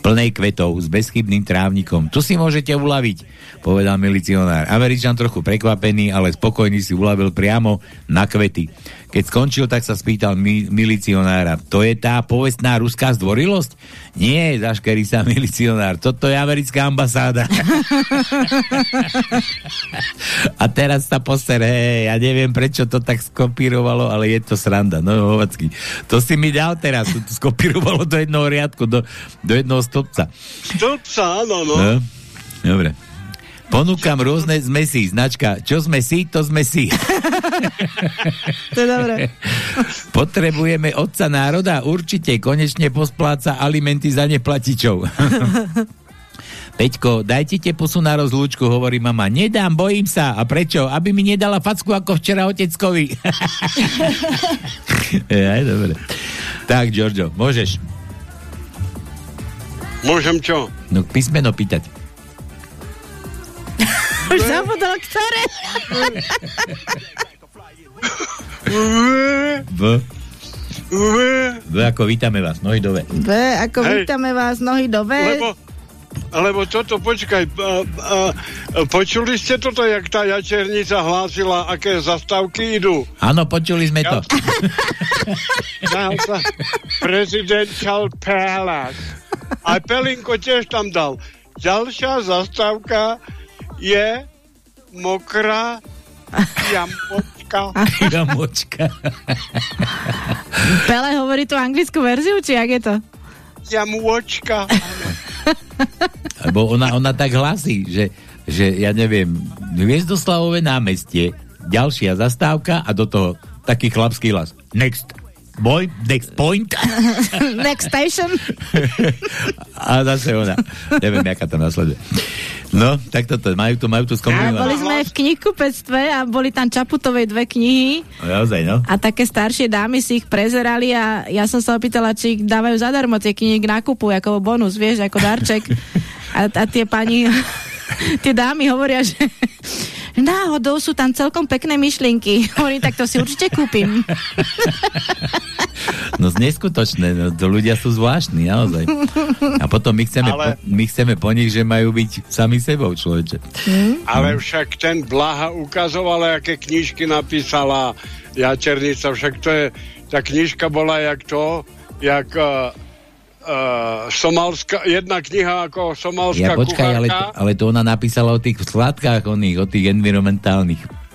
Speaker 9: plnej kvetov s bezchybným trávnikom. Tu si môžete uľaviť, povedal milicionár. Američan trochu prekvapený, ale spokojný si uľavil priamo na kvety. Keď skončil, tak sa spýtal mi, milicionára, to je tá povestná ruská zdvorilosť? Nie, zaškerí sa milicionár, toto je americká ambasáda. A teraz sa poser, hej, ja neviem, prečo to tak skopírovalo, ale je to sranda, no hovacky. To si mi dal teraz, to, to skopírovalo do jednoho riadku, do, do jednoho stĺpca.
Speaker 10: Stĺpca, áno, no.
Speaker 9: No, dobre. Ponúkam rôzne zmesí, značka, čo sme si, to sme si.
Speaker 8: To je dobré.
Speaker 9: Potrebujeme otca národa? Určite, konečne pospláca alimenty za neplatičov. Peťko, dajte te pusu na rozlúčku, hovorí mama. Nedám, bojím sa. A prečo? Aby mi nedala facku ako včera oteckovi. Aj, dobre. Tak, Giorgio, môžeš.
Speaker 10: Môžem čo?
Speaker 9: No písmeno pýtať.
Speaker 8: Už zabudol, ktoré.
Speaker 9: V. V ako vítame vás, nohy dove.
Speaker 8: B, ako
Speaker 10: Hej.
Speaker 8: vítame vás, nohy do V.
Speaker 10: Lebo, lebo toto, počkaj, a, a, počuli ste toto, jak tá jačernica hlásila, aké zastávky idú?
Speaker 9: Áno, počuli sme to.
Speaker 10: Dal sa Presidential Palace. A Pelinko tiež tam dal. Ďalšia zastávka je mokrá jamočka.
Speaker 9: Jamočka.
Speaker 8: Pele hovorí tú anglickú verziu, či jak je to?
Speaker 10: Jamôčka.
Speaker 9: Lebo ona, ona tak hlasí, že, že ja neviem, Hviezdoslavové námestie, ďalšia zastávka a do toho taký chlapský hlas. Next. Boy, next point.
Speaker 8: Next station.
Speaker 9: a zase ona. Neviem, jaká to nasleduje. No, tak toto, majú to, majú to
Speaker 8: A boli
Speaker 9: skombinované.
Speaker 8: sme v knihkupectve a boli tam Čaputovej dve knihy
Speaker 9: Naozaj, no.
Speaker 8: a také staršie dámy si ich prezerali a ja som sa opýtala, či ich dávajú zadarmo tie knihy k nákupu, ako bonus, vieš, ako darček. A, a tie pani, tie dámy hovoria, že náhodou sú tam celkom pekné myšlienky. Hovorím, tak to si určite kúpim.
Speaker 9: No neskutočné, no, to ľudia sú zvláštni, naozaj. A potom my chceme,
Speaker 10: Ale-
Speaker 9: po, my chceme po nich, že majú byť sami sebou, človeče.
Speaker 10: Ale však ten Blaha ukazoval, aké knižky napísala Jačernica, však to je, tá knižka bola jak to, jak uh, uh, somalská, jedna kniha ako somalská
Speaker 9: Ja počkaj, ale,
Speaker 10: kuchárka.
Speaker 9: ale to ona napísala o tých sladkách, oných, o tých environmentálnych.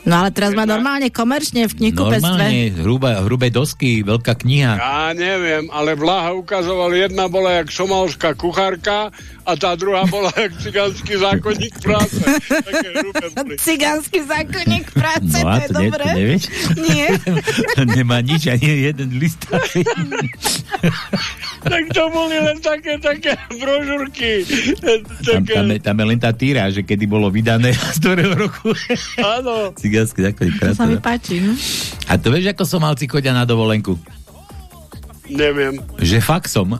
Speaker 8: No ale teraz má normálne komerčne v knihkupectve.
Speaker 9: Normálne, hrubé, hrubé dosky, veľká kniha.
Speaker 10: Ja neviem, ale Blaha ukazoval, jedna bola jak somalská kuchárka a tá druhá bola jak cigánsky zákonník práce. Také hrubé boli.
Speaker 8: Cigánsky zákonník práce,
Speaker 9: No
Speaker 8: to je
Speaker 9: to, ne,
Speaker 8: dobré.
Speaker 9: to nevieš?
Speaker 8: Nie.
Speaker 9: to nemá nič, ani jeden list.
Speaker 10: Tak to boli len také, také brožúrky.
Speaker 9: Tam,
Speaker 10: Také,
Speaker 9: tam, je, tam je len tá týra, že kedy bolo vydané z ktorého roku.
Speaker 10: áno.
Speaker 9: Cigánsky zákonník
Speaker 8: To sa mi páči. No?
Speaker 9: A to vieš, ako Somálci chodia na dovolenku?
Speaker 10: Neviem.
Speaker 9: Že faxom.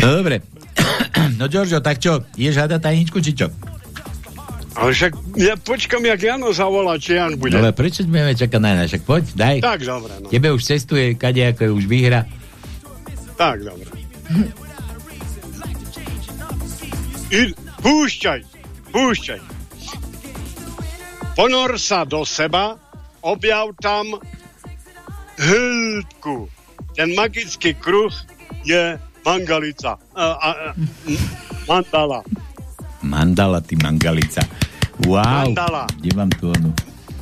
Speaker 9: no dobre. No Giorgio, tak čo? Ješ hada tajničku, či čo?
Speaker 10: Ale však ja počkam, jak Jano zavolá, či Jan bude.
Speaker 9: Ale prečo budeme čakať na ináč? Však poď, daj.
Speaker 10: Tak, dobre, no.
Speaker 9: Tebe už cestuje, kade ako je už výhra.
Speaker 10: Tak, dobre. I, púšťaj, púšťaj. Ponor sa do seba, objav tam hĺbku. Ten magický kruh je mangalica. A, a, a, mandala.
Speaker 9: Mandala, ty mangalica. Wow.
Speaker 10: Mandala.
Speaker 9: Kde mám tu onu?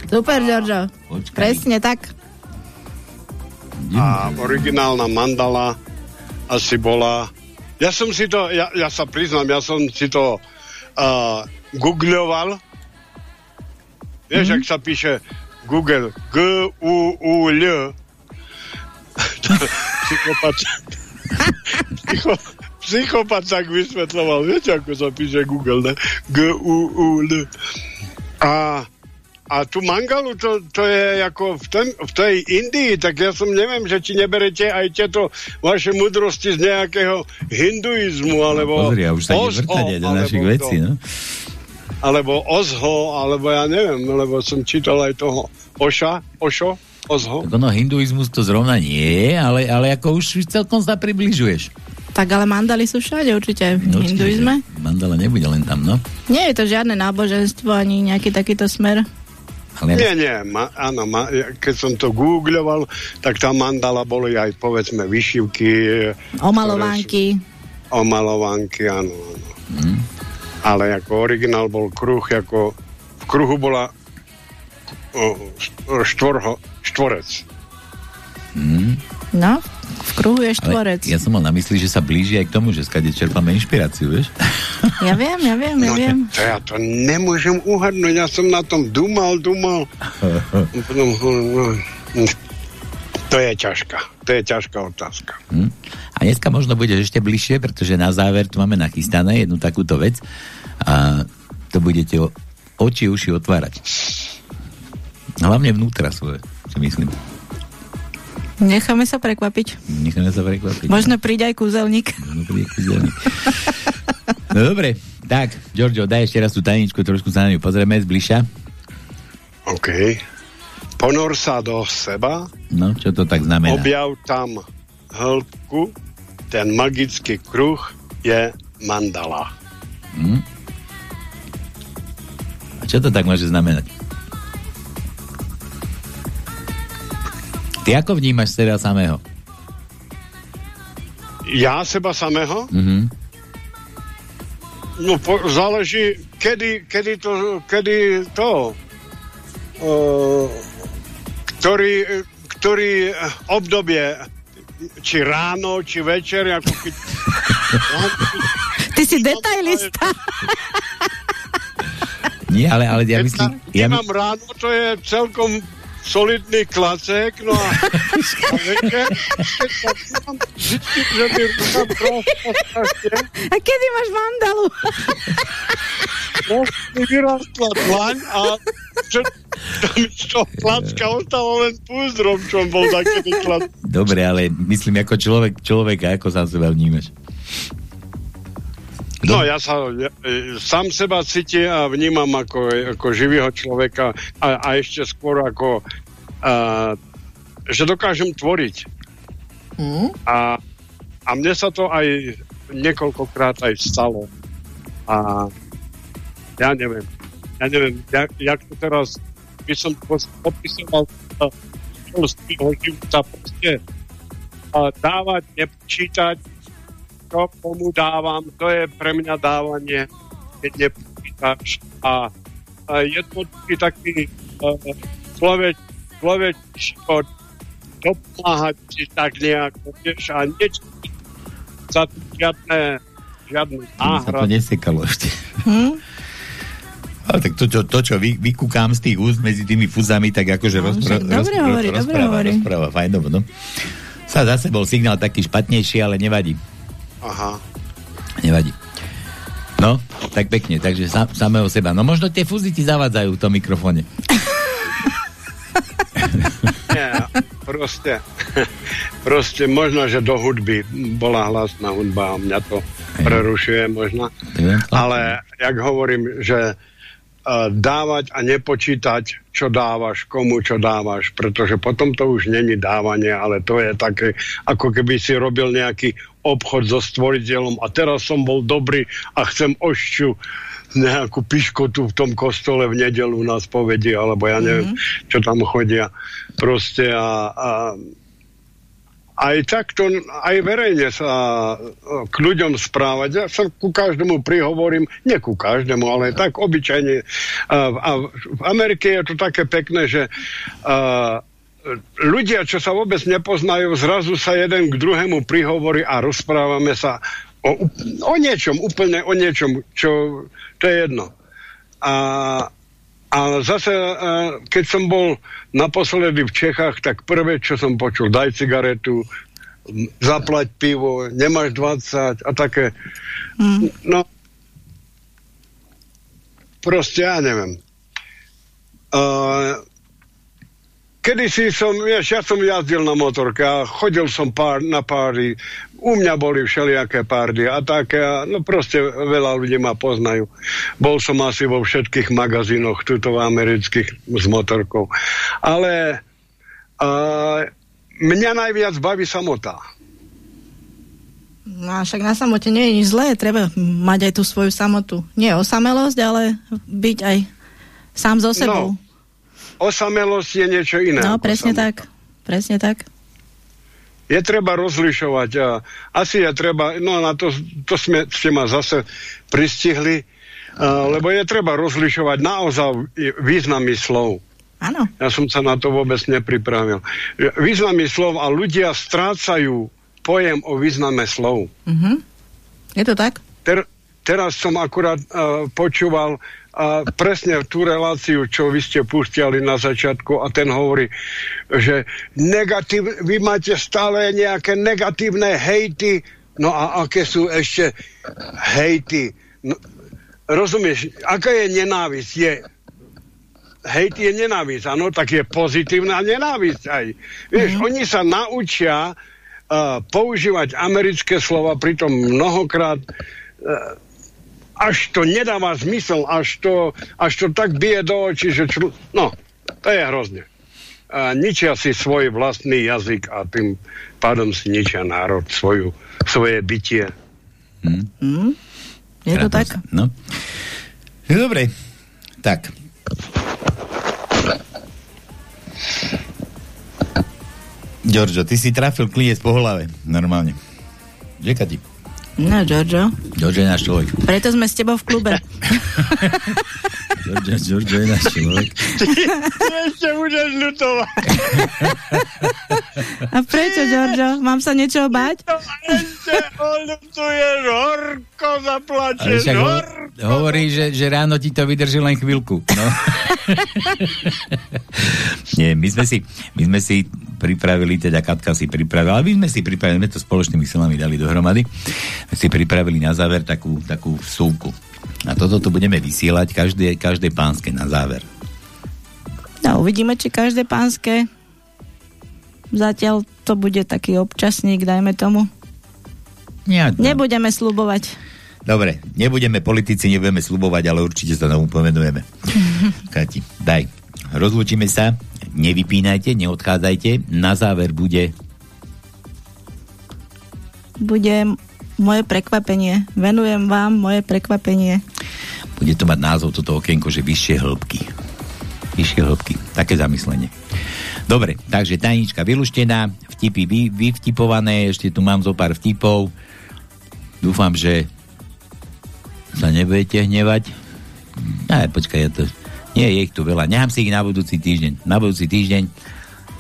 Speaker 8: Super, Giorgio.
Speaker 9: Počkaj.
Speaker 8: Presne tak.
Speaker 10: A originálna mandala asi bola... Ja som si to, ja, ja sa priznám, ja som si to uh, googloval. Vieš, mm-hmm. ak sa píše Google G-U-U-L Psychopat Psycho, Psychopat tak vysvetloval. Viete, ako sa píše Google, ne? G-U-U-L A a tu mangalu, to, to je ako v, ten, v tej Indii, tak ja som neviem, že či neberete aj tieto vaše mudrosti z nejakého hinduizmu, alebo
Speaker 9: Pozri, ja už sa ide
Speaker 10: Ozho,
Speaker 9: vrtať aj do našich vecí, no.
Speaker 10: Alebo Ozho, alebo ja neviem, lebo som čítal aj toho Oša, Ošo, Ozho.
Speaker 9: Tak ono, hinduizmus to zrovna nie je, ale, ale ako už celkom sa približuješ.
Speaker 8: Tak ale mandaly sú všade určite v
Speaker 9: No,
Speaker 8: hinduizme.
Speaker 9: Mandala nebude len tam, no.
Speaker 8: Nie je to žiadne náboženstvo ani nejaký takýto smer.
Speaker 9: Ale
Speaker 10: Nie, nie, ma, áno, ma, ja- keď som to googľoval, tak tam mandala boli aj povedzme vyšivky,
Speaker 8: Omalovanky.
Speaker 10: omalovanky, áno, áno. Ale ako originál bol kruh, ako v kruhu bola štvorho, štvorec.
Speaker 9: Mm.
Speaker 8: No, v kruhu je štvorec.
Speaker 9: Ale ja som mal na mysli, že sa blíži aj k tomu, že skade čerpáme inšpiráciu, vieš?
Speaker 8: Ja viem, ja viem, ja
Speaker 10: No,
Speaker 8: viem.
Speaker 10: to ja to nemôžem uhadnúť, ja som na tom dumal, dumal. Potom, no, To je ťažká, to je ťažká otázka.
Speaker 9: Hm? A dneska možno budeš ešte bližšie, pretože na záver tu máme nachystané jednu takúto vec a to budete o, oči, uši otvárať. Hlavne vnútra svoje, si myslím.
Speaker 8: Necháme sa prekvapiť.
Speaker 9: Necháme sa prekvapiť.
Speaker 8: Možno príde aj kúzelník.
Speaker 9: Možno príde kúzelník. No dobre, tak, Giorgio, daj ešte raz tú tajničku, trošku sa na ňu pozrieme zbližša.
Speaker 10: OK. Ponor sa do seba,
Speaker 9: No, čo to tak znamená?
Speaker 10: objav tam hĺbku, ten magický kruh je mandala.
Speaker 9: Hm? A čo to tak môže znamenať? Ty ako vnímaš seba samého?
Speaker 10: Ja seba samého?
Speaker 9: Mhm.
Speaker 10: No, po, záleží, kedy, kedy to, kedy to, uh, ktorý, ktorý obdobie, či ráno, či večer, ako keď...
Speaker 8: Ty si detailista.
Speaker 9: Nie, ale, ale ja myslím... Ja,
Speaker 10: Keď
Speaker 9: my-
Speaker 10: mám ráno, to je celkom solidný klacek, no a, a večer, keď sa že mi ruka
Speaker 8: A kedy máš mandalu?
Speaker 10: prosto mi vyrastla dlaň a z toho klacka ostalo len púzdrom, čo bol taký klac.
Speaker 9: Dobre, ale myslím ako človek, človeka, ako sám seba vnímaš.
Speaker 10: No ja sa ja, e, sám seba cítim a vnímam ako, ako živého človeka a, a ešte skôr ako a, že dokážem tvoriť.
Speaker 8: Hm?
Speaker 10: A, a mne sa to aj niekoľkokrát aj stalo. A ja neviem, ja neviem, jak, jak to teraz by som popisoval uh, svojho života proste a dávať, nepočítať, čo komu dávam, to je pre mňa dávanie, keď nepočítaš a, a jednoduchý taký uh, človek, človek život dopomáhať si tak nejako, vieš, a niečo za to žiadne, žiadne
Speaker 9: Sa to nesekalo ešte.
Speaker 8: Hm?
Speaker 9: Ale tak to, čo, to, čo vy, vykúkám z tých úst medzi tými fuzami, tak akože
Speaker 8: No,
Speaker 9: rozpra-
Speaker 8: dobre hovorí, dobre
Speaker 9: rozpráva,
Speaker 8: hovorí.
Speaker 9: rozpráva, fajnovo, no. Sa zase bol signál taký špatnejší, ale nevadí.
Speaker 10: Aha.
Speaker 9: Nevadí. No, tak pekne, takže sa, samého seba. No možno tie fúzy ti zavádzajú v tom mikrofóne.
Speaker 10: Nie, proste, proste možno, že do hudby bola hlasná hudba a mňa to prerušuje možno. Ale jak hovorím, že uh, dávať a nepočítať, čo dávaš, komu čo dávaš, pretože potom to už není dávanie, ale to je také, ako keby si robil nejaký obchod so stvoriteľom a teraz som bol dobrý a chcem ošťu nejakú piškotu v tom kostole v nedelu na spovedi, alebo ja neviem, mm-hmm. čo tam chodia. Proste a, a aj takto, aj verejne sa e, k ľuďom správať. Ja sa ku každému prihovorím, nie ku každému, ale tak obyčajne. A, a v Amerike je to také pekné, že a, ľudia, čo sa vôbec nepoznajú, zrazu sa jeden k druhému prihovorí a rozprávame sa o, o niečom, úplne o niečom, čo to je jedno. A, a zase, uh, keď som bol naposledy v Čechách, tak prvé, čo som počul, daj cigaretu, zaplať pivo, nemáš 20 a také.
Speaker 8: Hm.
Speaker 10: No, proste ja neviem. Uh, kedysi som, vieš, ja som jazdil na motorke a chodil som pár, na páry, u mňa boli všelijaké párdy a také, a, no proste veľa ľudí ma poznajú. Bol som asi vo všetkých magazínoch tuto amerických s motorkou. Ale uh, mňa najviac baví samota.
Speaker 8: No a však na samote nie je nič zlé, treba mať aj tú svoju samotu. Nie osamelosť, ale byť aj sám so sebou.
Speaker 10: No. Osamelosť je niečo iné.
Speaker 8: No, presne
Speaker 10: samota.
Speaker 8: tak. Presne tak.
Speaker 10: Je treba rozlišovať. A asi je treba, no na to, to sme, ste ma zase pristihli, a, lebo je treba rozlišovať naozaj významy slov.
Speaker 8: Áno.
Speaker 10: Ja som sa na to vôbec nepripravil. Významy slov a ľudia strácajú pojem o význame slov.
Speaker 8: Mhm. Je to tak?
Speaker 10: Ter, teraz som akurát uh, počúval uh, presne tú reláciu, čo vy ste púšťali na začiatku a ten hovorí, že negatív, vy máte stále nejaké negatívne hejty, no a aké sú ešte hejty? No, rozumieš, aká je nenávisť? Je hejt je nenávisť, áno, tak je pozitívna nenávisť aj. Vieš, mm-hmm. oni sa naučia uh, používať americké slova, pritom mnohokrát uh, až to nedáva zmysel, až to, až to tak bije do očí, že čl... no, to je hrozne. Uh, ničia si svoj vlastný jazyk a tým pádom si ničia národ, svoju, svoje bytie.
Speaker 8: Mm. Je to tak?
Speaker 9: No. no dobre, tak. Giorgio, ty si trafil klinec po hlave, normálne. Ti.
Speaker 8: No, Giorgio.
Speaker 9: Giorgio je náš človek.
Speaker 8: Preto sme s tebou v klube.
Speaker 9: Giorgio, Giorgio je náš človek.
Speaker 10: Ty ešte budeš ľutovať.
Speaker 8: A prečo, Giorgio? Mám sa niečo báť?
Speaker 10: Ešte oľutuješ, horko zaplačeš, horko.
Speaker 9: hovorí, že, že ráno ti to vydrží len chvíľku. No. Nie, my sme si, my sme si pripravili, teda Katka si pripravila, ale my sme si pripravili, my to spoločnými silami dali dohromady, my si pripravili na záver takú, takú súvku. A toto tu budeme vysielať každé, každé pánske na záver.
Speaker 8: No, uvidíme, či každé pánske. Zatiaľ to bude taký občasník, dajme tomu.
Speaker 9: Nie,
Speaker 8: Nebudeme slubovať.
Speaker 9: Dobre, nebudeme politici, nebudeme slubovať, ale určite sa tomu pomenujeme. Kati, daj. Rozlúčime sa, nevypínajte, neodchádzajte. Na záver bude
Speaker 8: Bude moje prekvapenie. Venujem vám moje prekvapenie.
Speaker 9: bude to mať názov toto okienko, že vyššie hĺbky. Vyššie hĺbky. Také zamyslenie. Dobre, takže tajnička vyluštená, vtipy vy, vyvtipované, ešte tu mám zo pár vtipov. Dúfam, že sa nebudete hnevať. Aj, počkaj, ja to... Nie, je ich tu veľa. Nechám si ich na budúci týždeň. Na budúci týždeň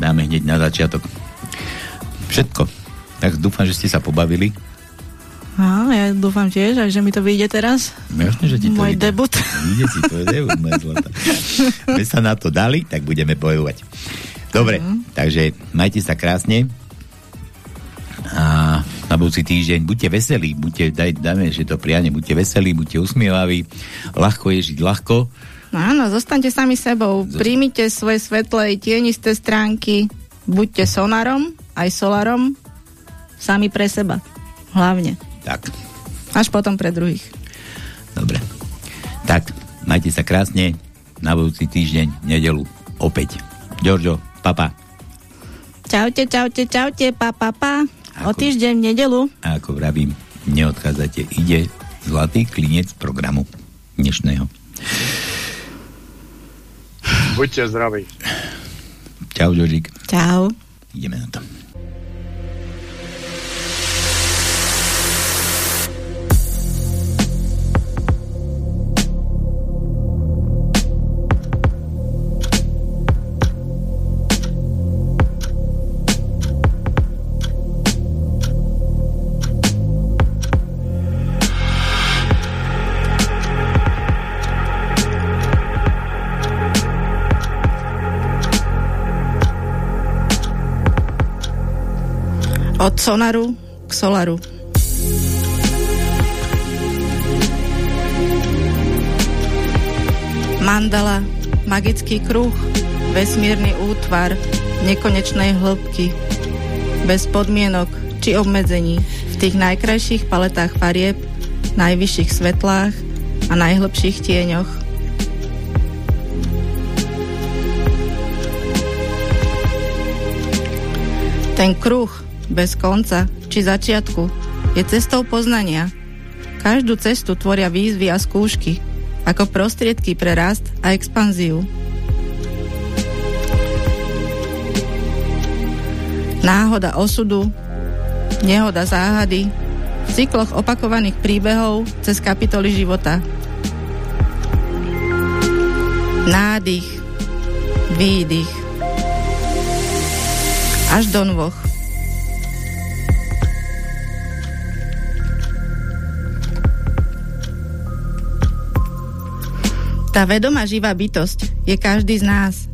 Speaker 9: dáme hneď na začiatok. Všetko. Tak dúfam, že ste sa pobavili.
Speaker 8: A, ja dúfam tiež, že mi to vyjde teraz.
Speaker 9: Jasne, že ti to
Speaker 8: Môj
Speaker 9: ide.
Speaker 8: debut.
Speaker 9: Ide si to debut, moja zlata. My sa na to dali, tak budeme bojovať. Dobre, takže majte sa krásne a na budúci týždeň buďte veselí, buďte, daj, dajme, že to priane, buďte veselí, buďte usmievaví, ľahko je žiť ľahko,
Speaker 8: Áno, zostaňte sami sebou. Príjmite svoje svetlé i tienisté stránky. Buďte sonarom, aj solarom. Sami pre seba. Hlavne.
Speaker 9: Tak,
Speaker 8: Až potom pre druhých.
Speaker 9: dobre. Tak, majte sa krásne, na budúci týždeň, nedelu, opäť. Giorgio, papa.
Speaker 8: Čaute, čaute, čaute, pa, pa, pa. O týždeň nedelu.
Speaker 9: A ako vravím, neodchádzate, ide zlatý klinec programu dnešného.
Speaker 10: Buďte zdraví.
Speaker 9: Čau, Žožík.
Speaker 8: Čau.
Speaker 9: Ideme na to.
Speaker 8: Sonaru k solaru. Mandala, magický kruh, vesmírny útvar, nekonečnej hĺbky, bez podmienok či obmedzení, v tých najkrajších paletách farieb, najvyšších svetlách a najhlbších tieňoch. Ten kruh bez konca či začiatku, je cestou poznania. Každú cestu tvoria výzvy a skúšky, ako prostriedky pre rast a expanziu. Náhoda osudu, nehoda záhady, v cykloch opakovaných príbehov cez kapitoly života. Nádych, výdych, až do nôh. Tá vedomá živá bytosť je každý z nás.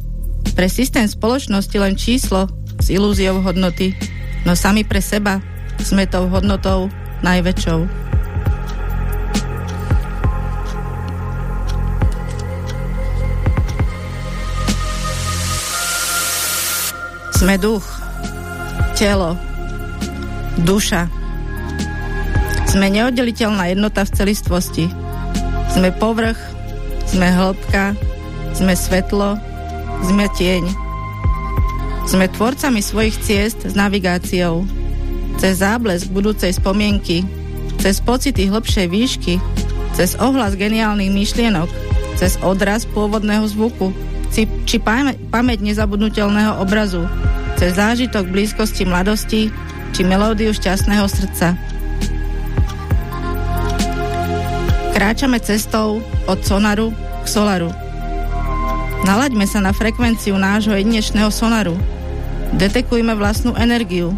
Speaker 8: Pre systém spoločnosti len číslo s ilúziou hodnoty, no sami pre seba sme tou hodnotou najväčšou. Sme duch, telo, duša. Sme neoddeliteľná jednota v celistvosti. Sme povrch, sme hĺbka, sme svetlo, sme tieň. Sme tvorcami svojich ciest s navigáciou. Cez záblesk budúcej spomienky, cez pocity hlbšej výšky, cez ohlas geniálnych myšlienok, cez odraz pôvodného zvuku, či, či pamäť nezabudnutelného obrazu, cez zážitok blízkosti mladosti, či melódiu šťastného srdca. Kráčame cestou od sonaru k solaru. Nalaďme sa na frekvenciu nášho jedinečného sonaru. Detekujme vlastnú energiu.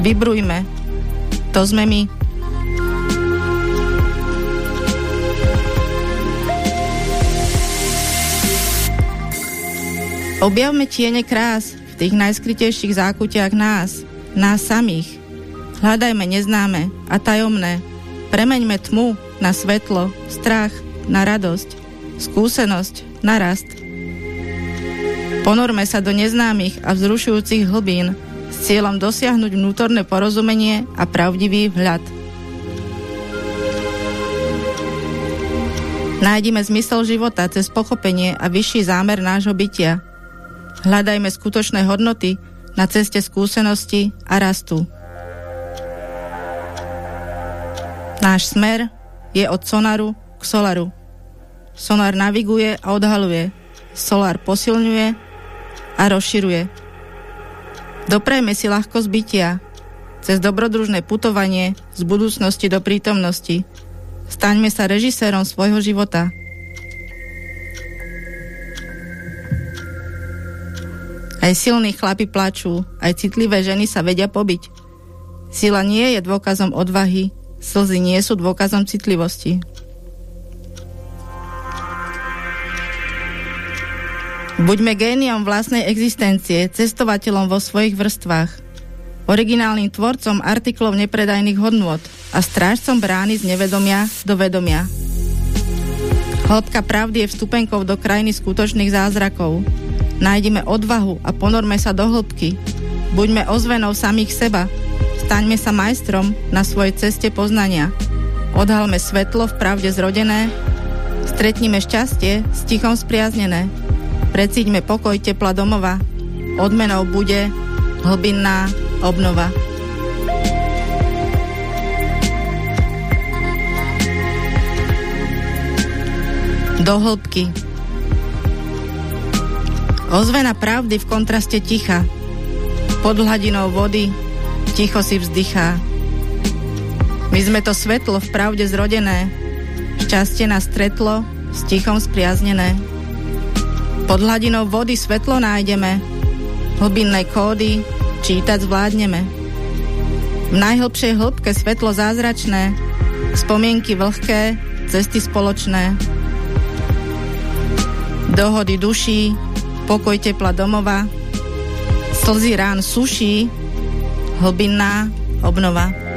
Speaker 8: Vibrujme. To sme my. Objavme tiene krás v tých najskrytejších zákutiach nás, nás samých. Hľadajme neznáme a tajomné. Premeňme tmu na svetlo, strach na radosť, skúsenosť na rast. Ponorme sa do neznámych a vzrušujúcich hlbín s cieľom dosiahnuť vnútorné porozumenie a pravdivý vhľad. Nájdime zmysel života cez pochopenie a vyšší zámer nášho bytia. Hľadajme skutočné hodnoty na ceste skúsenosti a rastu. Náš smer je od sonaru k solaru. Sonar naviguje a odhaluje. Solár posilňuje a rozširuje. Doprajme si ľahko zbytia cez dobrodružné putovanie z budúcnosti do prítomnosti. Staňme sa režisérom svojho života. Aj silní chlapi plačú, aj citlivé ženy sa vedia pobiť. Sila nie je dôkazom odvahy, slzy nie sú dôkazom citlivosti. Buďme géniom vlastnej existencie, cestovateľom vo svojich vrstvách, originálnym tvorcom artiklov nepredajných hodnôt a strážcom brány z nevedomia do vedomia. Hĺbka pravdy je vstupenkou do krajiny skutočných zázrakov. Nájdime odvahu a ponorme sa do hĺbky. Buďme ozvenou samých seba. Staňme sa majstrom na svojej ceste poznania. Odhalme svetlo v pravde zrodené. Stretnime šťastie s tichom spriaznené. Precíďme pokoj tepla domova. Odmenou bude hlbinná obnova. Do hĺbky. Ozvena pravdy v kontraste ticha. Pod hladinou vody ticho si vzdychá. My sme to svetlo v pravde zrodené. Šťastie nás stretlo, s tichom spriaznené. Pod hladinou vody svetlo nájdeme, hlbinné kódy čítať zvládneme. V najhlbšej hĺbke svetlo zázračné, spomienky vlhké, cesty spoločné. Dohody duší, pokoj tepla domova, slzy rán suší, hlbinná obnova.